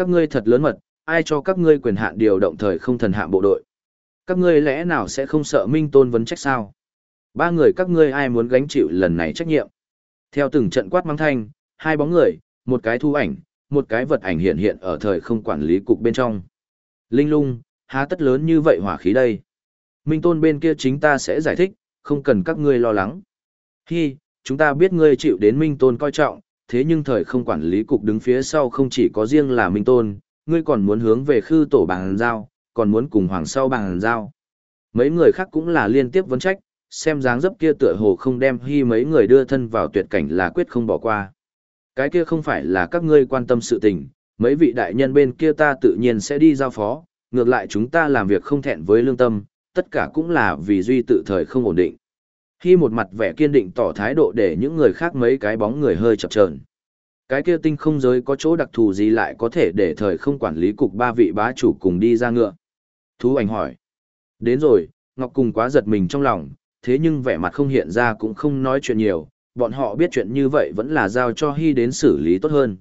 Các ngươi thật lớn mật, ai cho các ngươi quyền hạn điều động thời không thần hạ bộ đội? Các ngươi lẽ nào sẽ không sợ Minh Tôn vấn trách sao? Ba người các ngươi ai muốn gánh chịu lần này trách nhiệm? Theo từng trận quát mang thanh, hai bóng người, một cái thu ảnh, một cái vật ảnh hiện hiện ở thời không quản lý cục bên trong. Linh lung, há tất lớn như vậy hỏa khí đây? Minh Tôn bên kia chính ta sẽ giải thích, không cần các ngươi lo lắng. Hi, chúng ta biết ngươi chịu đến Minh Tôn coi trọng, thế nhưng thời không quản lý cục đứng phía sau không chỉ có riêng là Minh Tôn, ngươi còn muốn hướng về khư tổ bằng giao, còn muốn cùng hoàng sau bằng giao. Mấy người khác cũng là liên tiếp vấn trách, xem dáng dấp kia tựa hồ không đem hy mấy người đưa thân vào tuyệt cảnh là quyết không bỏ qua. Cái kia không phải là các ngươi quan tâm sự tình, mấy vị đại nhân bên kia ta tự nhiên sẽ đi giao phó, ngược lại chúng ta làm việc không thẹn với lương tâm, tất cả cũng là vì duy tự thời không ổn định. Khi một mặt vẻ kiên định tỏ thái độ để những người khác mấy cái bóng người hơi chập chờn. Cái kia tinh không giới có chỗ đặc thù gì lại có thể để thời không quản lý cục ba vị bá chủ cùng đi ra ngựa. Thú ảnh hỏi. Đến rồi, Ngọc cùng quá giật mình trong lòng, thế nhưng vẻ mặt không hiện ra cũng không nói chuyện nhiều, bọn họ biết chuyện như vậy vẫn là giao cho Hy đến xử lý tốt hơn.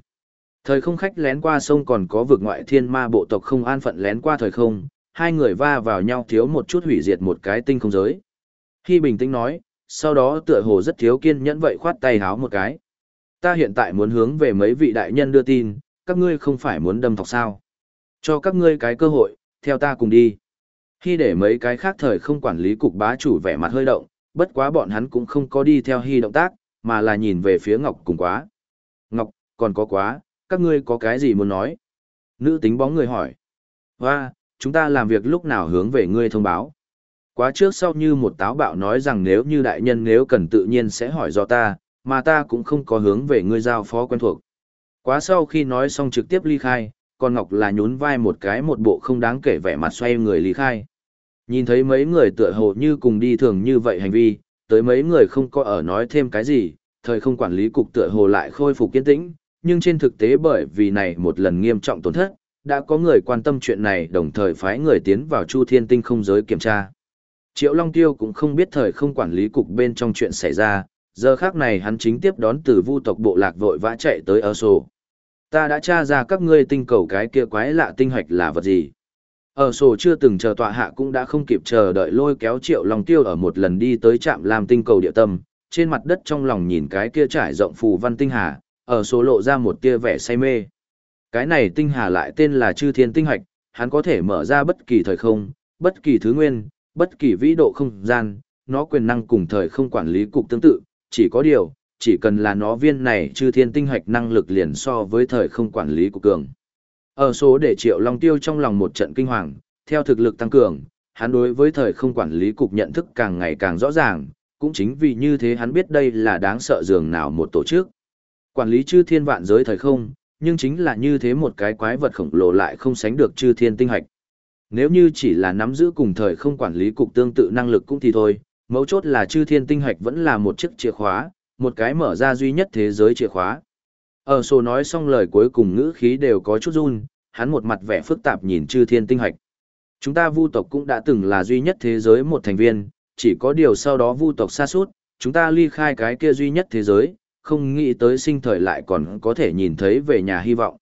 Thời không khách lén qua sông còn có vực ngoại thiên ma bộ tộc không an phận lén qua thời không, hai người va vào nhau thiếu một chút hủy diệt một cái tinh không giới. Hy bình tĩnh nói, sau đó tựa hồ rất thiếu kiên nhẫn vậy khoát tay háo một cái. Ta hiện tại muốn hướng về mấy vị đại nhân đưa tin, các ngươi không phải muốn đâm thọc sao. Cho các ngươi cái cơ hội, theo ta cùng đi. Khi để mấy cái khác thời không quản lý cục bá chủ vẻ mặt hơi động, bất quá bọn hắn cũng không có đi theo hy động tác, mà là nhìn về phía Ngọc cùng quá. Ngọc, còn có quá, các ngươi có cái gì muốn nói? Nữ tính bóng người hỏi. Và, chúng ta làm việc lúc nào hướng về ngươi thông báo. Quá trước sau như một táo bạo nói rằng nếu như đại nhân nếu cần tự nhiên sẽ hỏi do ta, mà ta cũng không có hướng về ngươi giao phó quen thuộc. Quá sau khi nói xong trực tiếp ly khai, còn Ngọc là nhún vai một cái một bộ không đáng kể vẻ mặt xoay người ly khai. Nhìn thấy mấy người tựa hồ như cùng đi thường như vậy hành vi, tới mấy người không có ở nói thêm cái gì, thời không quản lý cục tựa hồ lại khôi phục kiên tĩnh, nhưng trên thực tế bởi vì này một lần nghiêm trọng tổn thất, đã có người quan tâm chuyện này đồng thời phái người tiến vào Chu Thiên Tinh không giới kiểm tra. Triệu Long Tiêu cũng không biết thời không quản lý cục bên trong chuyện xảy ra, giờ khác này hắn chính tiếp đón từ vu tộc bộ lạc vội vã chạy tới ở sổ. Ta đã tra ra các ngươi tinh cầu cái kia quái lạ tinh hoạch là vật gì. Ở sổ chưa từng chờ tọa hạ cũng đã không kịp chờ đợi lôi kéo triệu Long tiêu ở một lần đi tới trạm làm tinh cầu địa tâm, trên mặt đất trong lòng nhìn cái kia trải rộng phù văn tinh hà, ở số lộ ra một tia vẻ say mê. Cái này tinh hà lại tên là chư thiên tinh hoạch, hắn có thể mở ra bất kỳ thời không, bất kỳ thứ nguyên, bất kỳ vĩ độ không gian, nó quyền năng cùng thời không quản lý cục tương tự, chỉ có điều, chỉ cần là nó viên này chư thiên tinh hạch năng lực liền so với thời không quản lý của cường. Ở số để Triệu Long Tiêu trong lòng một trận kinh hoàng, theo thực lực tăng cường, hắn đối với thời không quản lý cục nhận thức càng ngày càng rõ ràng, cũng chính vì như thế hắn biết đây là đáng sợ dường nào một tổ chức. Quản lý chư thiên vạn giới thời không, nhưng chính là như thế một cái quái vật khổng lồ lại không sánh được chư thiên tinh hạch. Nếu như chỉ là nắm giữ cùng thời không quản lý cục tương tự năng lực cũng thì thôi, mấu chốt là chư thiên tinh hạch vẫn là một chiếc chìa khóa, một cái mở ra duy nhất thế giới chìa khóa. Ở sổ nói xong lời cuối cùng ngữ khí đều có chút run, hắn một mặt vẻ phức tạp nhìn chư thiên tinh hạch. Chúng ta vu tộc cũng đã từng là duy nhất thế giới một thành viên, chỉ có điều sau đó vu tộc xa suốt, chúng ta ly khai cái kia duy nhất thế giới, không nghĩ tới sinh thời lại còn có thể nhìn thấy về nhà hy vọng.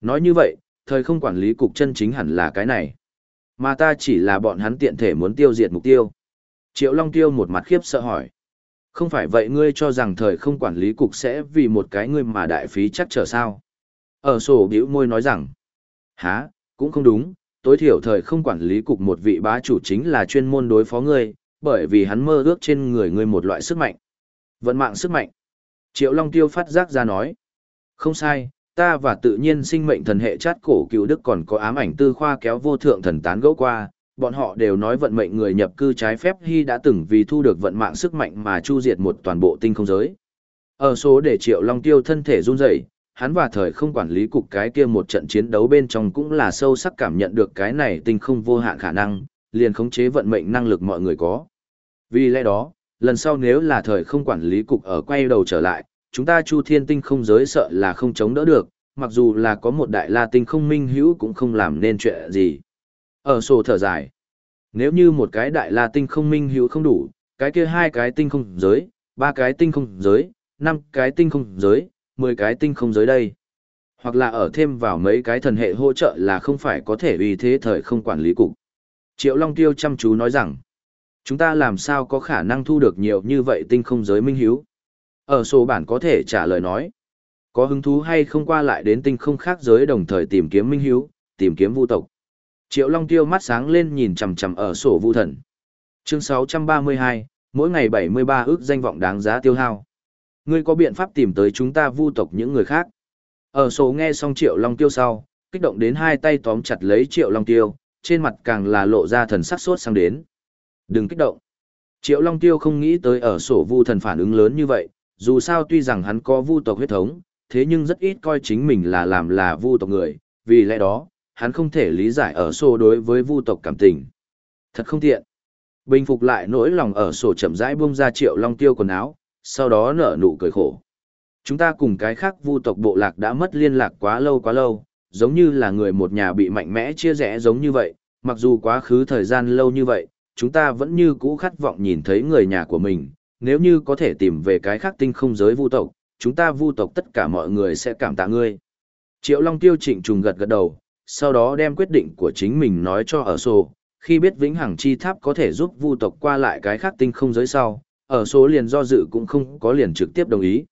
Nói như vậy, thời không quản lý cục chân chính hẳn là cái này. Mà ta chỉ là bọn hắn tiện thể muốn tiêu diệt mục tiêu. Triệu Long Tiêu một mặt khiếp sợ hỏi. Không phải vậy ngươi cho rằng thời không quản lý cục sẽ vì một cái ngươi mà đại phí chắc trở sao? Ở sổ biểu môi nói rằng. Hả, cũng không đúng, tối thiểu thời không quản lý cục một vị bá chủ chính là chuyên môn đối phó ngươi, bởi vì hắn mơ ước trên người ngươi một loại sức mạnh. Vận mạng sức mạnh. Triệu Long Tiêu phát giác ra nói. Không sai, ta và tự nhiên sinh mệnh thần hệ chát cổ cựu đức còn có ám ảnh tư khoa kéo vô thượng thần tán gẫu qua, bọn họ đều nói vận mệnh người nhập cư trái phép hy đã từng vì thu được vận mạng sức mạnh mà chu diệt một toàn bộ tinh không giới. Ở số để Triệu Long Tiêu thân thể run rẩy, hắn và thời không quản lý cục cái kia một trận chiến đấu bên trong cũng là sâu sắc cảm nhận được cái này tinh không vô hạn khả năng, liền khống chế vận mệnh năng lực mọi người có. Vì lẽ đó, lần sau nếu là thời không quản lý cục ở quay đầu trở lại, chúng ta chu thiên tinh không giới sợ là không chống đỡ được, mặc dù là có một đại la tinh không minh hữu cũng không làm nên chuyện gì. Ở sổ thở dài, nếu như một cái đại la tinh không minh hữu không đủ, cái kia hai cái tinh không giới, ba cái tinh không giới, năm cái tinh không giới, mười cái tinh không giới đây. Hoặc là ở thêm vào mấy cái thần hệ hỗ trợ là không phải có thể vì thế thời không quản lý cục. Triệu Long Tiêu chăm chú nói rằng, chúng ta làm sao có khả năng thu được nhiều như vậy tinh không giới minh hiếu. Ở sổ bản có thể trả lời nói, có hứng thú hay không qua lại đến tinh không khác giới đồng thời tìm kiếm minh hiếu, tìm kiếm vu tộc. Triệu Long Tiêu mắt sáng lên nhìn chằm chằm ở sổ vu thần. Chương 632, mỗi ngày 73 ước danh vọng đáng giá tiêu hao. Ngươi có biện pháp tìm tới chúng ta vu tộc những người khác. Ở sổ nghe xong Triệu Long Tiêu sau, kích động đến hai tay tóm chặt lấy Triệu Long Tiêu, trên mặt càng là lộ ra thần sắc sốt sang đến. Đừng kích động. Triệu Long Tiêu không nghĩ tới ở sổ vu thần phản ứng lớn như vậy, dù sao tuy rằng hắn có vu tộc huyết thống, thế nhưng rất ít coi chính mình là làm là vu tộc người, vì lẽ đó, hắn không thể lý giải ở sổ đối với vu tộc cảm tình. Thật không tiện. Bình phục lại nỗi lòng ở sổ chậm rãi buông ra Triệu Long Tiêu quần áo, sau đó nở nụ cười khổ. Chúng ta cùng cái khác vu tộc bộ lạc đã mất liên lạc quá lâu quá lâu, giống như là người một nhà bị mạnh mẽ chia rẽ giống như vậy, mặc dù quá khứ thời gian lâu như vậy, chúng ta vẫn như cũ khát vọng nhìn thấy người nhà của mình, nếu như có thể tìm về cái khác tinh không giới vu tộc, chúng ta vu tộc tất cả mọi người sẽ cảm tạ ngươi. Triệu Long Tiêu trịnh trùng gật gật đầu, sau đó đem quyết định của chính mình nói cho ở sổ, khi biết vĩnh hằng chi tháp có thể giúp vu tộc qua lại cái khác tinh không giới sau, ở số liền do dự cũng không có liền trực tiếp đồng ý.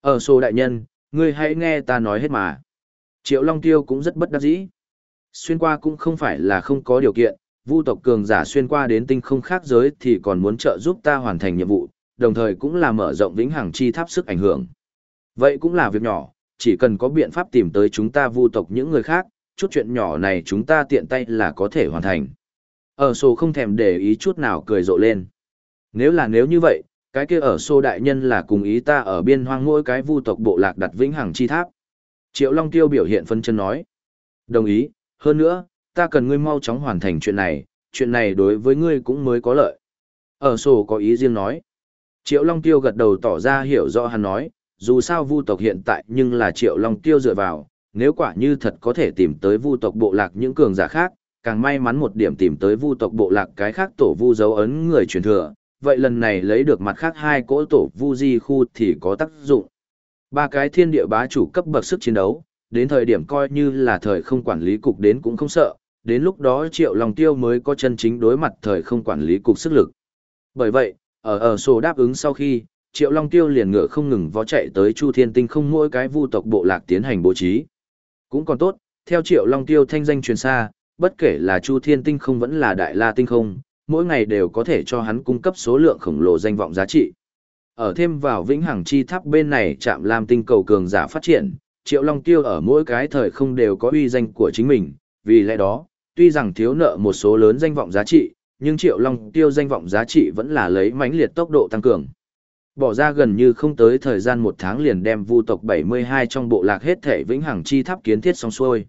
Ở số đại nhân, ngươi hãy nghe ta nói hết mà. Triệu Long Tiêu cũng rất bất đắc dĩ. Xuyên qua cũng không phải là không có điều kiện, vu tộc cường giả xuyên qua đến tinh không khác giới thì còn muốn trợ giúp ta hoàn thành nhiệm vụ, đồng thời cũng là mở rộng vĩnh hằng chi tháp sức ảnh hưởng. Vậy cũng là việc nhỏ, chỉ cần có biện pháp tìm tới chúng ta vu tộc những người khác, chút chuyện nhỏ này chúng ta tiện tay là có thể hoàn thành. Ở sổ không thèm để ý chút nào cười rộ lên. Nếu là nếu như vậy, cái kia ở sô đại nhân là cùng ý ta ở biên hoang mỗi cái vu tộc bộ lạc đặt vĩnh hằng chi tháp. Triệu Long Tiêu biểu hiện phân chân nói. Đồng ý, hơn nữa, ta cần ngươi mau chóng hoàn thành chuyện này, chuyện này đối với ngươi cũng mới có lợi. Ở sổ có ý riêng nói. Triệu Long Tiêu gật đầu tỏ ra hiểu rõ hắn nói, dù sao vu tộc hiện tại nhưng là Triệu Long Tiêu dựa vào, nếu quả như thật có thể tìm tới vu tộc bộ lạc những cường giả khác, càng may mắn một điểm tìm tới vu tộc bộ lạc cái khác tổ vu dấu ấn người truyền thừa, vậy lần này lấy được mặt khác hai cỗ tổ vu di khu thì có tác dụng. Ba cái thiên địa bá chủ cấp bậc sức chiến đấu, đến thời điểm coi như là thời không quản lý cục đến cũng không sợ, đến lúc đó triệu Long tiêu mới có chân chính đối mặt thời không quản lý cục sức lực. Bởi vậy, ở ở sổ đáp ứng sau khi, triệu long tiêu liền ngựa không ngừng vó chạy tới chu thiên tinh không mỗi cái vu tộc bộ lạc tiến hành bố trí. Cũng còn tốt, theo triệu long tiêu thanh danh truyền xa, bất kể là chu thiên tinh không vẫn là đại la tinh không, mỗi ngày đều có thể cho hắn cung cấp số lượng khổng lồ danh vọng giá trị. ở thêm vào vĩnh hằng chi tháp bên này chạm làm tinh cầu cường giả phát triển, Triệu Long Tiêu ở mỗi cái thời không đều có uy danh của chính mình, vì lẽ đó, tuy rằng thiếu nợ một số lớn danh vọng giá trị, nhưng Triệu Long Tiêu danh vọng giá trị vẫn là lấy mãnh liệt tốc độ tăng cường. Bỏ ra gần như không tới thời gian một tháng liền đem vu tộc 72 trong bộ lạc hết thể vĩnh hằng chi tháp kiến thiết xong xuôi.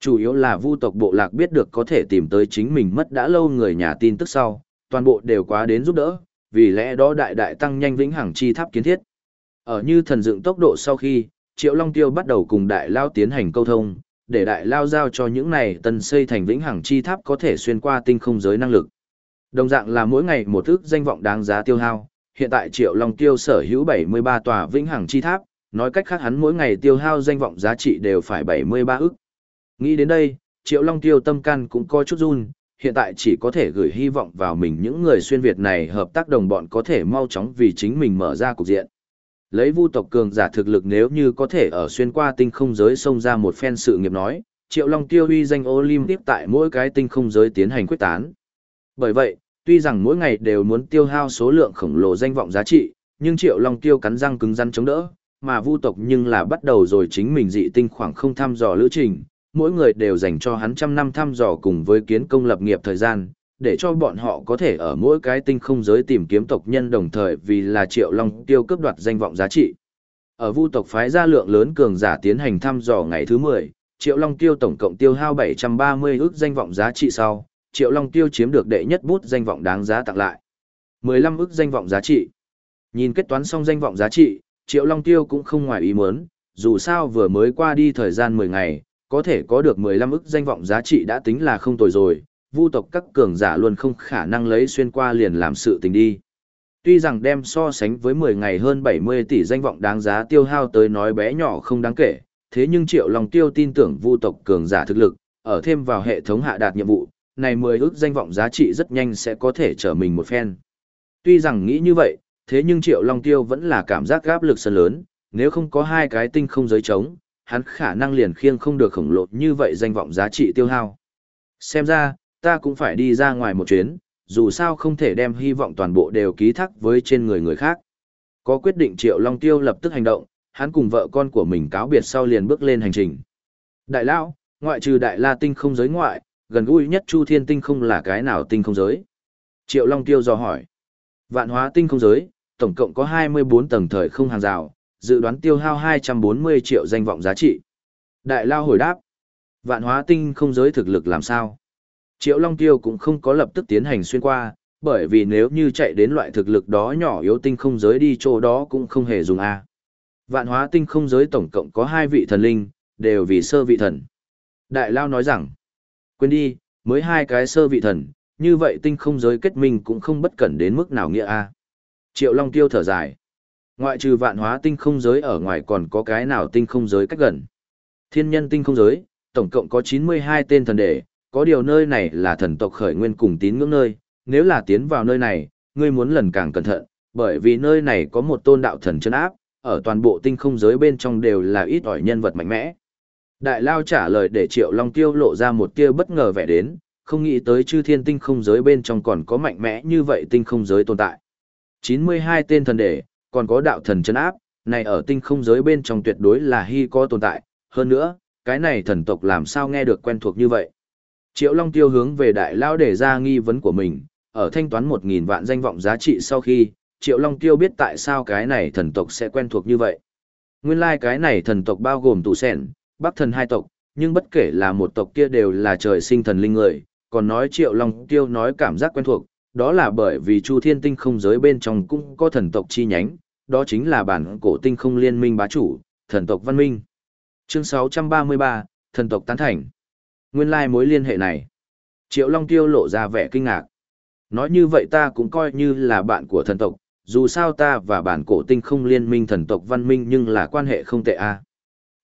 Chủ yếu là vu tộc bộ lạc biết được có thể tìm tới chính mình mất đã lâu người nhà tin tức sau, toàn bộ đều quá đến giúp đỡ, vì lẽ đó đại đại tăng nhanh vĩnh hằng chi tháp kiến thiết. Ở như thần dựng tốc độ sau khi, Triệu Long Tiêu bắt đầu cùng đại lao tiến hành câu thông, để đại lao giao cho những này tân xây thành vĩnh hằng chi tháp có thể xuyên qua tinh không giới năng lực. Đồng dạng là mỗi ngày một thước danh vọng đáng giá tiêu hao, hiện tại Triệu Long Tiêu sở hữu 73 tòa vĩnh hằng chi tháp, nói cách khác hắn mỗi ngày tiêu hao danh vọng giá trị đều phải 73 ức. Nghĩ đến đây, Triệu Long Tiêu tâm can cũng có chút run, hiện tại chỉ có thể gửi hy vọng vào mình những người xuyên Việt này hợp tác đồng bọn có thể mau chóng vì chính mình mở ra cục diện. Lấy vu tộc cường giả thực lực nếu như có thể ở xuyên qua tinh không giới xông ra một phen sự nghiệp nói, Triệu Long Tiêu uy danh Olympic tại mỗi cái tinh không giới tiến hành quyết tán. Bởi vậy, tuy rằng mỗi ngày đều muốn tiêu hao số lượng khổng lồ danh vọng giá trị, nhưng Triệu Long Tiêu cắn răng cứng rắn chống đỡ, mà vu tộc nhưng là bắt đầu rồi chính mình dị tinh khoảng không thăm dò lữ trình, mỗi người đều dành cho hắn trăm năm thăm dò cùng với kiến công lập nghiệp thời gian, để cho bọn họ có thể ở mỗi cái tinh không giới tìm kiếm tộc nhân đồng thời vì là Triệu Long Tiêu cướp đoạt danh vọng giá trị. Ở vu tộc phái gia lượng lớn cường giả tiến hành thăm dò ngày thứ 10, Triệu Long Tiêu tổng cộng tiêu hao 730 ước danh vọng giá trị sau, Triệu Long Tiêu chiếm được đệ nhất bút danh vọng đáng giá tặng lại. 15 ức danh vọng giá trị. Nhìn kết toán xong danh vọng giá trị, Triệu Long Tiêu cũng không ngoài ý muốn, dù sao vừa mới qua đi thời gian 10 ngày, có thể có được 15 ức danh vọng giá trị đã tính là không tồi rồi, vu tộc các cường giả luôn không khả năng lấy xuyên qua liền làm sự tình đi. Tuy rằng đem so sánh với 10 ngày hơn 70 tỷ danh vọng đáng giá tiêu hao tới nói bé nhỏ không đáng kể, thế nhưng Triệu Long Tiêu tin tưởng vu tộc cường giả thực lực, ở thêm vào hệ thống hạ đạt nhiệm vụ, này mười ước danh vọng giá trị rất nhanh sẽ có thể trở mình một phen. Tuy rằng nghĩ như vậy, thế nhưng Triệu Long Tiêu vẫn là cảm giác gáp lực sân lớn, nếu không có hai cái tinh không giới trống, hắn khả năng liền khiêng không được khổng lồ như vậy danh vọng giá trị tiêu hao. Xem ra, ta cũng phải đi ra ngoài một chuyến, dù sao không thể đem hy vọng toàn bộ đều ký thác với trên người người khác. Có quyết định Triệu Long Tiêu lập tức hành động, hắn cùng vợ con của mình cáo biệt sau liền bước lên hành trình. Đại Lão, ngoại trừ Đại La Tinh không giới ngoại, gần gũi nhất Chu Thiên Tinh không là cái nào tinh không giới? Triệu Long Tiêu dò hỏi. Vạn hóa tinh không giới, tổng cộng có 24 tầng thời không hàng rào, dự đoán tiêu hao 240 triệu danh vọng giá trị. Đại Lao hồi đáp. Vạn hóa tinh không giới thực lực làm sao? Triệu Long Tiêu cũng không có lập tức tiến hành xuyên qua, bởi vì nếu như chạy đến loại thực lực đó nhỏ yếu tinh không giới đi chỗ đó cũng không hề dùng A. Vạn hóa tinh không giới tổng cộng có hai vị thần linh, đều vì sơ vị thần. Đại Lao nói rằng, quên đi, mới hai cái sơ vị thần, như vậy tinh không giới kết minh cũng không bất cẩn đến mức nào nghĩa A. Triệu Long Tiêu thở dài. Ngoại trừ vạn hóa tinh không giới ở ngoài còn có cái nào tinh không giới cách gần. Thiên nhân tinh không giới, tổng cộng có 92 tên thần đệ, có điều nơi này là thần tộc khởi nguyên cùng tín ngưỡng nơi, nếu là tiến vào nơi này, ngươi muốn lần càng cẩn thận, bởi vì nơi này có một tôn đạo thần chân áp, ở toàn bộ tinh không giới bên trong đều là ít ỏi nhân vật mạnh mẽ. Đại Lao trả lời để Triệu Long Tiêu lộ ra một tia bất ngờ vẻ đến, không nghĩ tới chư thiên tinh không giới bên trong còn có mạnh mẽ như vậy tinh không giới tồn tại. 92 tên thần đệ, còn có đạo thần chân áp, này ở tinh không giới bên trong tuyệt đối là hy có tồn tại, hơn nữa, cái này thần tộc làm sao nghe được quen thuộc như vậy. Triệu Long Tiêu hướng về đại lao để ra nghi vấn của mình, ở thanh toán 1.000 vạn danh vọng giá trị sau khi, Triệu Long Tiêu biết tại sao cái này thần tộc sẽ quen thuộc như vậy. Nguyên lai like cái này thần tộc bao gồm tù sẻn, bắc thần hai tộc, nhưng bất kể là một tộc kia đều là trời sinh thần linh người, còn nói Triệu Long Tiêu nói cảm giác quen thuộc, đó là bởi vì Chu Thiên Tinh không giới bên trong cũng có thần tộc chi nhánh, đó chính là bản cổ tinh không liên minh bá chủ, thần tộc văn minh. Chương 633, thần tộc tán thành. Nguyên lai like mối liên hệ này. Triệu Long Tiêu lộ ra vẻ kinh ngạc. Nói như vậy ta cũng coi như là bạn của thần tộc, dù sao ta và bản cổ tinh không liên minh thần tộc văn minh nhưng là quan hệ không tệ a.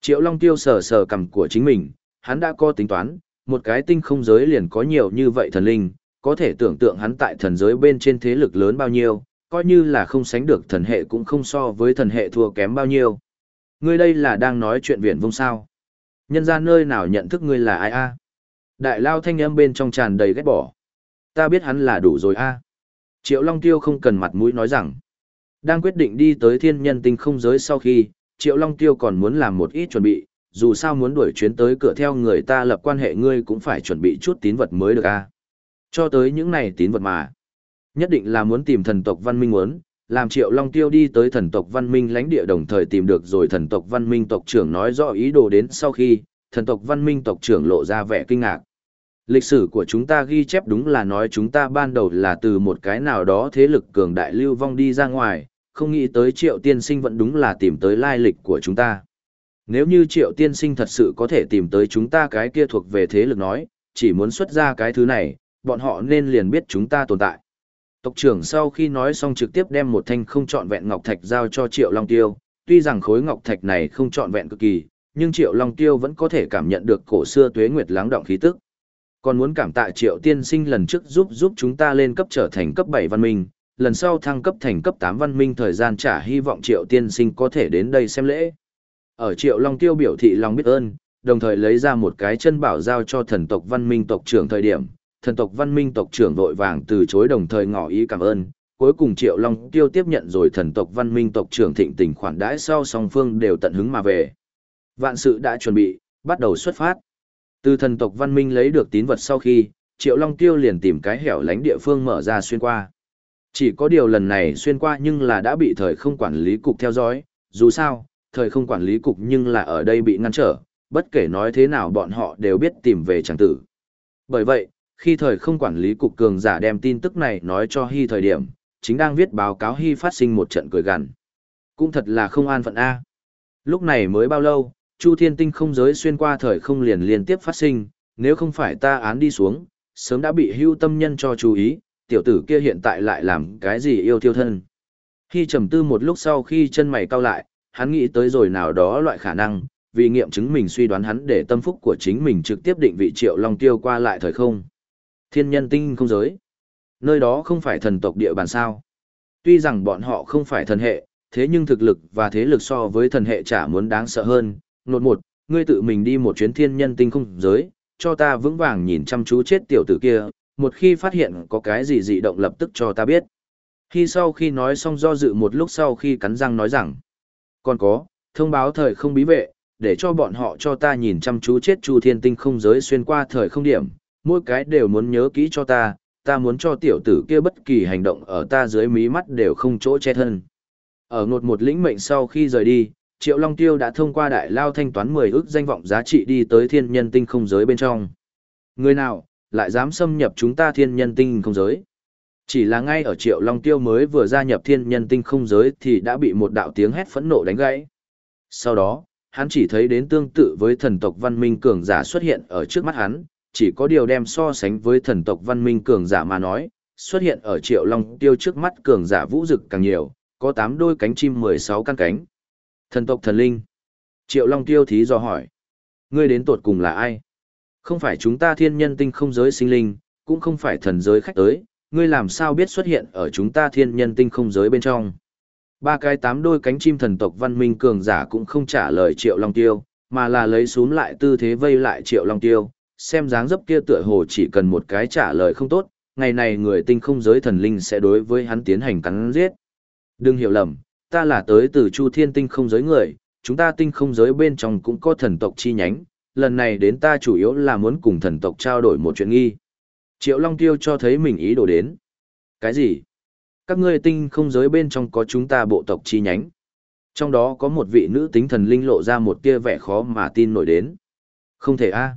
Triệu Long Tiêu sờ sờ cầm của chính mình, hắn đã có tính toán, một cái tinh không giới liền có nhiều như vậy thần linh, có thể tưởng tượng hắn tại thần giới bên trên thế lực lớn bao nhiêu, coi như là không sánh được thần hệ cũng không so với thần hệ thua kém bao nhiêu. Ngươi đây là đang nói chuyện viển vông sao. Nhân ra nơi nào nhận thức ngươi là ai a? Đại lao thanh âm bên trong tràn đầy ghét bỏ. Ta biết hắn là đủ rồi a. Triệu Long Tiêu không cần mặt mũi nói rằng. Đang quyết định đi tới thiên nhân tinh không giới sau khi, Triệu Long Tiêu còn muốn làm một ít chuẩn bị, dù sao muốn đuổi chuyến tới cửa theo người ta lập quan hệ ngươi cũng phải chuẩn bị chút tín vật mới được a. Cho tới những này tín vật mà. Nhất định là muốn tìm thần tộc văn minh muốn, làm Triệu Long Tiêu đi tới thần tộc văn minh lãnh địa đồng thời tìm được rồi thần tộc văn minh tộc trưởng nói rõ ý đồ đến sau khi, thần tộc văn minh tộc trưởng lộ ra vẻ kinh ngạc. Lịch sử của chúng ta ghi chép đúng là nói chúng ta ban đầu là từ một cái nào đó thế lực cường đại lưu vong đi ra ngoài, không nghĩ tới triệu tiên sinh vẫn đúng là tìm tới lai lịch của chúng ta. Nếu như triệu tiên sinh thật sự có thể tìm tới chúng ta cái kia thuộc về thế lực nói, chỉ muốn xuất ra cái thứ này, bọn họ nên liền biết chúng ta tồn tại. Tộc trưởng sau khi nói xong trực tiếp đem một thanh không trọn vẹn ngọc thạch giao cho Triệu Long Tiêu, tuy rằng khối ngọc thạch này không trọn vẹn cực kỳ, nhưng Triệu Long Tiêu vẫn có thể cảm nhận được cổ xưa tuế nguyệt lắng động khí tức. Còn muốn cảm tạ Triệu Tiên Sinh lần trước giúp giúp chúng ta lên cấp trở thành cấp 7 văn minh, lần sau thăng cấp thành cấp 8 văn minh thời gian trả hy vọng Triệu Tiên Sinh có thể đến đây xem lễ. Ở Triệu Long Tiêu biểu thị lòng biết ơn, đồng thời lấy ra một cái chân bảo giao cho thần tộc văn minh tộc trưởng thời điểm, thần tộc văn minh tộc trưởng vội vàng từ chối đồng thời ngỏ ý cảm ơn. Cuối cùng Triệu Long Tiêu tiếp nhận rồi thần tộc văn minh tộc trưởng thịnh tình khoản đãi sau song phương đều tận hứng mà về. Vạn sự đã chuẩn bị, bắt đầu xuất phát. Từ thần tộc văn minh lấy được tín vật sau khi, Triệu Long Tiêu liền tìm cái hẻo lánh địa phương mở ra xuyên qua. Chỉ có điều lần này xuyên qua nhưng là đã bị thời không quản lý cục theo dõi, dù sao, thời không quản lý cục nhưng là ở đây bị ngăn trở, bất kể nói thế nào bọn họ đều biết tìm về chẳng tử. Bởi vậy, khi thời không quản lý cục cường giả đem tin tức này nói cho Hy thời điểm, chính đang viết báo cáo Hy phát sinh một trận cười gằn. Cũng thật là không an phận A. Lúc này mới bao lâu, Chu Thiên Tinh không giới xuyên qua thời không liền liên tiếp phát sinh, nếu không phải ta án đi xuống, sớm đã bị hưu tâm nhân cho chú ý, tiểu tử kia hiện tại lại làm cái gì yêu thiêu thân. Khi trầm tư một lúc sau khi chân mày cau lại, hắn nghĩ tới rồi nào đó loại khả năng, vì nghiệm chứng mình suy đoán hắn để tâm phúc của chính mình trực tiếp định vị triệu long tiêu qua lại thời không. Thiên nhân tinh không giới. Nơi đó không phải thần tộc địa bàn sao. Tuy rằng bọn họ không phải thần hệ, thế nhưng thực lực và thế lực so với thần hệ chả muốn đáng sợ hơn. Nột một, ngươi tự mình đi một chuyến thiên nhân tinh không giới, cho ta vững vàng nhìn chăm chú chết tiểu tử kia, một khi phát hiện có cái gì dị động lập tức cho ta biết. Khi sau khi nói xong do dự một lúc sau khi cắn răng nói rằng, còn có, thông báo thời không bí vệ, để cho bọn họ cho ta nhìn chăm chú chết chu thiên tinh không giới xuyên qua thời không điểm, mỗi cái đều muốn nhớ kỹ cho ta, ta muốn cho tiểu tử kia bất kỳ hành động ở ta dưới mí mắt đều không chỗ che thân. Ở ngột một lĩnh mệnh sau khi rời đi, Triệu Long Tiêu đã thông qua đại lao thanh toán 10 ước danh vọng giá trị đi tới thiên nhân tinh không giới bên trong. Người nào, lại dám xâm nhập chúng ta thiên nhân tinh không giới? Chỉ là ngay ở Triệu Long Tiêu mới vừa gia nhập thiên nhân tinh không giới thì đã bị một đạo tiếng hét phẫn nộ đánh gãy. Sau đó, hắn chỉ thấy đến tương tự với thần tộc văn minh cường giả xuất hiện ở trước mắt hắn, chỉ có điều đem so sánh với thần tộc văn minh cường giả mà nói, xuất hiện ở triệu long tiêu trước mắt cường giả vũ dực càng nhiều, có 8 đôi cánh chim 16 căn cánh. Thần tộc thần linh. Triệu long tiêu thí do hỏi. Ngươi đến tột cùng là ai? Không phải chúng ta thiên nhân tinh không giới sinh linh, cũng không phải thần giới khách tới, ngươi làm sao biết xuất hiện ở chúng ta thiên nhân tinh không giới bên trong. Ba cái tám đôi cánh chim thần tộc văn minh cường giả cũng không trả lời triệu long tiêu, mà là lấy xuống lại tư thế vây lại triệu long tiêu, xem dáng dấp kia tựa hồ chỉ cần một cái trả lời không tốt, ngày này người tinh không giới thần linh sẽ đối với hắn tiến hành cắn giết. Đừng hiểu lầm, ta là tới từ Chu Thiên tinh không giới người, chúng ta tinh không giới bên trong cũng có thần tộc chi nhánh, lần này đến ta chủ yếu là muốn cùng thần tộc trao đổi một chuyện nghi. Triệu Long Tiêu cho thấy mình ý đồ đến. Cái gì? Các ngươi tinh không giới bên trong có chúng ta bộ tộc chi nhánh. Trong đó có một vị nữ tính thần linh lộ ra một tia vẻ khó mà tin nổi đến. Không thể a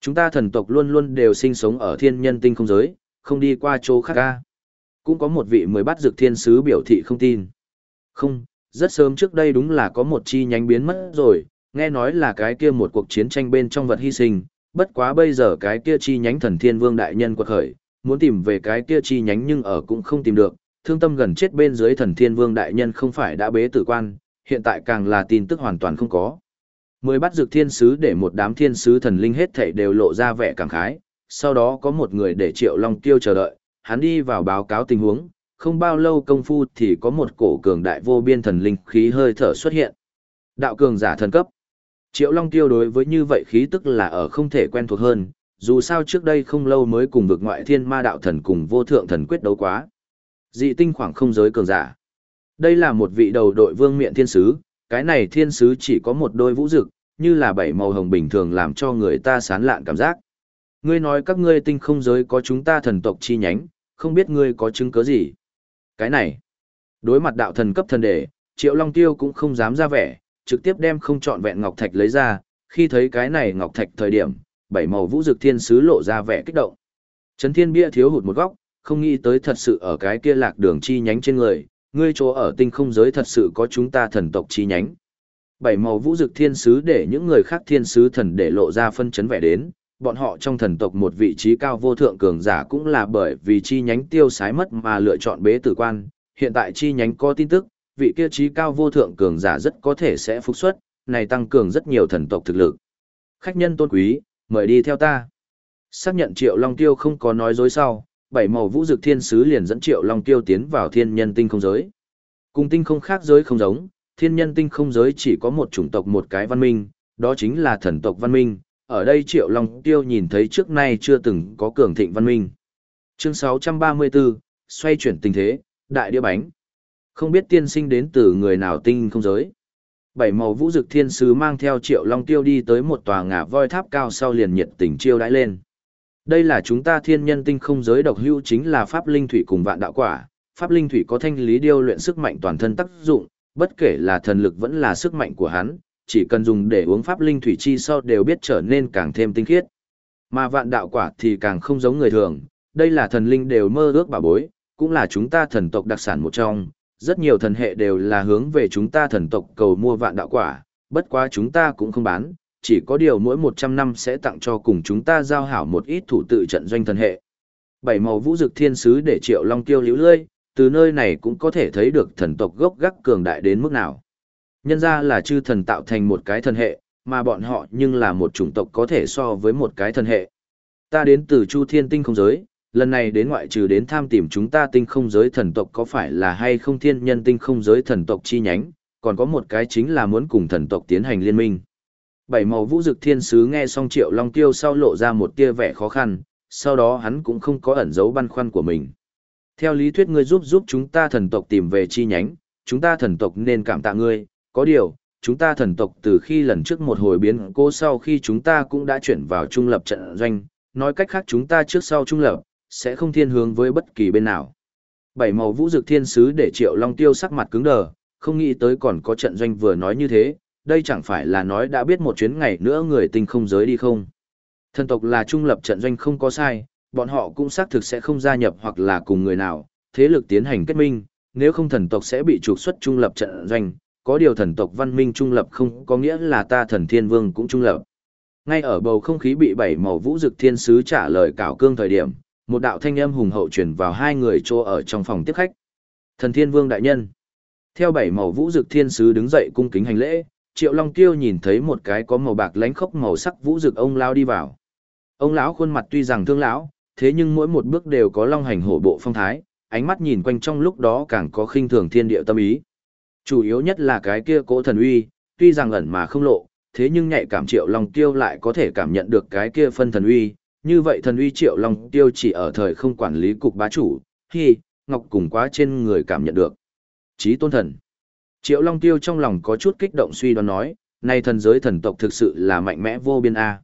Chúng ta thần tộc luôn luôn đều sinh sống ở thiên nhân tinh không giới, không đi qua chỗ khác a. Cũng có một vị mới bắt dược thiên sứ biểu thị không tin. Không, rất sớm trước đây đúng là có một chi nhánh biến mất rồi, nghe nói là cái kia một cuộc chiến tranh bên trong vật hy sinh, bất quá bây giờ cái kia chi nhánh thần thiên vương đại nhân quật khởi, muốn tìm về cái kia chi nhánh nhưng ở cũng không tìm được, thương tâm gần chết bên dưới thần thiên vương đại nhân không phải đã bế tử quan, hiện tại càng là tin tức hoàn toàn không có. Mười bắt dược thiên sứ để một đám thiên sứ thần linh hết thảy đều lộ ra vẻ cảm khái, sau đó có một người để Triệu Long Tiêu chờ đợi, hắn đi vào báo cáo tình huống, không bao lâu công phu thì có một cổ cường đại vô biên thần linh khí hơi thở xuất hiện. Đạo cường giả thần cấp. Triệu Long Tiêu đối với như vậy khí tức là ở không thể quen thuộc hơn, dù sao trước đây không lâu mới cùng vực ngoại thiên ma đạo thần cùng vô thượng thần quyết đấu quá. Dị tinh khoảng không giới cường giả. Đây là một vị đầu đội vương miện thiên sứ, cái này thiên sứ chỉ có một đôi vũ rực, như là bảy màu hồng bình thường làm cho người ta sán lạn cảm giác. Ngươi nói các ngươi tinh không giới có chúng ta thần tộc chi nhánh, không biết ngươi có chứng cứ gì. Cái này, đối mặt đạo thần cấp thần đề, Triệu Long Tiêu cũng không dám ra vẻ, trực tiếp đem không chọn vẹn ngọc thạch lấy ra, khi thấy cái này ngọc thạch thời điểm, bảy màu vũ dực thiên sứ lộ ra vẻ kích động. Trấn Thiên Bia thiếu hụt một góc, không nghĩ tới thật sự ở cái kia lạc đường chi nhánh trên người, ngươi chỗ ở tinh không giới thật sự có chúng ta thần tộc chi nhánh. Bảy màu vũ dực thiên sứ để những người khác thiên sứ thần để lộ ra phân chấn vẻ đến, bọn họ trong thần tộc một vị trí cao vô thượng cường giả cũng là bởi vì chi nhánh tiêu sái mất mà lựa chọn bế tử quan, hiện tại chi nhánh có tin tức, vị kia trí cao vô thượng cường giả rất có thể sẽ phục xuất, này tăng cường rất nhiều thần tộc thực lực. Khách nhân tôn quý, mời đi theo ta. Xác nhận Triệu Long Tiêu không có nói dối sau, bảy màu vũ dực thiên sứ liền dẫn Triệu Long Tiêu tiến vào thiên nhân tinh không giới. Cùng tinh không khác giới không giống, thiên nhân tinh không giới chỉ có một chủng tộc một cái văn minh, đó chính là thần tộc văn minh. Ở đây Triệu Long Tiêu nhìn thấy trước nay chưa từng có cường thịnh văn minh. Chương 634, xoay chuyển tình thế, đại đĩa bánh. Không biết tiên sinh đến từ người nào tinh không giới. Bảy màu vũ dực thiên sứ mang theo triệu long tiêu đi tới một tòa ngả voi tháp cao sau liền nhiệt tình chiêu đãi lên. Đây là chúng ta thiên nhân tinh không giới độc hữu chính là pháp linh thủy cùng vạn đạo quả. Pháp linh thủy có thanh lý điêu luyện sức mạnh toàn thân tác dụng, bất kể là thần lực vẫn là sức mạnh của hắn, chỉ cần dùng để uống pháp linh thủy chi sau đều biết trở nên càng thêm tinh khiết. Mà vạn đạo quả thì càng không giống người thường, đây là thần linh đều mơ ước bảo bối, cũng là chúng ta thần tộc đặc sản một trong, rất nhiều thần hệ đều là hướng về chúng ta thần tộc cầu mua vạn đạo quả, bất quá chúng ta cũng không bán, chỉ có điều mỗi 100 năm sẽ tặng cho cùng chúng ta giao hảo một ít thủ tự trận doanh thần hệ. Bảy màu vũ dực thiên sứ để triệu long tiêu liễu lơi, từ nơi này cũng có thể thấy được thần tộc gốc gác cường đại đến mức nào. Nhân ra là chư thần tạo thành một cái thần hệ, mà bọn họ nhưng là một chủng tộc có thể so với một cái thần hệ. Ta đến từ chu thiên tinh không giới, lần này đến ngoại trừ đến tham tìm chúng ta tinh không giới thần tộc có phải là hay không thiên nhân tinh không giới thần tộc chi nhánh, còn có một cái chính là muốn cùng thần tộc tiến hành liên minh. Bảy màu vũ dực thiên sứ nghe xong triệu long tiêu sau lộ ra một tia vẻ khó khăn, sau đó hắn cũng không có ẩn giấu băn khoăn của mình. Theo lý thuyết ngươi giúp giúp chúng ta thần tộc tìm về chi nhánh, chúng ta thần tộc nên cảm tạ ngươi, có điều, chúng ta thần tộc từ khi lần trước một hồi biến cố sau khi chúng ta cũng đã chuyển vào trung lập trận doanh, nói cách khác chúng ta trước sau trung lập, sẽ không thiên hướng với bất kỳ bên nào. Bảy màu vũ dực thiên sứ để triệu long tiêu sắc mặt cứng đờ, không nghĩ tới còn có trận doanh vừa nói như thế, đây chẳng phải là nói đã biết một chuyến ngày nữa người tinh không giới đi không. Thần tộc là trung lập trận doanh không có sai, bọn họ cũng xác thực sẽ không gia nhập hoặc là cùng người nào, thế lực tiến hành kết minh, nếu không thần tộc sẽ bị trục xuất trung lập trận doanh, có điều thần tộc văn minh trung lập không có nghĩa là ta thần thiên vương cũng trung lập. Ngay ở bầu không khí bị bảy màu vũ dực thiên sứ trả lời cảo cương thời điểm, một đạo thanh âm hùng hậu truyền vào hai người chỗ ở trong phòng tiếp khách. Thần Thiên Vương đại nhân. Theo bảy màu vũ dực thiên sứ đứng dậy cung kính hành lễ, Triệu Long Tiêu nhìn thấy một cái có màu bạc lánh khốc màu sắc vũ dực ông lao đi vào. Ông lão khuôn mặt tuy rằng thương lão, thế nhưng mỗi một bước đều có long hành hổ bộ phong thái, ánh mắt nhìn quanh trong lúc đó càng có khinh thường thiên địa tâm ý. Chủ yếu nhất là cái kia cỗ thần uy, tuy rằng ẩn mà không lộ, thế nhưng nhạy cảm Triệu Long Tiêu lại có thể cảm nhận được cái kia phân thần uy, như vậy thần uy triệu long tiêu chỉ ở thời không quản lý cục bá chủ, khi, ngọc cùng quá trên người cảm nhận được. Chí tôn thần. Triệu long tiêu trong lòng có chút kích động suy đoán nói, nay thần giới thần tộc thực sự là mạnh mẽ vô biên A.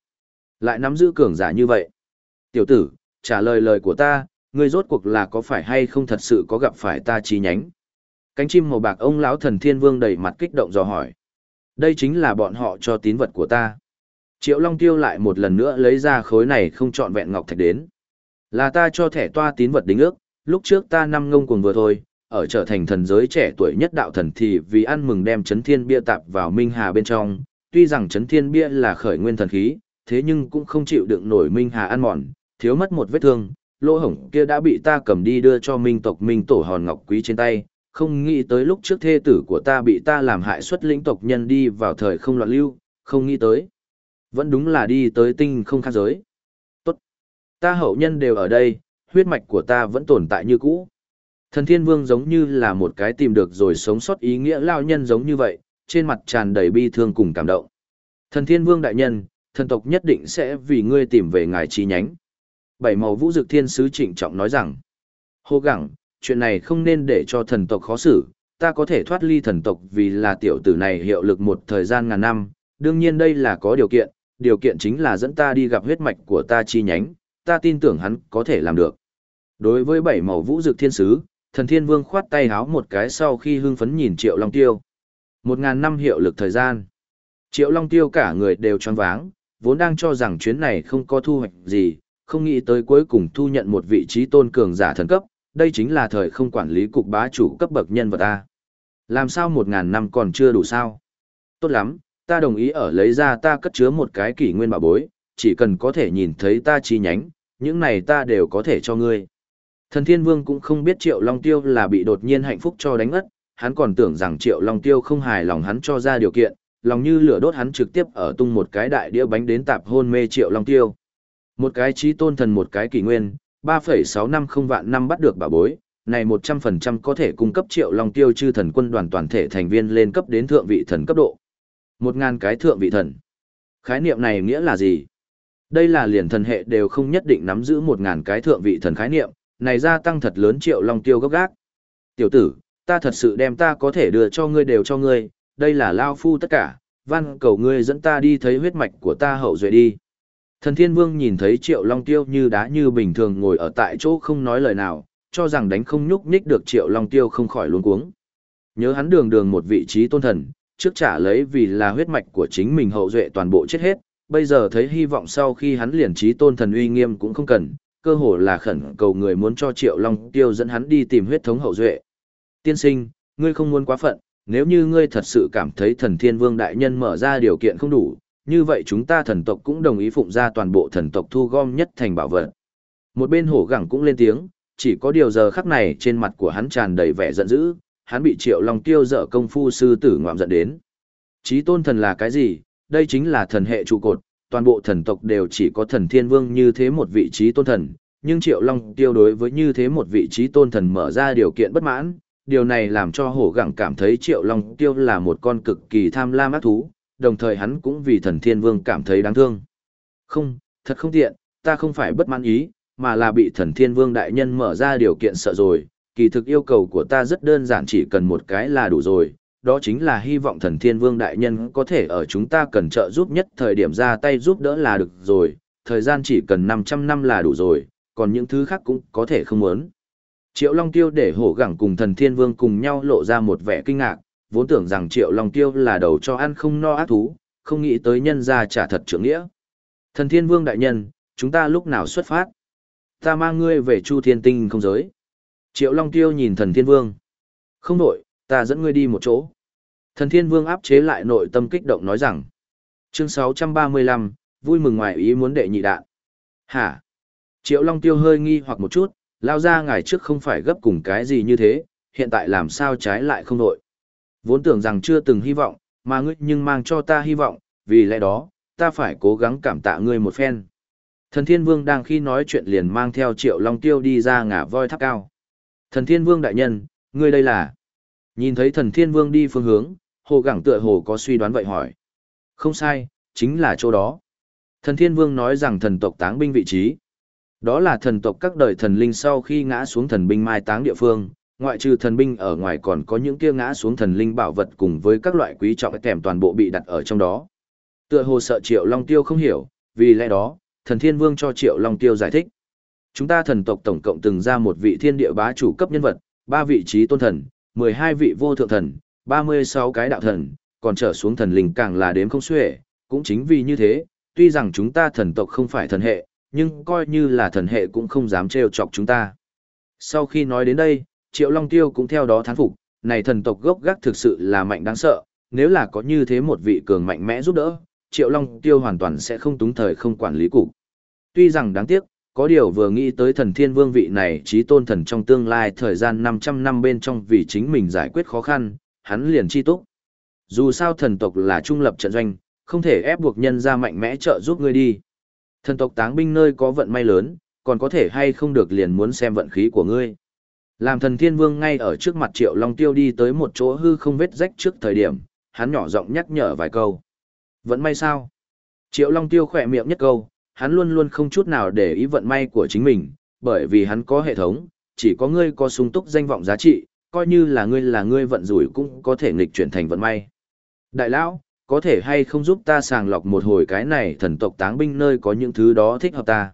Lại nắm giữ cường giả như vậy. Tiểu tử, trả lời lời của ta, ngươi rốt cuộc là có phải hay không thật sự có gặp phải ta chi nhánh. Cánh chim màu bạc ông lão thần thiên vương đầy mặt kích động dò hỏi. Đây chính là bọn họ cho tín vật của ta. Triệu Long Tiêu lại một lần nữa lấy ra khối này không chọn vẹn ngọc thạch đến. Là ta cho thẻ toa tín vật đính ước, lúc trước ta năm ngông cuồng vừa thôi, ở trở thành thần giới trẻ tuổi nhất đạo thần thì vì ăn mừng đem chấn thiên bia tạp vào minh hà bên trong, tuy rằng chấn thiên bia là khởi nguyên thần khí, thế nhưng cũng không chịu đựng nổi minh hà ăn mòn, thiếu mất một vết thương, lỗ hổng kia đã bị ta cầm đi đưa cho minh tộc minh tổ hòn ngọc quý trên tay, không nghĩ tới lúc trước thê tử của ta bị ta làm hại xuất lĩnh tộc nhân đi vào thời không loạn lưu, không nghĩ tới. Vẫn đúng là đi tới tinh không khác giới. Tốt. Ta hậu nhân đều ở đây, huyết mạch của ta vẫn tồn tại như cũ. Thần thiên vương giống như là một cái tìm được rồi sống sót ý nghĩa lao nhân giống như vậy, trên mặt tràn đầy bi thương cùng cảm động. Thần thiên vương đại nhân, thần tộc nhất định sẽ vì ngươi tìm về ngài chi nhánh. Bảy màu vũ dực thiên sứ trịnh trọng nói rằng, hô gẳng, chuyện này không nên để cho thần tộc khó xử, ta có thể thoát ly thần tộc vì là tiểu tử này hiệu lực một thời gian ngàn năm, đương nhiên đây là có điều kiện, điều kiện chính là dẫn ta đi gặp huyết mạch của ta chi nhánh, ta tin tưởng hắn có thể làm được. Đối với bảy màu vũ dực thiên sứ, thần thiên vương khoát tay háo một cái sau khi hưng phấn nhìn triệu long tiêu. Một ngàn năm hiệu lực thời gian. Triệu long tiêu cả người đều tròn váng, vốn đang cho rằng chuyến này không có thu hoạch gì, không nghĩ tới cuối cùng thu nhận một vị trí tôn cường giả thần cấp, đây chính là thời không quản lý cục bá chủ cấp bậc nhân vật A. Làm sao một ngàn năm còn chưa đủ sao? Tốt lắm, ta đồng ý ở lấy ra ta cất chứa một cái kỷ nguyên bảo bối, chỉ cần có thể nhìn thấy ta chi nhánh, những này ta đều có thể cho ngươi. Thần Thiên Vương cũng không biết Triệu Long Tiêu là bị đột nhiên hạnh phúc cho đánh ngất, hắn còn tưởng rằng Triệu Long Tiêu không hài lòng hắn cho ra điều kiện, lòng như lửa đốt hắn trực tiếp ở tung một cái đại đĩa bánh đến tạp hôn mê Triệu Long Tiêu. Một cái trí tôn thần một cái kỷ nguyên, 3,650 vạn năm bắt được bà bối, này 100% có thể cung cấp Triệu Long Tiêu chư thần quân đoàn toàn thể thành viên lên cấp đến thượng vị thần cấp độ. Một ngàn cái thượng vị thần. Khái niệm này nghĩa là gì? Đây là liền thần hệ đều không nhất định nắm giữ một ngàn cái thượng vị thần khái niệm, này gia tăng thật lớn triệu long tiêu gấp gác. Tiểu tử, ta thật sự đem ta có thể đưa cho ngươi đều cho ngươi, đây là lao phu tất cả, văn cầu ngươi dẫn ta đi thấy huyết mạch của ta hậu duệ đi. Thần Thiên Vương nhìn thấy Triệu Long Tiêu như đá như bình thường ngồi ở tại chỗ không nói lời nào, cho rằng đánh không nhúc nhích được Triệu Long Tiêu không khỏi luống cuống. Nhớ hắn đường đường một vị trí tôn thần, trước trả lấy vì là huyết mạch của chính mình hậu duệ toàn bộ chết hết, bây giờ thấy hy vọng sau khi hắn liền trí tôn thần uy nghiêm cũng không cần, cơ hồ là khẩn cầu người muốn cho Triệu Long Tiêu dẫn hắn đi tìm huyết thống hậu duệ. Tiên sinh, ngươi không muốn quá phận, nếu như ngươi thật sự cảm thấy thần thiên vương đại nhân mở ra điều kiện không đủ, như vậy chúng ta thần tộc cũng đồng ý phụng ra toàn bộ thần tộc thu gom nhất thành bảo vật. Một bên hổ gẳng cũng lên tiếng, chỉ có điều giờ khắc này trên mặt của hắn tràn đầy vẻ giận dữ, hắn bị triệu long tiêu dở công phu sư tử ngoạm giận đến. Chí tôn thần là cái gì? Đây chính là thần hệ trụ cột, toàn bộ thần tộc đều chỉ có thần thiên vương như thế một vị trí tôn thần, nhưng triệu long tiêu đối với như thế một vị trí tôn thần mở ra điều kiện bất mãn, điều này làm cho hổ gẳng cảm thấy triệu long tiêu là một con cực kỳ tham lam ác thú, đồng thời hắn cũng vì thần thiên vương cảm thấy đáng thương. Không, thật không tiện, ta không phải bất mãn ý, mà là bị thần thiên vương đại nhân mở ra điều kiện sợ rồi, kỳ thực yêu cầu của ta rất đơn giản chỉ cần một cái là đủ rồi, đó chính là hy vọng thần thiên vương đại nhân có thể ở chúng ta cần trợ giúp nhất thời điểm ra tay giúp đỡ là được rồi, thời gian chỉ cần 500 năm là đủ rồi, còn những thứ khác cũng có thể không muốn. Triệu Long Tiêu để hổ gẳng cùng thần thiên vương cùng nhau lộ ra một vẻ kinh ngạc, vốn tưởng rằng Triệu Long Tiêu là đầu cho ăn không no ác thú, không nghĩ tới nhân ra trả thật trưởng nghĩa. Thần thiên vương đại nhân, chúng ta lúc nào xuất phát? Ta mang ngươi về Chu Thiên Tinh không giới. Triệu Long Tiêu nhìn thần thiên vương. Không đổi, ta dẫn ngươi đi một chỗ. Thần thiên vương áp chế lại nội tâm kích động nói rằng. Chương 635, vui mừng ngoài ý muốn đệ nhị đạn. Hả? Triệu Long Tiêu hơi nghi hoặc một chút, lao ra ngày trước không phải gấp cùng cái gì như thế, hiện tại làm sao trái lại không nội? Vốn tưởng rằng chưa từng hy vọng, mà ngươi nhưng mang cho ta hy vọng, vì lẽ đó, ta phải cố gắng cảm tạ ngươi một phen. Thần Thiên Vương đang khi nói chuyện liền mang theo Triệu Long Tiêu đi ra ngả voi tháp cao. Thần Thiên Vương đại nhân, ngươi đây là... Nhìn thấy thần Thiên Vương đi phương hướng, hồ gẳng tựa hồ có suy đoán vậy hỏi. Không sai, chính là chỗ đó. Thần Thiên Vương nói rằng thần tộc táng binh vị trí. Đó là thần tộc các đời thần linh sau khi ngã xuống thần binh mai táng địa phương, ngoại trừ thần binh ở ngoài còn có những kia ngã xuống thần linh bảo vật cùng với các loại quý trọng kèm toàn bộ bị đặt ở trong đó. Tựa hồ sợ Triệu Long Tiêu không hiểu, vì lẽ đó, thần Thiên Vương cho Triệu Long Tiêu giải thích. Chúng ta thần tộc tổng cộng từng ra một vị thiên địa bá chủ cấp nhân vật, ba vị trí tôn thần, 12 vị vô thượng thần, 36 cái đạo thần, còn trở xuống thần linh càng là đếm không xuể, cũng chính vì như thế, tuy rằng chúng ta thần tộc không phải thần hệ, nhưng coi như là thần hệ cũng không dám trêu chọc chúng ta. Sau khi nói đến đây, Triệu Long Tiêu cũng theo đó thán phục, này thần tộc gốc gác thực sự là mạnh đáng sợ, nếu là có như thế một vị cường mạnh mẽ giúp đỡ, Triệu Long Tiêu hoàn toàn sẽ không túng thời không quản lý cục. Tuy rằng đáng tiếc, có điều vừa nghĩ tới thần thiên vương vị này trí tôn thần trong tương lai thời gian 500 năm bên trong vì chính mình giải quyết khó khăn, hắn liền chi túc. Dù sao thần tộc là trung lập trận doanh, không thể ép buộc nhân ra mạnh mẽ trợ giúp ngươi đi. Thần tộc táng binh nơi có vận may lớn, còn có thể hay không được liền muốn xem vận khí của ngươi. Làm thần thiên vương ngay ở trước mặt triệu long tiêu đi tới một chỗ hư không vết rách trước thời điểm, hắn nhỏ giọng nhắc nhở vài câu. Vẫn may sao? Triệu long tiêu khỏe miệng nhất câu, hắn luôn luôn không chút nào để ý vận may của chính mình, bởi vì hắn có hệ thống, chỉ có ngươi có sung túc danh vọng giá trị, coi như là ngươi là ngươi vận rủi cũng có thể nghịch chuyển thành vận may. Đại lão, có thể hay không giúp ta sàng lọc một hồi cái này thần tộc táng binh nơi có những thứ đó thích hợp ta.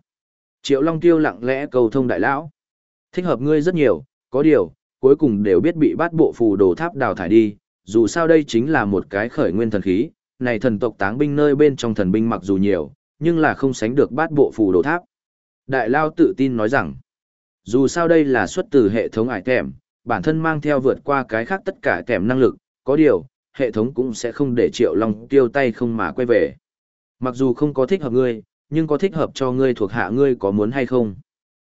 Triệu Long Tiêu lặng lẽ cầu thông đại lão. Thích hợp ngươi rất nhiều, có điều, cuối cùng đều biết bị bắt bộ phù đồ tháp đào thải đi, dù sao đây chính là một cái khởi nguyên thần khí, này thần tộc táng binh nơi bên trong thần binh mặc dù nhiều, nhưng là không sánh được bát bộ phù đồ tháp. Đại Lao tự tin nói rằng, dù sao đây là xuất từ hệ thống ải kèm, bản thân mang theo vượt qua cái khác tất cả kèm năng lực, có điều, hệ thống cũng sẽ không để triệu long tiêu tay không mà quay về. Mặc dù không có thích hợp ngươi, nhưng có thích hợp cho ngươi thuộc hạ ngươi có muốn hay không.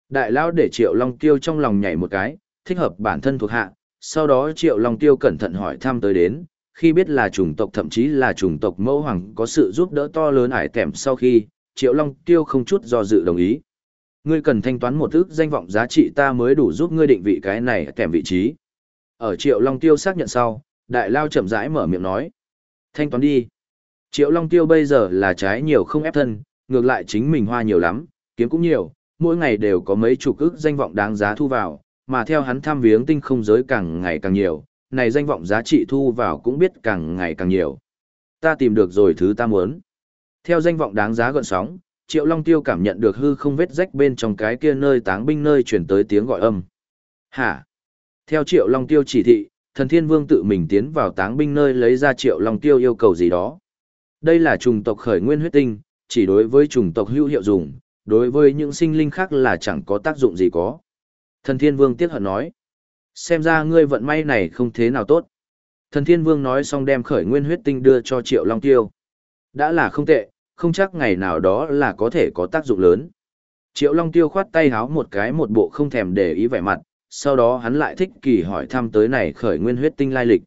Đại Lao để triệu long tiêu trong lòng nhảy một cái, thích hợp bản thân thuộc hạ, sau đó triệu long tiêu cẩn thận hỏi thăm tới đến, khi biết là chủng tộc thậm chí là chủng tộc mẫu hoàng có sự giúp đỡ to lớn ải tẻm sau khi, Triệu Long Tiêu không chút do dự đồng ý. Ngươi cần thanh toán một ước danh vọng giá trị ta mới đủ giúp ngươi định vị cái này kèm vị trí. Ở Triệu Long Tiêu xác nhận sau, Đại Lao chậm rãi mở miệng nói. Thanh toán đi. Triệu Long Tiêu bây giờ là trái nhiều không ép thân, ngược lại chính mình hoa nhiều lắm, kiếm cũng nhiều, mỗi ngày đều có mấy chục ước danh vọng đáng giá thu vào, mà theo hắn tham viếng tinh không giới càng ngày càng nhiều, này danh vọng giá trị thu vào cũng biết càng ngày càng nhiều. Ta tìm được rồi thứ ta muốn. Theo danh vọng đáng giá gọn sóng, Triệu Long Tiêu cảm nhận được hư không vết rách bên trong cái kia nơi táng binh nơi chuyển tới tiếng gọi âm. Hả? Theo Triệu Long Tiêu chỉ thị, thần thiên vương tự mình tiến vào táng binh nơi lấy ra Triệu Long Tiêu yêu cầu gì đó. Đây là trùng tộc khởi nguyên huyết tinh, chỉ đối với trùng tộc hữu hiệu dùng, đối với những sinh linh khác là chẳng có tác dụng gì có. Thần thiên vương tiếc hận nói. Xem ra ngươi vận may này không thế nào tốt. Thần Thiên Vương nói xong đem khởi nguyên huyết tinh đưa cho Triệu Long Tiêu. Đã là không tệ, không chắc ngày nào đó là có thể có tác dụng lớn. Triệu Long Tiêu khoát tay háo một cái một bộ không thèm để ý vẻ mặt, sau đó hắn lại thích kỳ hỏi thăm tới này khởi nguyên huyết tinh lai lịch.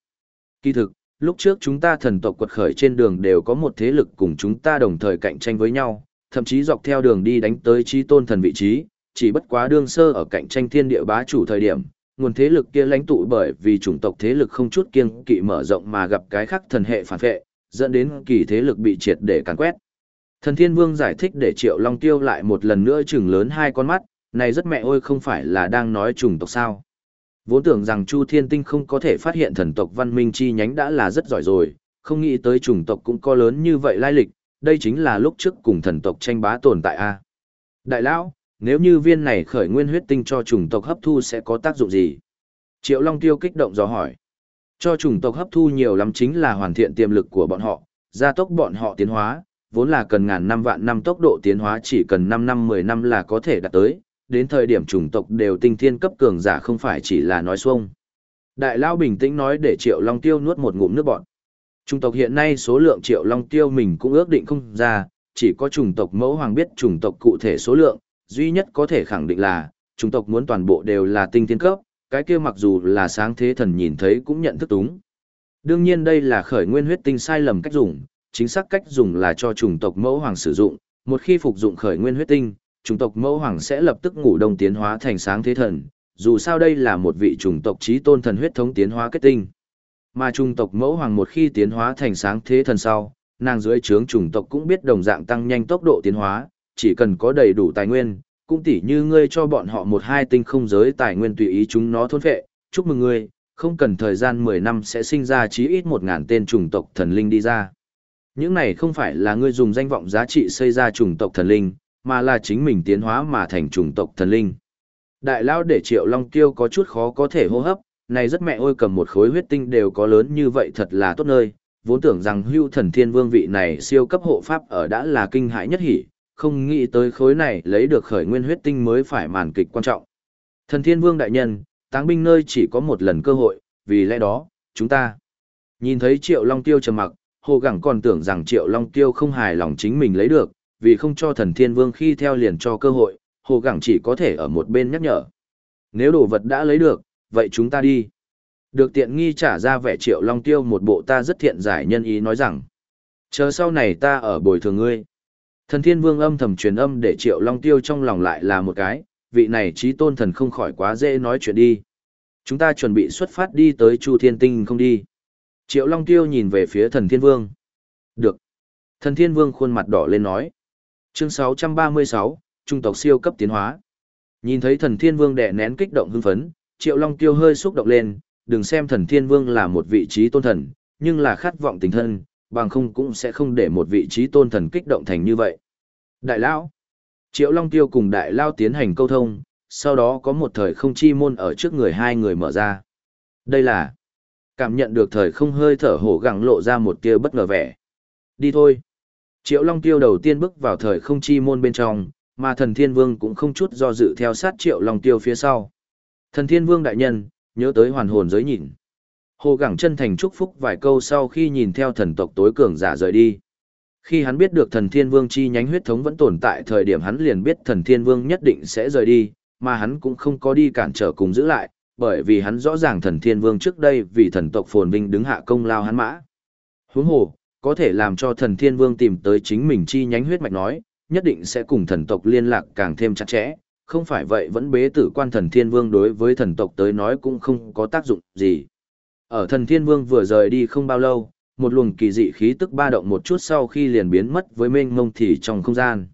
Kỳ thực, lúc trước chúng ta thần tộc quật khởi trên đường đều có một thế lực cùng chúng ta đồng thời cạnh tranh với nhau, thậm chí dọc theo đường đi đánh tới trí tôn thần vị trí, chỉ bất quá đương sơ ở cạnh tranh thiên địa bá chủ thời điểm, nguồn thế lực kia lãnh tụ bởi vì chủng tộc thế lực không chút kiêng kỵ mở rộng mà gặp cái khác thần hệ phản vệ, dẫn đến kỳ thế lực bị triệt để càn quét. Thần Thiên Vương giải thích để Triệu Long Tiêu lại một lần nữa chừng lớn hai con mắt, này rất mẹ ôi không phải là đang nói chủng tộc sao. Vốn tưởng rằng Chu Thiên Tinh không có thể phát hiện thần tộc văn minh chi nhánh đã là rất giỏi rồi, không nghĩ tới chủng tộc cũng có lớn như vậy lai lịch, đây chính là lúc trước cùng thần tộc tranh bá tồn tại a. Đại lão, nếu như viên này khởi nguyên huyết tinh cho chủng tộc hấp thu sẽ có tác dụng gì? Triệu Long Tiêu kích động dò hỏi. Cho chủng tộc hấp thu nhiều lắm chính là hoàn thiện tiềm lực của bọn họ, gia tốc bọn họ tiến hóa, vốn là cần ngàn năm vạn năm tốc độ tiến hóa chỉ cần 5 năm 10 năm là có thể đạt tới, đến thời điểm chủng tộc đều tinh thiên cấp cường giả không phải chỉ là nói xuông. Đại Lao bình tĩnh nói để Triệu Long Tiêu nuốt một ngụm nước bọn. Chủng tộc hiện nay số lượng Triệu Long Tiêu mình cũng ước định không ra, chỉ có chủng tộc mẫu hoàng biết chủng tộc cụ thể số lượng, duy nhất có thể khẳng định là, chủng tộc muốn toàn bộ đều là tinh thiên cấp, cái kia mặc dù là sáng thế thần nhìn thấy cũng nhận thức túng. Đương nhiên đây là khởi nguyên huyết tinh sai lầm cách dùng, chính xác cách dùng là cho chủng tộc mẫu hoàng sử dụng, một khi phục dụng khởi nguyên huyết tinh, chủng tộc mẫu hoàng sẽ lập tức ngủ đông tiến hóa thành sáng thế thần, dù sao đây là một vị chủng tộc trí tôn thần huyết thống tiến hóa kết tinh. Mà chủng tộc mẫu hoàng một khi tiến hóa thành sáng thế thần sau, nàng dưới trướng chủng tộc cũng biết đồng dạng tăng nhanh tốc độ tiến hóa, chỉ cần có đầy đủ tài nguyên, cũng tỉ như ngươi cho bọn họ một hai tinh không giới tài nguyên tùy ý chúng nó thôn phệ, chúc mừng ngươi, không cần thời gian 10 năm sẽ sinh ra chí ít 1000 tên chủng tộc thần linh đi ra. Những này không phải là ngươi dùng danh vọng giá trị xây ra chủng tộc thần linh, mà là chính mình tiến hóa mà thành chủng tộc thần linh. Đại lao để triệu long tiêu có chút khó có thể hô hấp, này rất mẹ ôi cầm một khối huyết tinh đều có lớn như vậy thật là tốt nơi, vốn tưởng rằng hưu thần thiên vương vị này siêu cấp hộ pháp ở đã là kinh hãi nhất hỉ, không nghĩ tới khối này lấy được khởi nguyên huyết tinh mới phải màn kịch quan trọng. Thần Thiên Vương đại nhân, táng binh nơi chỉ có một lần cơ hội, vì lẽ đó, chúng ta nhìn thấy Triệu Long Tiêu trầm mặc, Hồ Gẳng còn tưởng rằng Triệu Long Tiêu không hài lòng chính mình lấy được, vì không cho Thần Thiên Vương khi theo liền cho cơ hội, Hồ Gẳng chỉ có thể ở một bên nhắc nhở. Nếu đồ vật đã lấy được, vậy chúng ta đi. Được tiện nghi trả ra vẻ Triệu Long Tiêu một bộ ta rất thiện giải nhân ý nói rằng, chờ sau này ta ở bồi thường ngươi. Thần thiên vương âm thầm truyền âm để triệu long tiêu trong lòng lại là một cái, vị này trí tôn thần không khỏi quá dễ nói chuyện đi. Chúng ta chuẩn bị xuất phát đi tới Chu Thiên Tinh không đi. Triệu Long Tiêu nhìn về phía thần thiên vương. Được. Thần thiên vương khuôn mặt đỏ lên nói. Chương 636, Trung tộc siêu cấp tiến hóa. Nhìn thấy thần thiên vương đẻ nén kích động hưng phấn, Triệu Long Tiêu hơi xúc động lên, đừng xem thần thiên vương là một vị trí tôn thần, nhưng là khát vọng tình thân, bằng không cũng sẽ không để một vị trí tôn thần kích động thành như vậy. Đại Lão Triệu Long Tiêu cùng Đại Lao tiến hành câu thông, sau đó có một thời không chi môn ở trước người hai người mở ra. Đây là cảm nhận được thời không hơi thở hổ gẳng lộ ra một tia bất ngờ vẻ. Đi thôi. Triệu Long Tiêu đầu tiên bước vào thời không chi môn bên trong, mà thần thiên vương cũng không chút do dự theo sát Triệu Long Tiêu phía sau. Thần thiên vương đại nhân, nhớ tới hoàn hồn giới nhìn. Hồ Gẳng chân thành chúc phúc vài câu sau khi nhìn theo thần tộc tối cường giả rời đi. Khi hắn biết được thần thiên vương chi nhánh huyết thống vẫn tồn tại thời điểm hắn liền biết thần thiên vương nhất định sẽ rời đi, mà hắn cũng không có đi cản trở cùng giữ lại, bởi vì hắn rõ ràng thần thiên vương trước đây vì thần tộc phồn vinh đứng hạ công lao hắn mã. Huống hồ, có thể làm cho thần thiên vương tìm tới chính mình chi nhánh huyết mạch nói, nhất định sẽ cùng thần tộc liên lạc càng thêm chặt chẽ, không phải vậy vẫn bế tử quan thần thiên vương đối với thần tộc tới nói cũng không có tác dụng gì. Ở thần thiên vương vừa rời đi không bao lâu, một luồng kỳ dị khí tức ba động một chút sau khi liền biến mất với mênh mông thì trong không gian.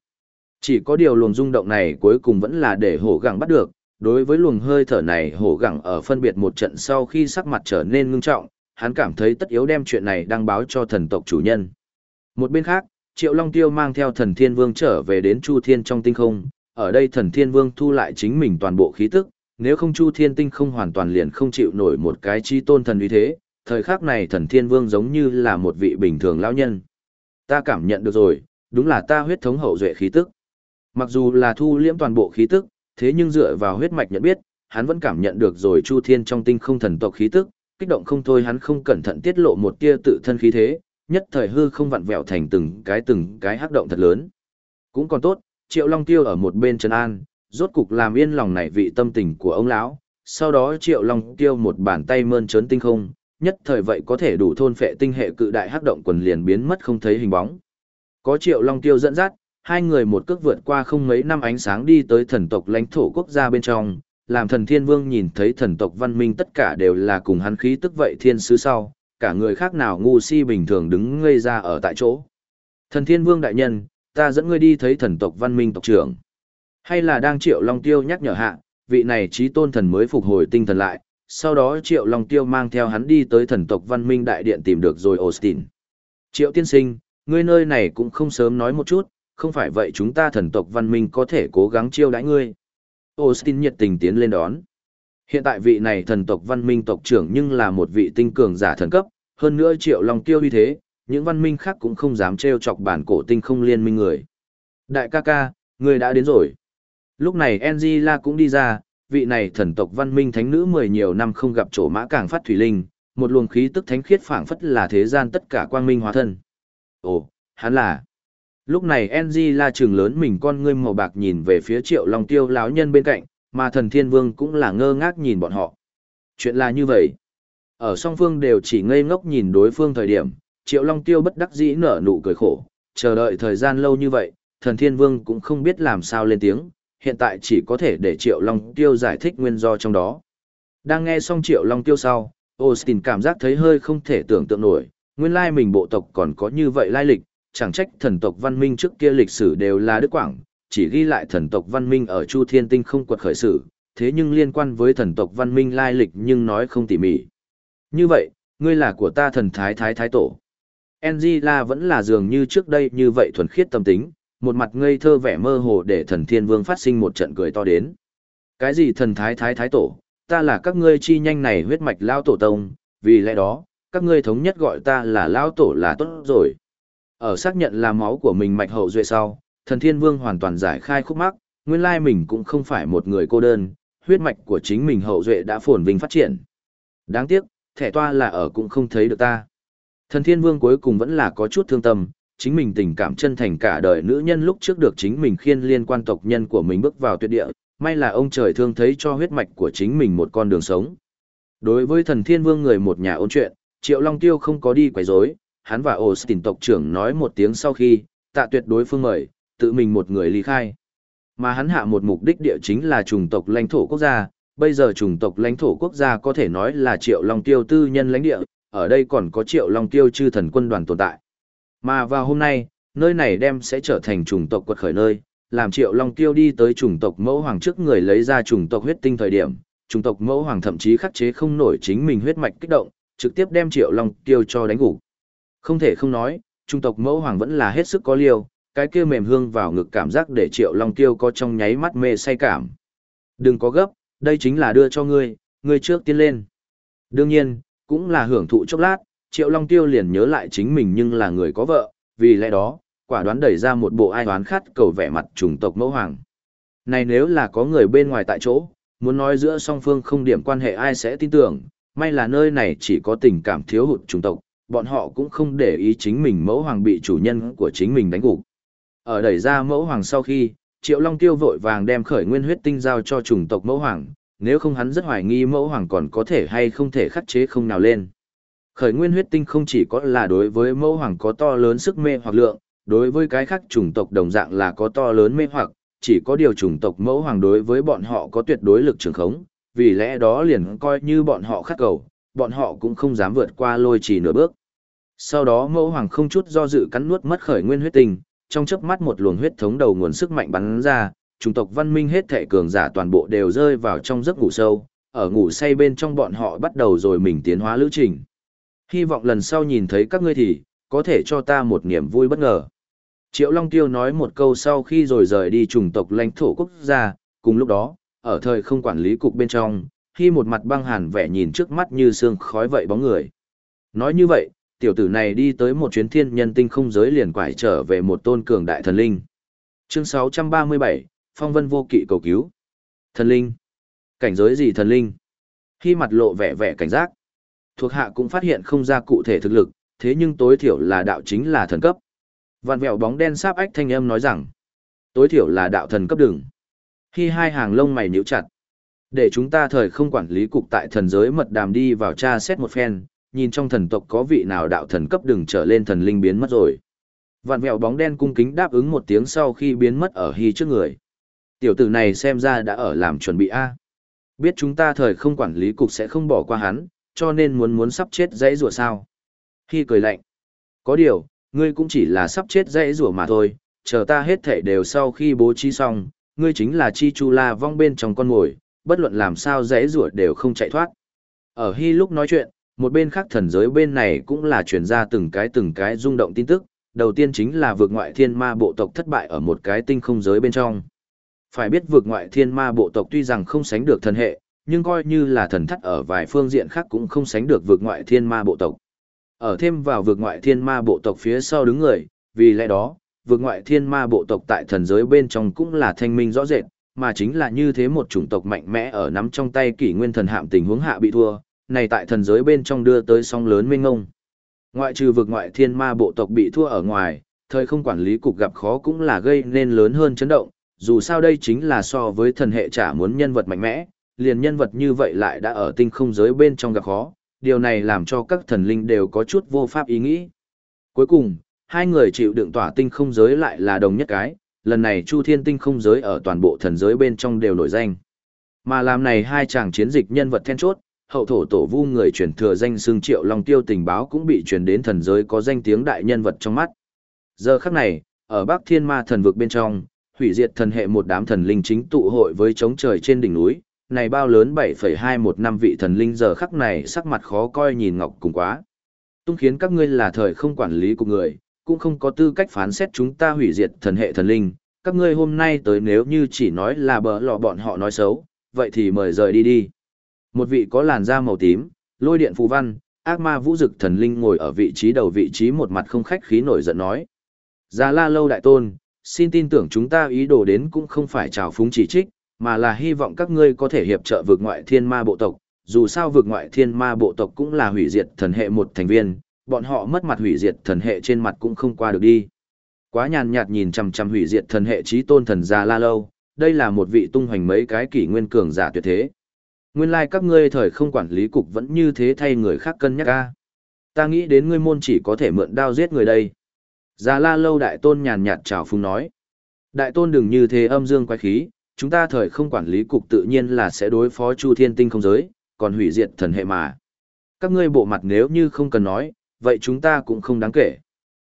Chỉ có điều luồng rung động này cuối cùng vẫn là để hổ gẳng bắt được, đối với luồng hơi thở này hổ gẳng ở phân biệt một trận sau khi sắc mặt trở nên ngưng trọng, hắn cảm thấy tất yếu đem chuyện này đăng báo cho thần tộc chủ nhân. Một bên khác, Triệu Long Tiêu mang theo thần thiên vương trở về đến Chu Thiên trong tinh không, ở đây thần thiên vương thu lại chính mình toàn bộ khí tức, nếu không Chu Thiên tinh không hoàn toàn liền không chịu nổi một cái chi tôn thần uy thế, thời khắc này thần thiên vương giống như là một vị bình thường lão nhân. Ta cảm nhận được rồi, đúng là ta huyết thống hậu duệ khí tức. Mặc dù là thu liễm toàn bộ khí tức, thế nhưng dựa vào huyết mạch nhận biết, hắn vẫn cảm nhận được rồi Chu Thiên trong tinh không thần tộc khí tức, kích động không thôi hắn không cẩn thận tiết lộ một tia tự thân khí thế, nhất thời hư không vặn vẹo thành từng cái từng cái hắc động thật lớn. Cũng còn tốt, Triệu Long Tiêu ở một bên trấn an, rốt cục làm yên lòng này vị tâm tình của ông lão. Sau đó Triệu Long Tiêu một bàn tay mơn trớn tinh không, nhất thời vậy có thể đủ thôn phệ tinh hệ cự đại hắc động quần liền biến mất không thấy hình bóng. Có Triệu Long Tiêu dẫn dắt, hai người một cước vượt qua không mấy năm ánh sáng đi tới thần tộc lãnh thổ quốc gia bên trong, làm thần thiên vương nhìn thấy thần tộc văn minh tất cả đều là cùng hắn khí tức vậy thiên sứ sau, cả người khác nào ngu si bình thường đứng ngây ra ở tại chỗ. Thần thiên vương đại nhân, ta dẫn ngươi đi thấy thần tộc văn minh tộc trưởng. Hay là đang triệu long tiêu nhắc nhở hạ, vị này trí tôn thần mới phục hồi tinh thần lại, sau đó triệu long tiêu mang theo hắn đi tới thần tộc văn minh đại điện tìm được rồi Austin. Triệu tiên sinh, ngươi nơi này cũng không sớm nói một chút, không phải vậy chúng ta thần tộc văn minh có thể cố gắng chiêu đãi ngươi. Austin nhiệt tình tiến lên đón. Hiện tại vị này thần tộc văn minh tộc trưởng nhưng là một vị tinh cường giả thần cấp, hơn nữa triệu long tiêu như thế, những văn minh khác cũng không dám trêu chọc bản cổ tinh không liên minh người. Đại ca ca, ngươi đã đến rồi. Lúc này Angela cũng đi ra, vị này thần tộc văn minh thánh nữ mười nhiều năm không gặp chỗ mã càng phát thủy linh, một luồng khí tức thánh khiết phảng phất là thế gian tất cả quang minh hóa thân. Ồ, hắn là. Lúc này Angela trường lớn mình con ngươi màu bạc nhìn về phía triệu long tiêu lão nhân bên cạnh, mà thần thiên vương cũng là ngơ ngác nhìn bọn họ. Chuyện là như vậy. Ở song phương đều chỉ ngây ngốc nhìn đối phương thời điểm, triệu long tiêu bất đắc dĩ nở nụ cười khổ, chờ đợi thời gian lâu như vậy, thần thiên vương cũng không biết làm sao lên tiếng, hiện tại chỉ có thể để triệu long tiêu giải thích nguyên do trong đó. Đang nghe xong triệu long tiêu sau, Austin cảm giác thấy hơi không thể tưởng tượng nổi, nguyên lai mình bộ tộc còn có như vậy lai lịch, chẳng trách thần tộc văn minh trước kia lịch sử đều là Đức Quảng, chỉ ghi lại thần tộc văn minh ở Chu Thiên Tinh không quật khởi sử, thế nhưng liên quan với thần tộc văn minh lai lịch nhưng nói không tỉ mỉ. Như vậy, ngươi là của ta thần thái thái thái tổ. Angela vẫn là dường như trước đây như vậy thuần khiết tâm tính, một mặt ngây thơ vẻ mơ hồ để thần thiên vương phát sinh một trận cười to đến. Cái gì thần thái thái thái tổ, ta là các ngươi chi nhanh này huyết mạch lao tổ tông, vì lẽ đó, các ngươi thống nhất gọi ta là lao tổ là tốt rồi. Ở xác nhận là máu của mình mạch hậu duệ sau, thần thiên vương hoàn toàn giải khai khúc mắc, nguyên lai mình cũng không phải một người cô đơn, huyết mạch của chính mình hậu duệ đã phồn vinh phát triển. Đáng tiếc, thẻ toa là ở cũng không thấy được ta. Thần thiên vương cuối cùng vẫn là có chút thương tâm, chính mình tình cảm chân thành cả đời nữ nhân lúc trước được chính mình khiên liên quan tộc nhân của mình bước vào tuyệt địa, may là ông trời thương thấy cho huyết mạch của chính mình một con đường sống. Đối với thần thiên vương người một nhà ôn chuyện, Triệu Long Tiêu không có đi quấy rối, hắn và Austin tộc trưởng nói một tiếng sau khi, tạ tuyệt đối phương mời, tự mình một người ly khai. Mà hắn hạ một mục đích địa chính là chủng tộc lãnh thổ quốc gia, bây giờ chủng tộc lãnh thổ quốc gia có thể nói là Triệu Long Tiêu tư nhân lãnh địa, ở đây còn có Triệu Long Tiêu chư thần quân đoàn tồn tại. Mà vào hôm nay, nơi này đem sẽ trở thành chủng tộc quật khởi nơi, làm Triệu Long Tiêu đi tới chủng tộc mẫu hoàng trước người lấy ra chủng tộc huyết tinh thời điểm, chủng tộc mẫu hoàng thậm chí khắc chế không nổi chính mình huyết mạch kích động, trực tiếp đem Triệu Long Tiêu cho đánh gục. Không thể không nói, chủng tộc mẫu hoàng vẫn là hết sức có liều, cái kia mềm hương vào ngực cảm giác để Triệu Long Tiêu có trong nháy mắt mê say cảm. Đừng có gấp, đây chính là đưa cho ngươi, ngươi trước tiên lên. Đương nhiên, cũng là hưởng thụ chốc lát, Triệu Long Tiêu liền nhớ lại chính mình nhưng là người có vợ, vì lẽ đó, quả đoán đẩy ra một bộ ai đoán khát cầu vẻ mặt chủng tộc mẫu hoàng. Này nếu là có người bên ngoài tại chỗ, muốn nói giữa song phương không điểm quan hệ ai sẽ tin tưởng, may là nơi này chỉ có tình cảm thiếu hụt chủng tộc, bọn họ cũng không để ý chính mình mẫu hoàng bị chủ nhân của chính mình đánh gục. Ở đẩy ra mẫu hoàng sau khi, Triệu Long Tiêu vội vàng đem khởi nguyên huyết tinh giao cho chủng tộc mẫu hoàng, nếu không hắn rất hoài nghi mẫu hoàng còn có thể hay không thể khắc chế không nào lên. Khởi nguyên huyết tinh không chỉ có là đối với mẫu hoàng có to lớn sức mê hoặc lượng, đối với cái khác chủng tộc đồng dạng là có to lớn mê hoặc, chỉ có điều chủng tộc mẫu hoàng đối với bọn họ có tuyệt đối lực trường khống, vì lẽ đó liền coi như bọn họ khắc cầu, bọn họ cũng không dám vượt qua lôi chỉ nửa bước. Sau đó mẫu hoàng không chút do dự cắn nuốt mất khởi nguyên huyết tinh, trong chớp mắt một luồng huyết thống đầu nguồn sức mạnh bắn ra, chủng tộc văn minh hết thể cường giả toàn bộ đều rơi vào trong giấc ngủ sâu, ở ngủ say bên trong bọn họ bắt đầu rồi mình tiến hóa lữ trình. Hy vọng lần sau nhìn thấy các ngươi thì, có thể cho ta một niềm vui bất ngờ. Triệu Long Tiêu nói một câu sau khi rồi rời đi trùng tộc lãnh thổ quốc gia, cùng lúc đó, ở thời không quản lý cục bên trong, khi một mặt băng hàn vẻ nhìn trước mắt như sương khói vậy bóng người. Nói như vậy, tiểu tử này đi tới một chuyến thiên nhân tinh không giới liền quải trở về một tôn cường đại thần linh. Chương 637, Phong Vân vô kỵ cầu cứu. Thần linh. Cảnh giới gì thần linh? Khi mặt lộ vẻ vẻ cảnh giác, thuộc hạ cũng phát hiện không ra cụ thể thực lực, thế nhưng tối thiểu là đạo chính là thần cấp. Vạn vẹo bóng đen sáp ách thanh âm nói rằng, tối thiểu là đạo thần cấp đường. Khi hai hàng lông mày nhíu chặt, để chúng ta thời không quản lý cục tại thần giới mật đàm đi vào tra xét một phen, nhìn trong thần tộc có vị nào đạo thần cấp đường trở lên thần linh biến mất rồi. Vạn vẹo bóng đen cung kính đáp ứng một tiếng sau khi biến mất ở hy trước người. Tiểu tử này xem ra đã ở làm chuẩn bị A. Biết chúng ta thời không quản lý cục sẽ không bỏ qua hắn, cho nên muốn muốn sắp chết dãy rủa sao. khi cười lạnh. Có điều, ngươi cũng chỉ là sắp chết dãy rủa mà thôi, chờ ta hết thể đều sau khi bố trí xong, ngươi chính là chi chu la vong bên trong con ngồi, bất luận làm sao dãy rủa đều không chạy thoát. Ở Hy lúc nói chuyện, một bên khác thần giới bên này cũng là truyền ra từng cái từng cái rung động tin tức, đầu tiên chính là vượt ngoại thiên ma bộ tộc thất bại ở một cái tinh không giới bên trong. Phải biết vượt ngoại thiên ma bộ tộc tuy rằng không sánh được thần hệ, nhưng coi như là thần thất ở vài phương diện khác cũng không sánh được vượt ngoại thiên ma bộ tộc. Ở thêm vào vượt ngoại thiên ma bộ tộc phía sau đứng người, vì lẽ đó, vượt ngoại thiên ma bộ tộc tại thần giới bên trong cũng là thanh minh rõ rệt, mà chính là như thế một chủng tộc mạnh mẽ ở nắm trong tay kỷ nguyên thần hạm tình huống hạ bị thua, này tại thần giới bên trong đưa tới song lớn mênh ngông. Ngoại trừ vượt ngoại thiên ma bộ tộc bị thua ở ngoài, thời không quản lý cục gặp khó cũng là gây nên lớn hơn chấn động, dù sao đây chính là so với thần hệ trả muốn nhân vật mạnh mẽ, liền nhân vật như vậy lại đã ở tinh không giới bên trong gặp khó, điều này làm cho các thần linh đều có chút vô pháp ý nghĩ. Cuối cùng, hai người chịu đựng tỏa tinh không giới lại là đồng nhất cái, lần này Chu Thiên tinh không giới ở toàn bộ thần giới bên trong đều nổi danh. Mà làm này hai chàng chiến dịch nhân vật then chốt, hậu thổ tổ vu người truyền thừa danh xương triệu long tiêu tình báo cũng bị truyền đến thần giới có danh tiếng đại nhân vật trong mắt. Giờ khắc này, ở Bắc Thiên Ma thần vực bên trong, hủy diệt thần hệ một đám thần linh chính tụ hội với chống trời trên đỉnh núi, này bao lớn 7,21 năm vị thần linh giờ khắc này sắc mặt khó coi nhìn ngọc cùng quá. Tung khiến các ngươi là thời không quản lý của người, cũng không có tư cách phán xét chúng ta hủy diệt thần hệ thần linh, các ngươi hôm nay tới nếu như chỉ nói là bờ lọ bọn họ nói xấu, vậy thì mời rời đi đi. Một vị có làn da màu tím, lôi điện phù văn, ác ma vũ dực thần linh ngồi ở vị trí đầu vị trí một mặt không khách khí nổi giận nói. Già la lâu đại tôn, xin tin tưởng chúng ta ý đồ đến cũng không phải trào phúng chỉ trích, mà là hy vọng các ngươi có thể hiệp trợ vượt ngoại thiên ma bộ tộc, dù sao vượt ngoại thiên ma bộ tộc cũng là hủy diệt thần hệ một thành viên, bọn họ mất mặt hủy diệt thần hệ trên mặt cũng không qua được đi. Quá nhàn nhạt nhìn chằm chằm hủy diệt thần hệ trí tôn thần già la lâu, đây là một vị tung hoành mấy cái kỷ nguyên cường giả tuyệt thế. Nguyên lai like các ngươi thời không quản lý cục vẫn như thế thay người khác cân nhắc ca. Ta nghĩ đến ngươi môn chỉ có thể mượn đao giết người đây. Già la lâu đại tôn nhàn nhạt chào phung nói. Đại tôn đừng như thế âm dương quái khí, chúng ta thời không quản lý cục tự nhiên là sẽ đối phó chu thiên tinh không giới, còn hủy diệt thần hệ mà. Các ngươi bộ mặt nếu như không cần nói, vậy chúng ta cũng không đáng kể.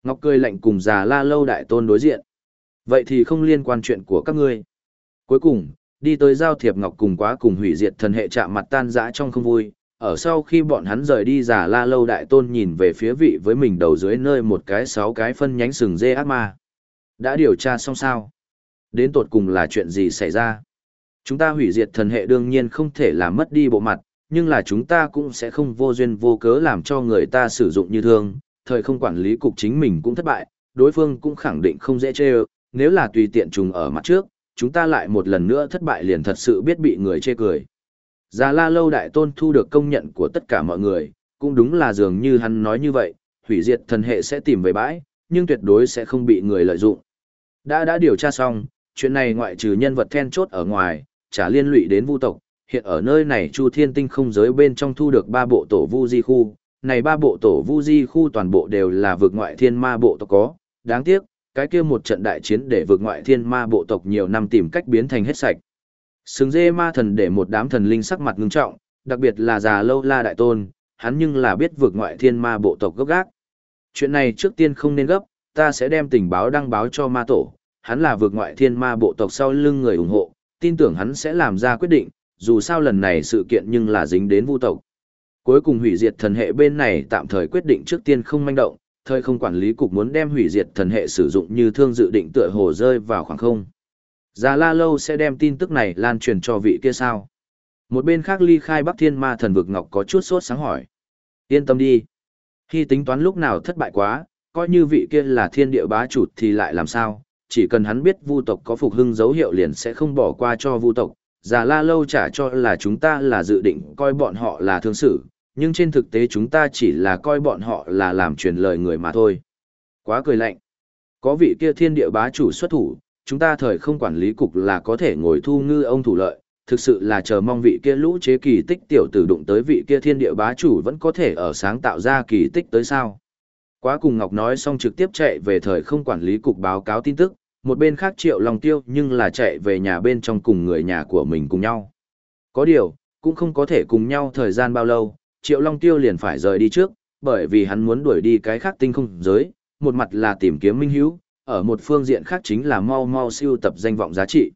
Ngọc cười lạnh cùng già la lâu đại tôn đối diện. Vậy thì không liên quan chuyện của các ngươi. Cuối cùng, đi tới giao thiệp ngọc cùng quá cùng hủy diệt thần hệ chạm mặt tan rã trong không vui. Ở sau khi bọn hắn rời đi giả la lâu đại tôn nhìn về phía vị với mình đầu dưới nơi một cái sáu cái phân nhánh sừng dê ác ma. Đã điều tra xong sao? Đến tột cùng là chuyện gì xảy ra? Chúng ta hủy diệt thần hệ đương nhiên không thể làm mất đi bộ mặt, nhưng là chúng ta cũng sẽ không vô duyên vô cớ làm cho người ta sử dụng như thương, thời không quản lý cục chính mình cũng thất bại, đối phương cũng khẳng định không dễ chê nếu là tùy tiện trùng ở mặt trước, chúng ta lại một lần nữa thất bại liền thật sự biết bị người chê cười. Già la lâu đại tôn thu được công nhận của tất cả mọi người, cũng đúng là dường như hắn nói như vậy, hủy diệt thần hệ sẽ tìm về bãi, nhưng tuyệt đối sẽ không bị người lợi dụng. Đã đã điều tra xong, chuyện này ngoại trừ nhân vật then chốt ở ngoài, chả liên lụy đến vu tộc, hiện ở nơi này Chu Thiên Tinh không giới bên trong thu được ba bộ tổ vu di khu, này ba bộ tổ vu di khu toàn bộ đều là vực ngoại thiên ma bộ tộc có, đáng tiếc, cái kia một trận đại chiến để vực ngoại thiên ma bộ tộc nhiều năm tìm cách biến thành hết sạch. Sừng dê ma thần để một đám thần linh sắc mặt ngưng trọng, đặc biệt là già lâu la đại tôn, hắn nhưng là biết vực ngoại thiên ma bộ tộc gốc gác. Chuyện này trước tiên không nên gấp, ta sẽ đem tình báo đăng báo cho ma tổ, hắn là vượt ngoại thiên ma bộ tộc sau lưng người ủng hộ, tin tưởng hắn sẽ làm ra quyết định, dù sao lần này sự kiện nhưng là dính đến vu tộc. Cuối cùng hủy diệt thần hệ bên này tạm thời quyết định trước tiên không manh động, thời không quản lý cục muốn đem hủy diệt thần hệ sử dụng như thương dự định tựa hồ rơi vào khoảng không. Già La Lâu sẽ đem tin tức này lan truyền cho vị kia sao? Một bên khác ly khai Bắc Thiên Ma thần vực ngọc có chút sốt sáng hỏi. Yên tâm đi. Khi tính toán lúc nào thất bại quá, coi như vị kia là thiên địa bá chủ thì lại làm sao? Chỉ cần hắn biết vu tộc có phục hưng dấu hiệu liền sẽ không bỏ qua cho vu tộc. Già La Lâu trả cho là chúng ta là dự định coi bọn họ là thương sử, nhưng trên thực tế chúng ta chỉ là coi bọn họ là làm truyền lời người mà thôi. Quá cười lạnh. Có vị kia thiên địa bá chủ xuất thủ, chúng ta thời không quản lý cục là có thể ngồi thu ngư ông thủ lợi, thực sự là chờ mong vị kia lũ chế kỳ tích tiểu tử đụng tới vị kia thiên địa bá chủ vẫn có thể ở sáng tạo ra kỳ tích tới sao. Quá cùng Ngọc nói xong trực tiếp chạy về thời không quản lý cục báo cáo tin tức, một bên khác triệu lòng tiêu nhưng là chạy về nhà bên trong cùng người nhà của mình cùng nhau. Có điều, cũng không có thể cùng nhau thời gian bao lâu, triệu long tiêu liền phải rời đi trước, bởi vì hắn muốn đuổi đi cái khác tinh không giới, một mặt là tìm kiếm minh hữu, ở một phương diện khác chính là mau mau siêu tập danh vọng giá trị.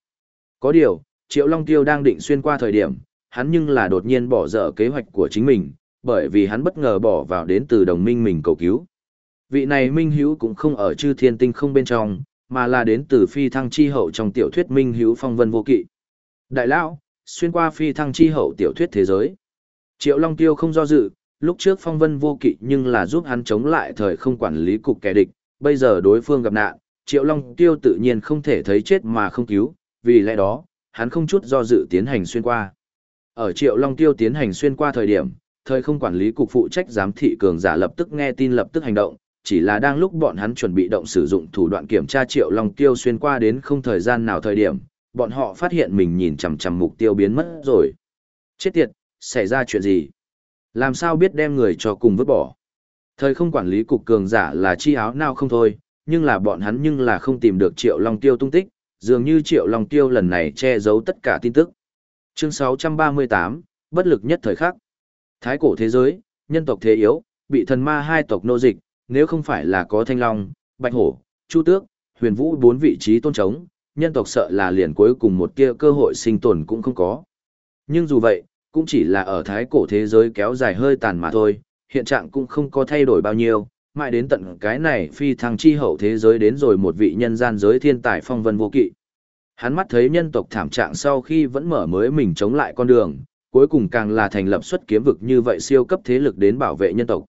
Có điều, triệu long tiêu đang định xuyên qua thời điểm, hắn nhưng là đột nhiên bỏ dở kế hoạch của chính mình, bởi vì hắn bất ngờ bỏ vào đến từ đồng minh mình cầu cứu. Vị này minh hữu cũng không ở chư thiên tinh không bên trong, mà là đến từ phi thăng chi hậu trong tiểu thuyết minh hữu phong vân vô kỵ. Đại lão, xuyên qua phi thăng chi hậu tiểu thuyết thế giới. Triệu Long Tiêu không do dự, lúc trước phong vân vô kỵ nhưng là giúp hắn chống lại thời không quản lý cục kẻ địch, bây giờ đối phương gặp nạn, Triệu Long Tiêu tự nhiên không thể thấy chết mà không cứu, vì lẽ đó, hắn không chút do dự tiến hành xuyên qua. Ở Triệu Long Tiêu tiến hành xuyên qua thời điểm, thời không quản lý cục phụ trách giám thị cường giả lập tức nghe tin lập tức hành động, chỉ là đang lúc bọn hắn chuẩn bị động sử dụng thủ đoạn kiểm tra Triệu Long Tiêu xuyên qua đến không thời gian nào thời điểm, bọn họ phát hiện mình nhìn chằm chằm mục tiêu biến mất rồi. Chết tiệt, xảy ra chuyện gì? Làm sao biết đem người cho cùng vứt bỏ? Thời không quản lý cục cường giả là chi áo nào không thôi, nhưng là bọn hắn nhưng là không tìm được Triệu Long Tiêu tung tích, dường như Triệu Long Tiêu lần này che giấu tất cả tin tức. Chương 638, bất lực nhất thời khắc. Thái cổ thế giới, nhân tộc thế yếu, bị thần ma hai tộc nô dịch, nếu không phải là có Thanh Long, Bạch Hổ, Chu Tước, Huyền Vũ bốn vị trí tôn trống, nhân tộc sợ là liền cuối cùng một kia cơ hội sinh tồn cũng không có. Nhưng dù vậy, cũng chỉ là ở thái cổ thế giới kéo dài hơi tàn mà thôi, hiện trạng cũng không có thay đổi bao nhiêu, mãi đến tận cái này phi thăng chi hậu thế giới đến rồi một vị nhân gian giới thiên tài phong vân vô kỵ. Hắn mắt thấy nhân tộc thảm trạng sau khi vẫn mở mới mình chống lại con đường, cuối cùng càng là thành lập xuất kiếm vực như vậy siêu cấp thế lực đến bảo vệ nhân tộc.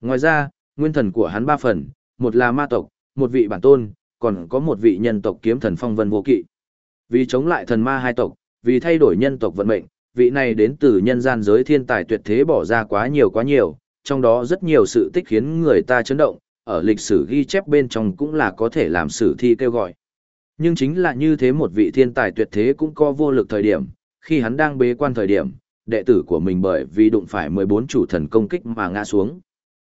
Ngoài ra, nguyên thần của hắn ba phần, một là ma tộc, một vị bản tôn, còn có một vị nhân tộc kiếm thần phong vân vô kỵ. Vì chống lại thần ma hai tộc, vì thay đổi nhân tộc vận mệnh, vị này đến từ nhân gian giới thiên tài tuyệt thế bỏ ra quá nhiều quá nhiều, trong đó rất nhiều sự tích khiến người ta chấn động, ở lịch sử ghi chép bên trong cũng là có thể làm sử thi kêu gọi. Nhưng chính là như thế một vị thiên tài tuyệt thế cũng có vô lực thời điểm, khi hắn đang bế quan thời điểm, đệ tử của mình bởi vì đụng phải 14 chủ thần công kích mà ngã xuống.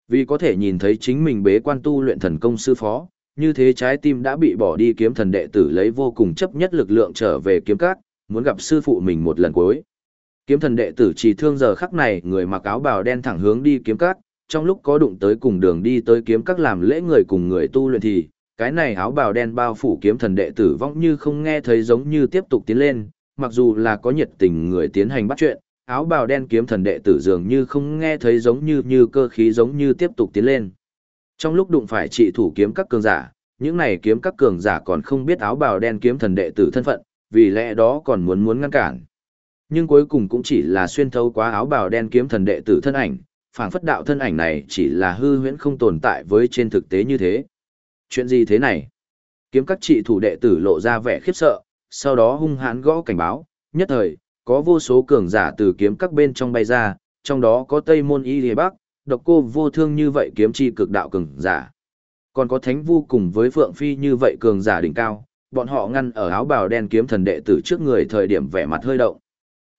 Vì có thể nhìn thấy chính mình bế quan tu luyện thần công sư phó, như thế trái tim đã bị bỏ đi kiếm thần đệ tử lấy vô cùng chấp nhất lực lượng trở về kiếm cát muốn gặp sư phụ mình một lần cuối. Kiếm thần đệ tử chỉ thương giờ khắc này người mặc áo bào đen thẳng hướng đi kiếm cát trong lúc có đụng tới cùng đường đi tới kiếm các làm lễ người cùng người tu luyện thì, cái này áo bào đen bao phủ kiếm thần đệ tử vong như không nghe thấy giống như tiếp tục tiến lên, mặc dù là có nhiệt tình người tiến hành bắt chuyện, áo bào đen kiếm thần đệ tử dường như không nghe thấy giống như như cơ khí giống như tiếp tục tiến lên. Trong lúc đụng phải trị thủ kiếm các cường giả, những này kiếm các cường giả còn không biết áo bào đen kiếm thần đệ tử thân phận, vì lẽ đó còn muốn muốn ngăn cản. Nhưng cuối cùng cũng chỉ là xuyên thấu quá áo bào đen kiếm thần đệ tử thân ảnh, phảng phất đạo thân ảnh này chỉ là hư huyễn không tồn tại với trên thực tế như thế. Chuyện gì thế này? Kiếm các trị thủ đệ tử lộ ra vẻ khiếp sợ, sau đó hung hãn gõ cảnh báo, nhất thời, có vô số cường giả từ kiếm các bên trong bay ra, trong đó có Tây Môn Y Lê Bắc, độc cô vô thương như vậy kiếm chi cực đạo cường giả. Còn có Thánh Vu cùng với Phượng Phi như vậy cường giả đỉnh cao, bọn họ ngăn ở áo bào đen kiếm thần đệ tử trước người thời điểm vẻ mặt hơi động.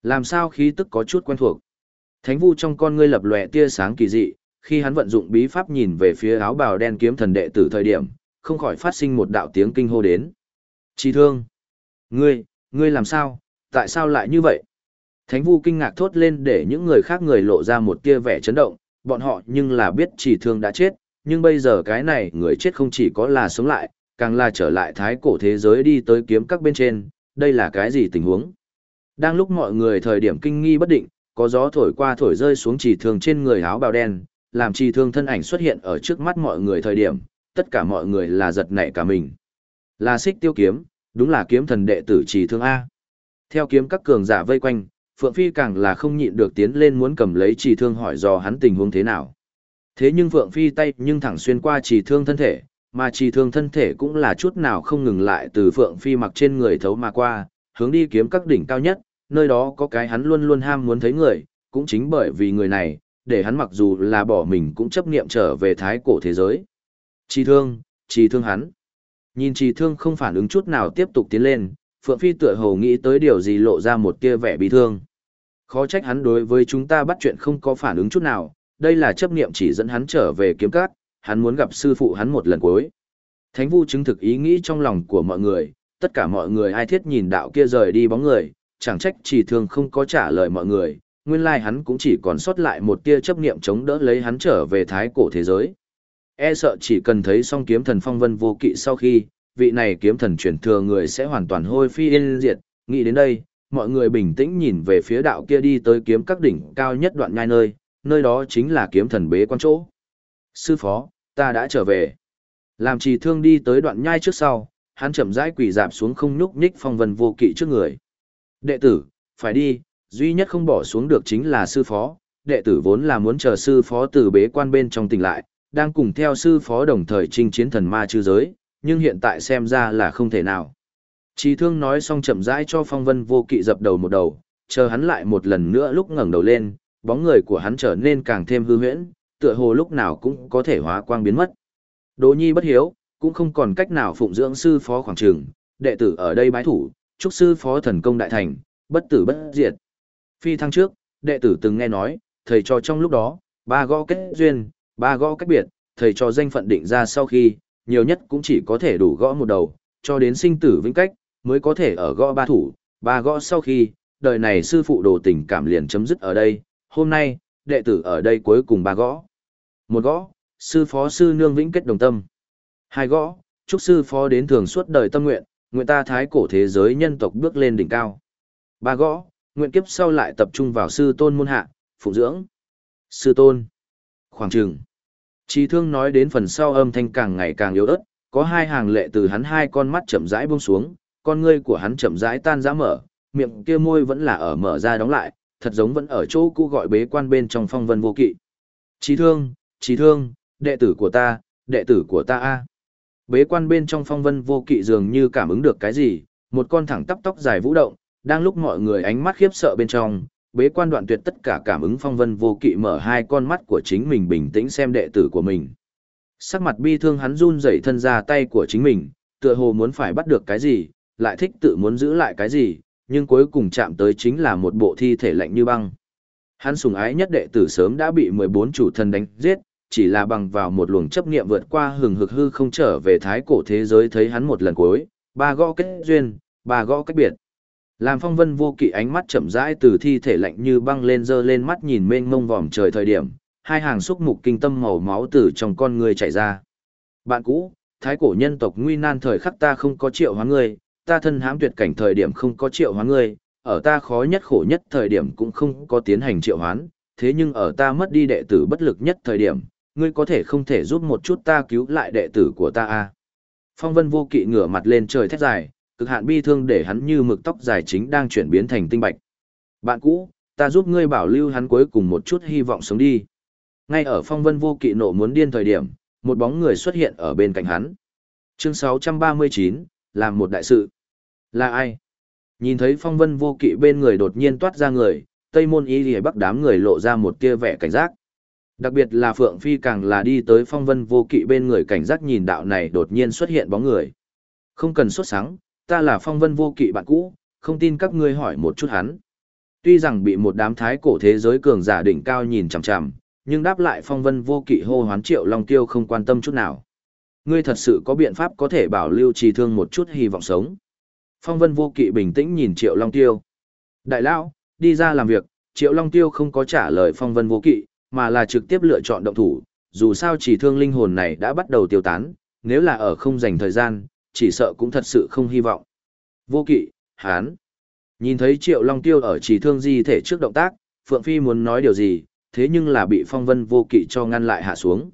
Làm sao khí tức có chút quen thuộc. Thánh Vu trong con ngươi lập lòe tia sáng kỳ dị, khi hắn vận dụng bí pháp nhìn về phía áo bào đen kiếm thần đệ tử thời điểm, không khỏi phát sinh một đạo tiếng kinh hô đến. Chi thương! Ngươi, ngươi làm sao, tại sao lại như vậy? Thánh Vu kinh ngạc thốt lên để những người khác người lộ ra một tia vẻ chấn động, bọn họ nhưng là biết chỉ thương đã chết, nhưng bây giờ cái này người chết không chỉ có là sống lại, càng là trở lại thái cổ thế giới đi tới kiếm các bên trên, đây là cái gì tình huống? Đang lúc mọi người thời điểm kinh nghi bất định, có gió thổi qua thổi rơi xuống chỉ thương trên người áo bào đen, làm chỉ thương thân ảnh xuất hiện ở trước mắt mọi người thời điểm, tất cả mọi người là giật nảy cả mình. Là xích tiêu kiếm, đúng là kiếm thần đệ tử chỉ thương A. Theo kiếm các cường giả vây quanh, Phượng Phi càng là không nhịn được tiến lên muốn cầm lấy chỉ thương hỏi dò hắn tình huống thế nào. Thế nhưng Phượng Phi tay nhưng thẳng xuyên qua chỉ thương thân thể, mà chỉ thương thân thể cũng là chút nào không ngừng lại từ Phượng Phi mặc trên người thấu mà qua, hướng đi kiếm các đỉnh cao nhất, nơi đó có cái hắn luôn luôn ham muốn thấy người, cũng chính bởi vì người này, để hắn mặc dù là bỏ mình cũng chấp niệm trở về thái cổ thế giới. Chỉ thương, chỉ thương hắn. Nhìn chỉ thương không phản ứng chút nào tiếp tục tiến lên, Phượng Phi tựa hồ nghĩ tới điều gì lộ ra một tia vẻ bị thương. Khó trách hắn đối với chúng ta bắt chuyện không có phản ứng chút nào, đây là chấp niệm chỉ dẫn hắn trở về kiếm cát, hắn muốn gặp sư phụ hắn một lần cuối. Thánh Vu chứng thực ý nghĩ trong lòng của mọi người, tất cả mọi người ai thiết nhìn đạo kia rời đi bóng người, chẳng trách chỉ thường không có trả lời mọi người, nguyên lai hắn cũng chỉ còn sót lại một tia chấp niệm chống đỡ lấy hắn trở về thái cổ thế giới. E sợ chỉ cần thấy song kiếm thần phong vân vô kỵ sau khi, vị này kiếm thần truyền thừa người sẽ hoàn toàn hôi phi yên diệt, nghĩ đến đây, mọi người bình tĩnh nhìn về phía đạo kia đi tới kiếm các đỉnh cao nhất đoạn nhai nơi, nơi đó chính là kiếm thần bế quan chỗ. Sư phó, ta đã trở về. Làm trì thương đi tới đoạn nhai trước sau, hắn chậm rãi quỳ dạp xuống không nhúc nhích phong vân vô kỵ trước người. Đệ tử, phải đi, duy nhất không bỏ xuống được chính là sư phó, đệ tử vốn là muốn chờ sư phó từ bế quan bên trong tỉnh lại, đang cùng theo sư phó đồng thời chinh chiến thần ma chư giới, nhưng hiện tại xem ra là không thể nào. Chí thương nói xong chậm rãi cho phong vân vô kỵ dập đầu một đầu, chờ hắn lại một lần nữa lúc ngẩng đầu lên, bóng người của hắn trở nên càng thêm hư huyễn, tựa hồ lúc nào cũng có thể hóa quang biến mất. Đỗ nhi bất hiếu, cũng không còn cách nào phụng dưỡng sư phó khoảng trường, đệ tử ở đây bái thủ, chúc sư phó thần công đại thành, bất tử bất diệt. Phi thăng trước, đệ tử từng nghe nói, thầy cho trong lúc đó, ba gõ kết duyên, ba gõ cách biệt, thầy cho danh phận định ra sau khi, nhiều nhất cũng chỉ có thể đủ gõ một đầu, cho đến sinh tử vĩnh cách, mới có thể ở gõ ba thủ, ba gõ sau khi, đời này sư phụ đồ tình cảm liền chấm dứt ở đây, hôm nay, đệ tử ở đây cuối cùng ba gõ. Một gõ, sư phó sư nương vĩnh kết đồng tâm. Hai gõ, chúc sư phó đến thường suốt đời tâm nguyện, nguyện ta thái cổ thế giới nhân tộc bước lên đỉnh cao. Ba gõ, nguyện kiếp sau lại tập trung vào sư tôn môn hạ, phụ dưỡng. Sư tôn. Khoảng trường. Chỉ thương nói đến phần sau âm thanh càng ngày càng yếu ớt, có hai hàng lệ từ hắn hai con mắt chậm rãi buông xuống, con ngươi của hắn chậm rãi tan rã mở, miệng kia môi vẫn là ở mở ra đóng lại, thật giống vẫn ở chỗ cũ gọi bế quan bên trong phong vân vô kỵ. Chí thương, chí thương, đệ tử của ta, đệ tử của ta a. Bế quan bên trong phong vân vô kỵ dường như cảm ứng được cái gì, một con thẳng tắp tóc dài vũ động, đang lúc mọi người ánh mắt khiếp sợ bên trong, bế quan đoạn tuyệt tất cả cảm ứng phong vân vô kỵ mở hai con mắt của chính mình bình tĩnh xem đệ tử của mình. Sắc mặt bi thương hắn run rẩy thân ra tay của chính mình, tựa hồ muốn phải bắt được cái gì, lại thích tự muốn giữ lại cái gì, nhưng cuối cùng chạm tới chính là một bộ thi thể lạnh như băng. Hắn sùng ái nhất đệ tử sớm đã bị 14 chủ thần đánh giết, chỉ là bằng vào một luồng chấp niệm vượt qua hừng hực hư không trở về thái cổ thế giới thấy hắn một lần cuối, ba gõ kết duyên, ba gõ cách biệt. Làm phong vân vô kỵ ánh mắt chậm rãi từ thi thể lạnh như băng lên dơ lên mắt nhìn mênh mông vòm trời thời điểm, hai hàng xúc mục kinh tâm màu máu từ trong con người chảy ra. Bạn cũ, thái cổ nhân tộc nguy nan thời khắc ta không có triệu hóa ngươi, ta thân hãm tuyệt cảnh thời điểm không có triệu hóa ngươi, ở ta khó nhất khổ nhất thời điểm cũng không có tiến hành triệu hoán, thế nhưng ở ta mất đi đệ tử bất lực nhất thời điểm, ngươi có thể không thể giúp một chút ta cứu lại đệ tử của ta à. Phong vân vô kỵ ngửa mặt lên trời thét dài, cực hạn bi thương để hắn như mực tóc dài chính đang chuyển biến thành tinh bạch. Bạn cũ, ta giúp ngươi bảo lưu hắn cuối cùng một chút hy vọng sống đi. Ngay ở phong vân vô kỵ nộ muốn điên thời điểm, một bóng người xuất hiện ở bên cạnh hắn. Chương 639, làm một đại sự. Là ai? Nhìn thấy phong vân vô kỵ bên người đột nhiên toát ra người, Tây môn y lìa bắc đám người lộ ra một tia vẻ cảnh giác. Đặc biệt là Phượng Phi càng là đi tới phong vân vô kỵ bên người cảnh giác nhìn đạo này đột nhiên xuất hiện bóng người. Không cần xuất sáng, ta là phong vân vô kỵ bạn cũ, không tin các ngươi hỏi một chút hắn. Tuy rằng bị một đám thái cổ thế giới cường giả đỉnh cao nhìn chằm chằm, nhưng đáp lại phong vân vô kỵ hô hoán triệu long tiêu không quan tâm chút nào. Ngươi thật sự có biện pháp có thể bảo lưu trì thương một chút hy vọng sống. Phong vân vô kỵ bình tĩnh nhìn triệu long tiêu. Đại lão, đi ra làm việc, triệu long tiêu không có trả lời phong vân vô kỵ, mà là trực tiếp lựa chọn động thủ, dù sao chỉ thương linh hồn này đã bắt đầu tiêu tán, nếu là ở không dành thời gian, chỉ sợ cũng thật sự không hy vọng. Vô kỵ, hán. Nhìn thấy triệu long tiêu ở chỉ thương di thể trước động tác, Phượng Phi muốn nói điều gì, thế nhưng là bị phong vân vô kỵ cho ngăn lại hạ xuống.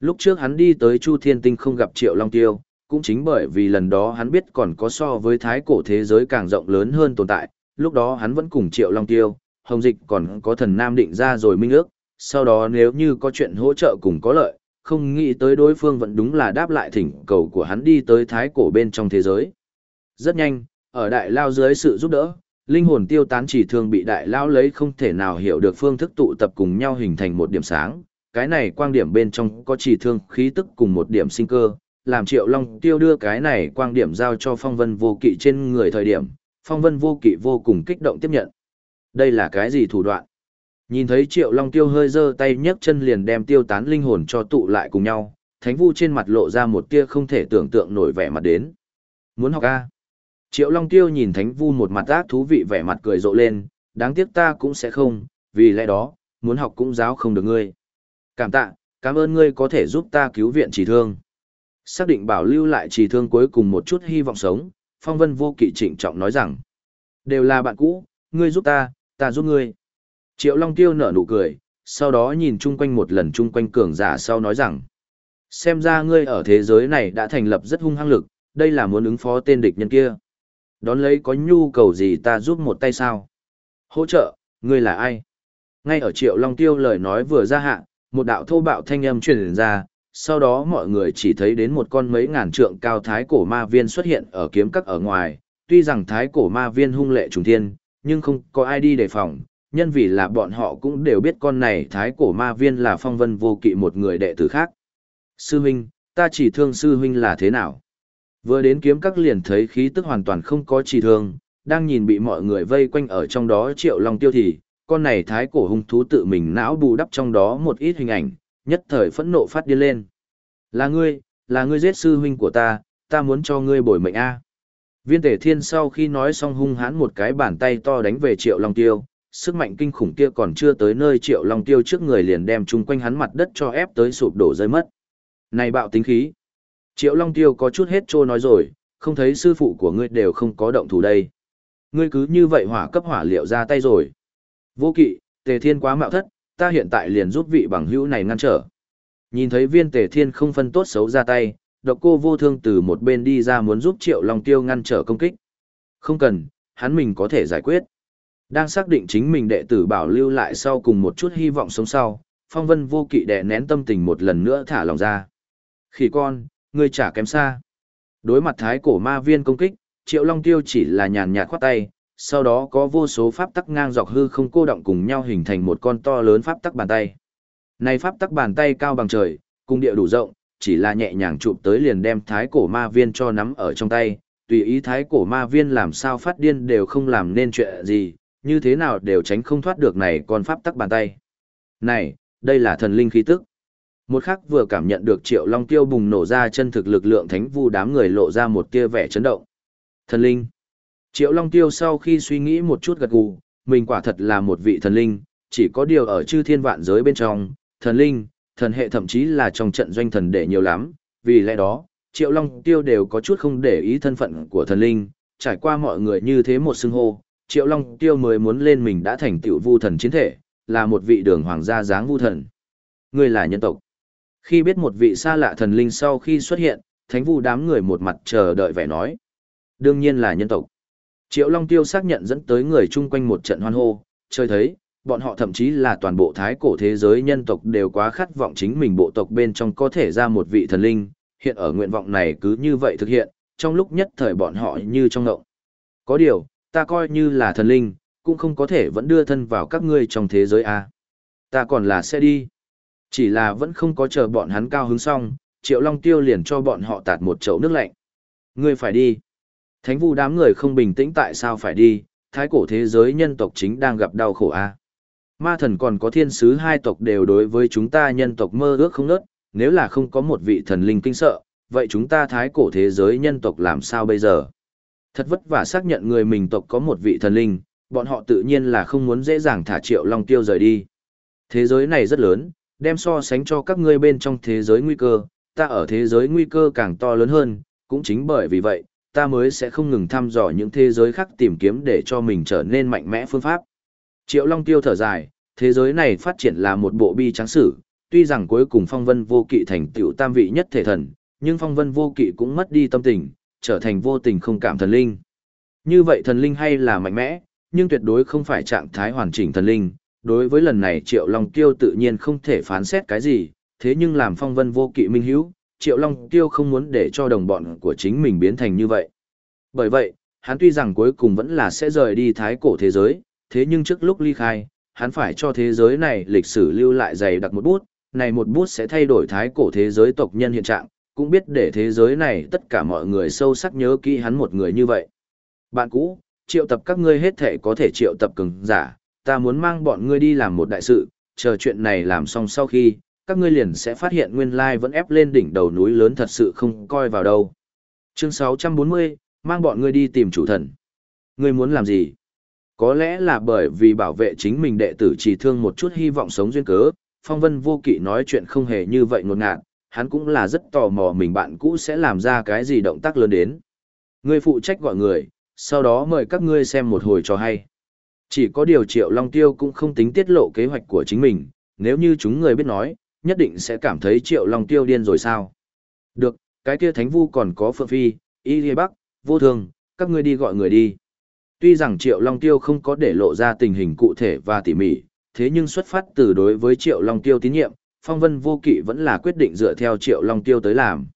Lúc trước hắn đi tới Chu Thiên Tinh không gặp triệu long tiêu, cũng chính bởi vì lần đó hắn biết còn có so với thái cổ thế giới càng rộng lớn hơn tồn tại, lúc đó hắn vẫn cùng triệu long tiêu, hồng dịch còn có thần nam định ra rồi minh ước, sau đó nếu như có chuyện hỗ trợ cùng có lợi, không nghĩ tới đối phương vẫn đúng là đáp lại thỉnh cầu của hắn đi tới thái cổ bên trong thế giới. Rất nhanh, ở đại lao dưới sự giúp đỡ, linh hồn tiêu tán chỉ thường bị đại lao lấy không thể nào hiểu được phương thức tụ tập cùng nhau hình thành một điểm sáng. Cái này quang điểm bên trong có chỉ thương khí tức cùng một điểm sinh cơ, làm triệu long tiêu đưa cái này quang điểm giao cho phong vân vô kỵ trên người thời điểm, phong vân vô kỵ vô cùng kích động tiếp nhận. Đây là cái gì thủ đoạn? Nhìn thấy triệu long tiêu hơi giơ tay nhấc chân liền đem tiêu tán linh hồn cho tụ lại cùng nhau, thánh vu trên mặt lộ ra một tia không thể tưởng tượng nổi vẻ mặt đến. Muốn học A. Triệu long tiêu nhìn thánh vu một mặt ác thú vị vẻ mặt cười rộ lên, đáng tiếc ta cũng sẽ không, vì lẽ đó, muốn học cũng giáo không được ngươi. Cảm tạ, cảm ơn ngươi có thể giúp ta cứu viện chỉ thương. Xác định bảo lưu lại chỉ thương cuối cùng một chút hy vọng sống, phong vân vô kỵ trịnh trọng nói rằng, đều là bạn cũ, ngươi giúp ta, ta giúp ngươi. Triệu Long Tiêu nở nụ cười, sau đó nhìn chung quanh một lần chung quanh cường giả sau nói rằng, xem ra ngươi ở thế giới này đã thành lập rất hung hăng lực, đây là muốn ứng phó tên địch nhân kia. Đón lấy có nhu cầu gì ta giúp một tay sao? Hỗ trợ, ngươi là ai? Ngay ở Triệu Long Tiêu lời nói vừa ra hạ, một đạo thô bạo thanh âm truyền ra, sau đó mọi người chỉ thấy đến một con mấy ngàn trượng cao thái cổ ma viên xuất hiện ở kiếm các ở ngoài, tuy rằng thái cổ ma viên hung lệ trùng thiên, nhưng không có ai đi đề phòng, nhân vì là bọn họ cũng đều biết con này thái cổ ma viên là phong vân vô kỵ một người đệ tử khác. Sư huynh, ta chỉ thương sư huynh là thế nào? Vừa đến kiếm các liền thấy khí tức hoàn toàn không có chỉ thương, đang nhìn bị mọi người vây quanh ở trong đó triệu long tiêu thì, con này thái cổ hung thú tự mình não bù đắp trong đó một ít hình ảnh, nhất thời phẫn nộ phát điên lên. Là ngươi, là ngươi giết sư huynh của ta, ta muốn cho ngươi bồi mệnh A. Viên tể thiên sau khi nói xong hung hãn một cái bàn tay to đánh về triệu long tiêu, sức mạnh kinh khủng kia còn chưa tới nơi triệu long tiêu trước người liền đem chung quanh hắn mặt đất cho ép tới sụp đổ rơi mất. Này bạo tính khí. Triệu long tiêu có chút hết trôi nói rồi, không thấy sư phụ của ngươi đều không có động thủ đây. Ngươi cứ như vậy hỏa cấp hỏa liệu ra tay rồi. Vô kỵ, tề thiên quá mạo thất, ta hiện tại liền giúp vị bằng hữu này ngăn trở. Nhìn thấy viên tề thiên không phân tốt xấu ra tay, độc cô vô thương từ một bên đi ra muốn giúp triệu long tiêu ngăn trở công kích. Không cần, hắn mình có thể giải quyết. Đang xác định chính mình đệ tử bảo lưu lại sau cùng một chút hy vọng sống sau, phong vân vô kỵ đè nén tâm tình một lần nữa thả lòng ra. Khỉ con, ngươi trả kém xa. Đối mặt thái cổ ma viên công kích, triệu long tiêu chỉ là nhàn nhạt khoát tay, sau đó có vô số pháp tắc ngang dọc hư không cô động cùng nhau hình thành một con to lớn pháp tắc bàn tay. Này pháp tắc bàn tay cao bằng trời, cung địa đủ rộng, chỉ là nhẹ nhàng chụp tới liền đem thái cổ ma viên cho nắm ở trong tay, tùy ý thái cổ ma viên làm sao phát điên đều không làm nên chuyện gì, như thế nào đều tránh không thoát được này con pháp tắc bàn tay. Này, đây là thần linh khí tức. Một khắc vừa cảm nhận được triệu long tiêu bùng nổ ra chân thực lực lượng thánh vu đám người lộ ra một tia vẻ chấn động. Thần linh. Triệu long tiêu sau khi suy nghĩ một chút gật gù, mình quả thật là một vị thần linh, chỉ có điều ở chư thiên vạn giới bên trong, thần linh, thần hệ thậm chí là trong trận doanh thần để nhiều lắm, vì lẽ đó, Triệu Long Tiêu đều có chút không để ý thân phận của thần linh, trải qua mọi người như thế một xưng hô, Triệu Long Tiêu mới muốn lên mình đã thành tựu vu thần chiến thể, là một vị đường hoàng gia dáng vu thần. Ngươi là nhân tộc. Khi biết một vị xa lạ thần linh sau khi xuất hiện, thánh vu đám người một mặt chờ đợi vẻ nói. Đương nhiên là nhân tộc. Triệu Long Tiêu xác nhận dẫn tới người chung quanh một trận hoan hô, chơi thấy, bọn họ thậm chí là toàn bộ thái cổ thế giới nhân tộc đều quá khát vọng chính mình bộ tộc bên trong có thể ra một vị thần linh, hiện ở nguyện vọng này cứ như vậy thực hiện, trong lúc nhất thời bọn họ như trong ngộng. Có điều, ta coi như là thần linh, cũng không có thể vẫn đưa thân vào các ngươi trong thế giới a. Ta còn là sẽ đi. Chỉ là vẫn không có chờ bọn hắn cao hứng xong, Triệu Long Tiêu liền cho bọn họ tạt một chậu nước lạnh. Ngươi phải đi. Thánh vu đám người không bình tĩnh tại sao phải đi, thái cổ thế giới nhân tộc chính đang gặp đau khổ a. Ma thần còn có thiên sứ hai tộc đều đối với chúng ta nhân tộc mơ ước không nớt, nếu là không có một vị thần linh kinh sợ, vậy chúng ta thái cổ thế giới nhân tộc làm sao bây giờ? Thật vất vả xác nhận người mình tộc có một vị thần linh, bọn họ tự nhiên là không muốn dễ dàng thả triệu long tiêu rời đi. Thế giới này rất lớn, đem so sánh cho các ngươi bên trong thế giới nguy cơ, ta ở thế giới nguy cơ càng to lớn hơn, cũng chính bởi vì vậy, ta mới sẽ không ngừng thăm dò những thế giới khác tìm kiếm để cho mình trở nên mạnh mẽ phương pháp. Triệu Long Tiêu thở dài, thế giới này phát triển là một bộ bi trắng sử, tuy rằng cuối cùng phong vân vô kỵ thành tiểu tam vị nhất thể thần, nhưng phong vân vô kỵ cũng mất đi tâm tình, trở thành vô tình không cảm thần linh. Như vậy thần linh hay là mạnh mẽ, nhưng tuyệt đối không phải trạng thái hoàn chỉnh thần linh. Đối với lần này Triệu Long Tiêu tự nhiên không thể phán xét cái gì, thế nhưng làm phong vân vô kỵ minh hữu, Triệu Long Tiêu không muốn để cho đồng bọn của chính mình biến thành như vậy. Bởi vậy, hắn tuy rằng cuối cùng vẫn là sẽ rời đi thái cổ thế giới, thế nhưng trước lúc ly khai, hắn phải cho thế giới này lịch sử lưu lại dày đặc một bút, này một bút sẽ thay đổi thái cổ thế giới tộc nhân hiện trạng, cũng biết để thế giới này tất cả mọi người sâu sắc nhớ kỹ hắn một người như vậy. Bạn cũ, triệu tập các ngươi hết thể có thể triệu tập cường giả, ta muốn mang bọn ngươi đi làm một đại sự, chờ chuyện này làm xong sau khi, các ngươi liền sẽ phát hiện nguyên lai vẫn ép lên đỉnh đầu núi lớn thật sự không coi vào đâu. Chương 640, mang bọn ngươi đi tìm chủ thần. Ngươi muốn làm gì? Có lẽ là bởi vì bảo vệ chính mình đệ tử chỉ thương một chút hy vọng sống duyên cớ, Phong Vân vô kỵ nói chuyện không hề như vậy ngột ngạt, hắn cũng là rất tò mò mình bạn cũ sẽ làm ra cái gì động tác lớn đến. Ngươi phụ trách gọi người, sau đó mời các ngươi xem một hồi cho hay. Chỉ có điều Triệu Long Tiêu cũng không tính tiết lộ kế hoạch của chính mình, nếu như chúng người biết nói, nhất định sẽ cảm thấy Triệu Long Tiêu điên rồi sao. Được, cái kia Thánh Vu còn có Phượng Phi, Y Lê Bắc, Vô Thường, các ngươi đi gọi người đi. Tuy rằng Triệu Long Tiêu không có để lộ ra tình hình cụ thể và tỉ mỉ, thế nhưng xuất phát từ đối với Triệu Long Tiêu tín nhiệm, Phong Vân Vô Kỵ vẫn là quyết định dựa theo Triệu Long Tiêu tới làm.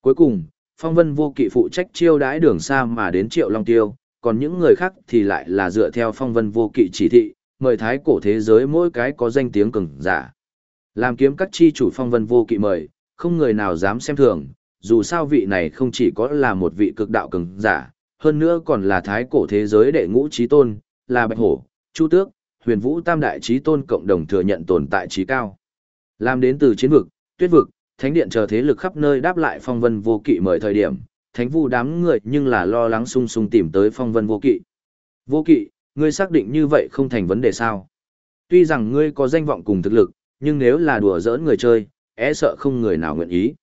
Cuối cùng, Phong Vân Vô Kỵ phụ trách chiêu đãi đường xa mà đến Triệu Long Tiêu, còn những người khác thì lại là dựa theo Phong Vân Vô Kỵ chỉ thị, mời thái cổ thế giới mỗi cái có danh tiếng cường giả. Làm kiếm các chi chủ Phong Vân Vô Kỵ mời, không người nào dám xem thường, dù sao vị này không chỉ có là một vị cực đạo cường giả, hơn nữa còn là thái cổ thế giới đệ ngũ trí tôn, là Bạch Hổ, Chu Tước, Huyền Vũ Tam Đại trí tôn cộng đồng thừa nhận tồn tại trí cao. Làm đến từ chiến vực, tuyết vực, thánh điện chờ thế lực khắp nơi đáp lại phong vân vô kỵ mời thời điểm, thánh vu đám người nhưng là lo lắng sung sung tìm tới phong vân vô kỵ. Vô kỵ, ngươi xác định như vậy không thành vấn đề sao? Tuy rằng ngươi có danh vọng cùng thực lực, nhưng nếu là đùa giỡn người chơi, é sợ không người nào nguyện ý.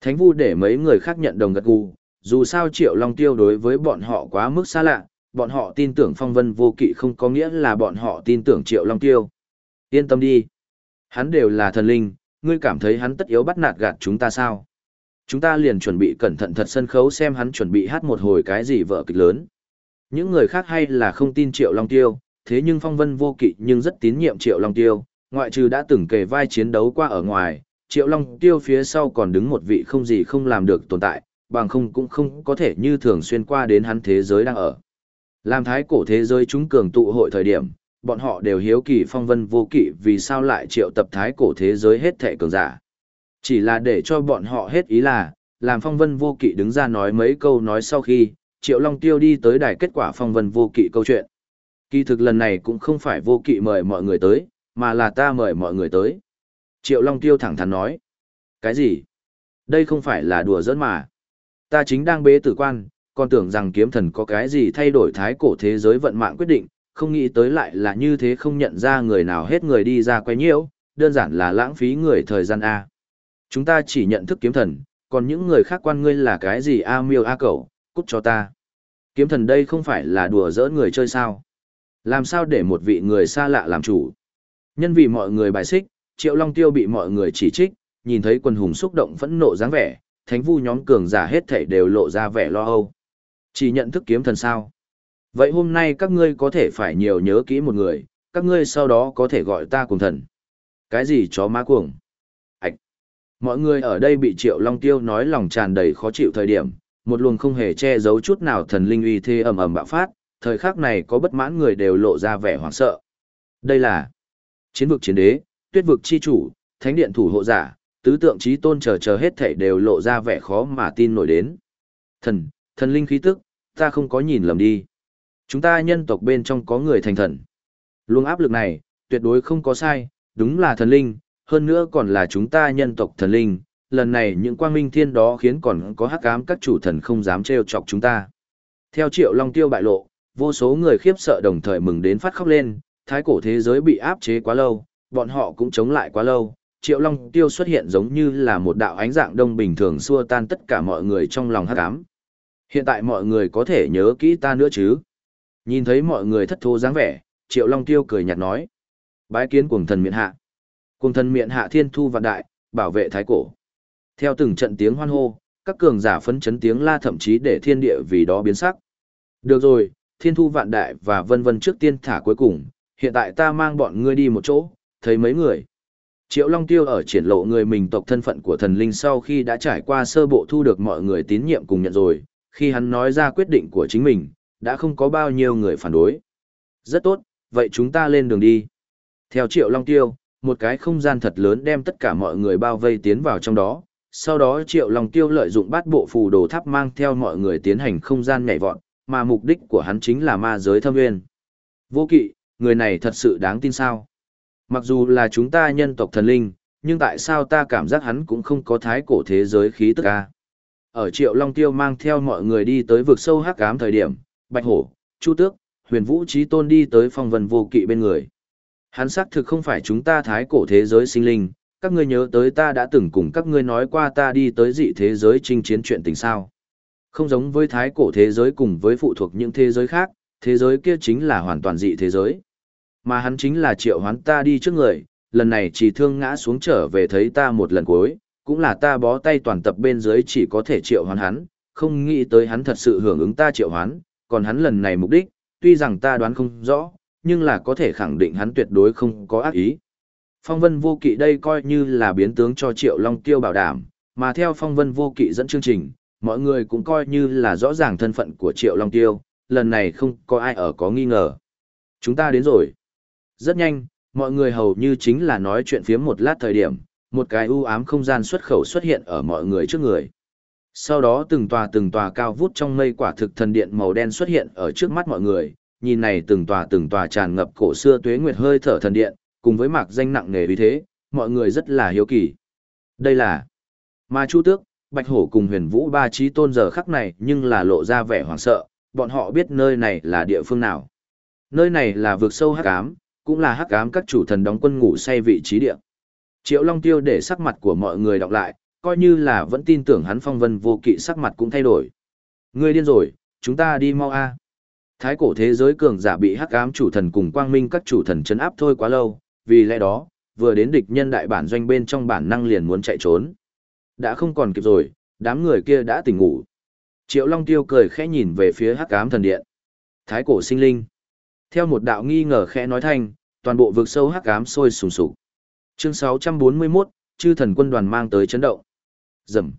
Thánh vu để mấy người khác nhận đồng gật gù, dù sao Triệu Long Tiêu đối với bọn họ quá mức xa lạ, bọn họ tin tưởng phong vân vô kỵ không có nghĩa là bọn họ tin tưởng Triệu Long Tiêu. Yên tâm đi. Hắn đều là thần linh, ngươi cảm thấy hắn tất yếu bắt nạt gạt chúng ta sao? Chúng ta liền chuẩn bị cẩn thận thật sân khấu xem hắn chuẩn bị hát một hồi cái gì vở kịch lớn. Những người khác hay là không tin Triệu Long Tiêu, thế nhưng phong vân vô kỵ nhưng rất tín nhiệm Triệu Long Tiêu, ngoại trừ đã từng kề vai chiến đấu qua ở ngoài, Triệu Long Tiêu phía sau còn đứng một vị không gì không làm được tồn tại, bằng không cũng không có thể như thường xuyên qua đến hắn thế giới đang ở. Làm thái cổ thế giới chúng cường tụ hội thời điểm, bọn họ đều hiếu kỳ phong vân vô kỵ vì sao lại triệu tập thái cổ thế giới hết thẻ cường giả. Chỉ là để cho bọn họ hết ý là, làm phong vân vô kỵ đứng ra nói mấy câu nói sau khi, triệu long tiêu đi tới đài kết quả phong vân vô kỵ câu chuyện. Kỳ thực lần này cũng không phải vô kỵ mời mọi người tới, mà là ta mời mọi người tới. Triệu long tiêu thẳng thắn nói. Cái gì? Đây không phải là đùa giỡn mà. Ta chính đang bế tử quan, còn tưởng rằng kiếm thần có cái gì thay đổi thái cổ thế giới vận mạng quyết định, không nghĩ tới lại là như thế không nhận ra người nào hết người đi ra quay nhiễu, đơn giản là lãng phí người thời gian A. Chúng ta chỉ nhận thức kiếm thần, còn những người khác quan ngươi là cái gì A miêu A cẩu, cút cho ta. Kiếm thần đây không phải là đùa giỡn người chơi sao. Làm sao để một vị người xa lạ làm chủ? Nhân vì mọi người bài xích, Triệu Long Tiêu bị mọi người chỉ trích, nhìn thấy quần hùng xúc động phẫn nộ dáng vẻ, thánh vu nhóm cường giả hết thảy đều lộ ra vẻ lo âu. Chỉ nhận thức kiếm thần sao? Vậy hôm nay các ngươi có thể phải nhiều nhớ kỹ một người, các ngươi sau đó có thể gọi ta cùng thần. Cái gì chó má cuồng? Ảch! Mọi người ở đây bị Triệu Long Tiêu nói lòng tràn đầy khó chịu thời điểm, một luồng không hề che giấu chút nào thần linh uy thế ầm ầm bạo phát, thời khắc này có bất mãn người đều lộ ra vẻ hoảng sợ. Đây là chiến vực chiến đế, tuyết vực chi chủ, thánh điện thủ hộ giả, tứ tượng trí tôn chờ chờ hết thảy đều lộ ra vẻ khó mà tin nổi đến. Thần, thần linh khí tức, ta không có nhìn lầm đi. Chúng ta nhân tộc bên trong có người thành thần. Luồng áp lực này, tuyệt đối không có sai, đúng là thần linh, hơn nữa còn là chúng ta nhân tộc thần linh. Lần này những quang minh thiên đó khiến còn có hắc ám các chủ thần không dám trêu chọc chúng ta. Theo triệu long tiêu bại lộ, vô số người khiếp sợ đồng thời mừng đến phát khóc lên, thái cổ thế giới bị áp chế quá lâu, bọn họ cũng chống lại quá lâu. Triệu Long Tiêu xuất hiện giống như là một đạo ánh dạng đông bình thường xua tan tất cả mọi người trong lòng hắc ám. Hiện tại mọi người có thể nhớ kỹ ta nữa chứ? Nhìn thấy mọi người thất thố dáng vẻ, Triệu Long Tiêu cười nhạt nói. Bái kiến cuồng thần miện hạ. Cuồng thần miện hạ thiên thu vạn đại, bảo vệ thái cổ. Theo từng trận tiếng hoan hô, các cường giả phấn chấn tiếng la thậm chí để thiên địa vì đó biến sắc. Được rồi, thiên thu vạn đại và vân vân trước tiên thả cuối cùng, hiện tại ta mang bọn ngươi đi một chỗ, thấy mấy người. Triệu Long Tiêu ở triển lộ người mình tộc thân phận của thần linh sau khi đã trải qua sơ bộ thu được mọi người tín nhiệm cùng nhận rồi, khi hắn nói ra quyết định của chính mình, đã không có bao nhiêu người phản đối. Rất tốt, vậy chúng ta lên đường đi. Theo Triệu Long Tiêu, một cái không gian thật lớn đem tất cả mọi người bao vây tiến vào trong đó. Sau đó Triệu Long Tiêu lợi dụng bát bộ phù đồ tháp mang theo mọi người tiến hành không gian nhảy vọt, mà mục đích của hắn chính là ma giới thâm nguyên. Vô kỵ, người này thật sự đáng tin sao? Mặc dù là chúng ta nhân tộc thần linh, nhưng tại sao ta cảm giác hắn cũng không có thái cổ thế giới khí tức ca? Ở Triệu Long Tiêu mang theo mọi người đi tới vực sâu hắc ám thời điểm, Bạch Hổ, Chu Tước, Huyền Vũ Chí Tôn đi tới phong vân vô kỵ bên người. Hắn xác thực không phải chúng ta thái cổ thế giới sinh linh, các ngươi nhớ tới ta đã từng cùng các ngươi nói qua ta đi tới dị thế giới chinh chiến chuyện tình sao. Không giống với thái cổ thế giới cùng với phụ thuộc những thế giới khác, thế giới kia chính là hoàn toàn dị thế giới. Mà hắn chính là triệu hoán ta đi trước người, lần này chỉ thương ngã xuống trở về thấy ta một lần cuối, cũng là ta bó tay toàn tập bên dưới chỉ có thể triệu hoán hắn, không nghĩ tới hắn thật sự hưởng ứng ta triệu hoán, còn hắn lần này mục đích, tuy rằng ta đoán không rõ, nhưng là có thể khẳng định hắn tuyệt đối không có ác ý. Phong vân vô kỵ đây coi như là biến tướng cho Triệu Long Tiêu bảo đảm, mà theo phong vân vô kỵ dẫn chương trình, mọi người cũng coi như là rõ ràng thân phận của Triệu Long Tiêu, lần này không có ai ở có nghi ngờ. Chúng ta đến rồi. Rất nhanh, mọi người hầu như chính là nói chuyện phiếm một lát thời điểm, một cái u ám không gian xuất khẩu xuất hiện ở mọi người trước người. Sau đó từng tòa từng tòa cao vút trong mây quả thực thần điện màu đen xuất hiện ở trước mắt mọi người, nhìn này từng tòa từng tòa tràn ngập cổ xưa tuế nguyệt hơi thở thần điện, cùng với mạc danh nặng nề vì thế, mọi người rất là hiếu kỳ. Đây là Ma Chu Tước, Bạch Hổ cùng Huyền Vũ ba trí tôn giờ khắc này nhưng là lộ ra vẻ hoảng sợ, bọn họ biết nơi này là địa phương nào. Nơi này là vực sâu hắc ám, cũng là hắc ám các chủ thần đóng quân ngủ say vị trí địa. Triệu Long Tiêu để sắc mặt của mọi người đọc lại, coi như là vẫn tin tưởng hắn phong vân vô kỵ sắc mặt cũng thay đổi. Ngươi điên rồi, chúng ta đi mau a. Thái cổ thế giới cường giả bị hắc ám chủ thần cùng quang minh các chủ thần chấn áp thôi quá lâu, vì lẽ đó, vừa đến địch nhân đại bản doanh bên trong bản năng liền muốn chạy trốn. Đã không còn kịp rồi, đám người kia đã tỉnh ngủ. Triệu Long Tiêu cười khẽ nhìn về phía hắc ám thần điện. Thái cổ sinh linh. Theo một đạo nghi ngờ khẽ nói thanh, toàn bộ vực sâu hắc ám sôi sùng sục. Chương 641, chư thần quân đoàn mang tới chấn động. Rầm.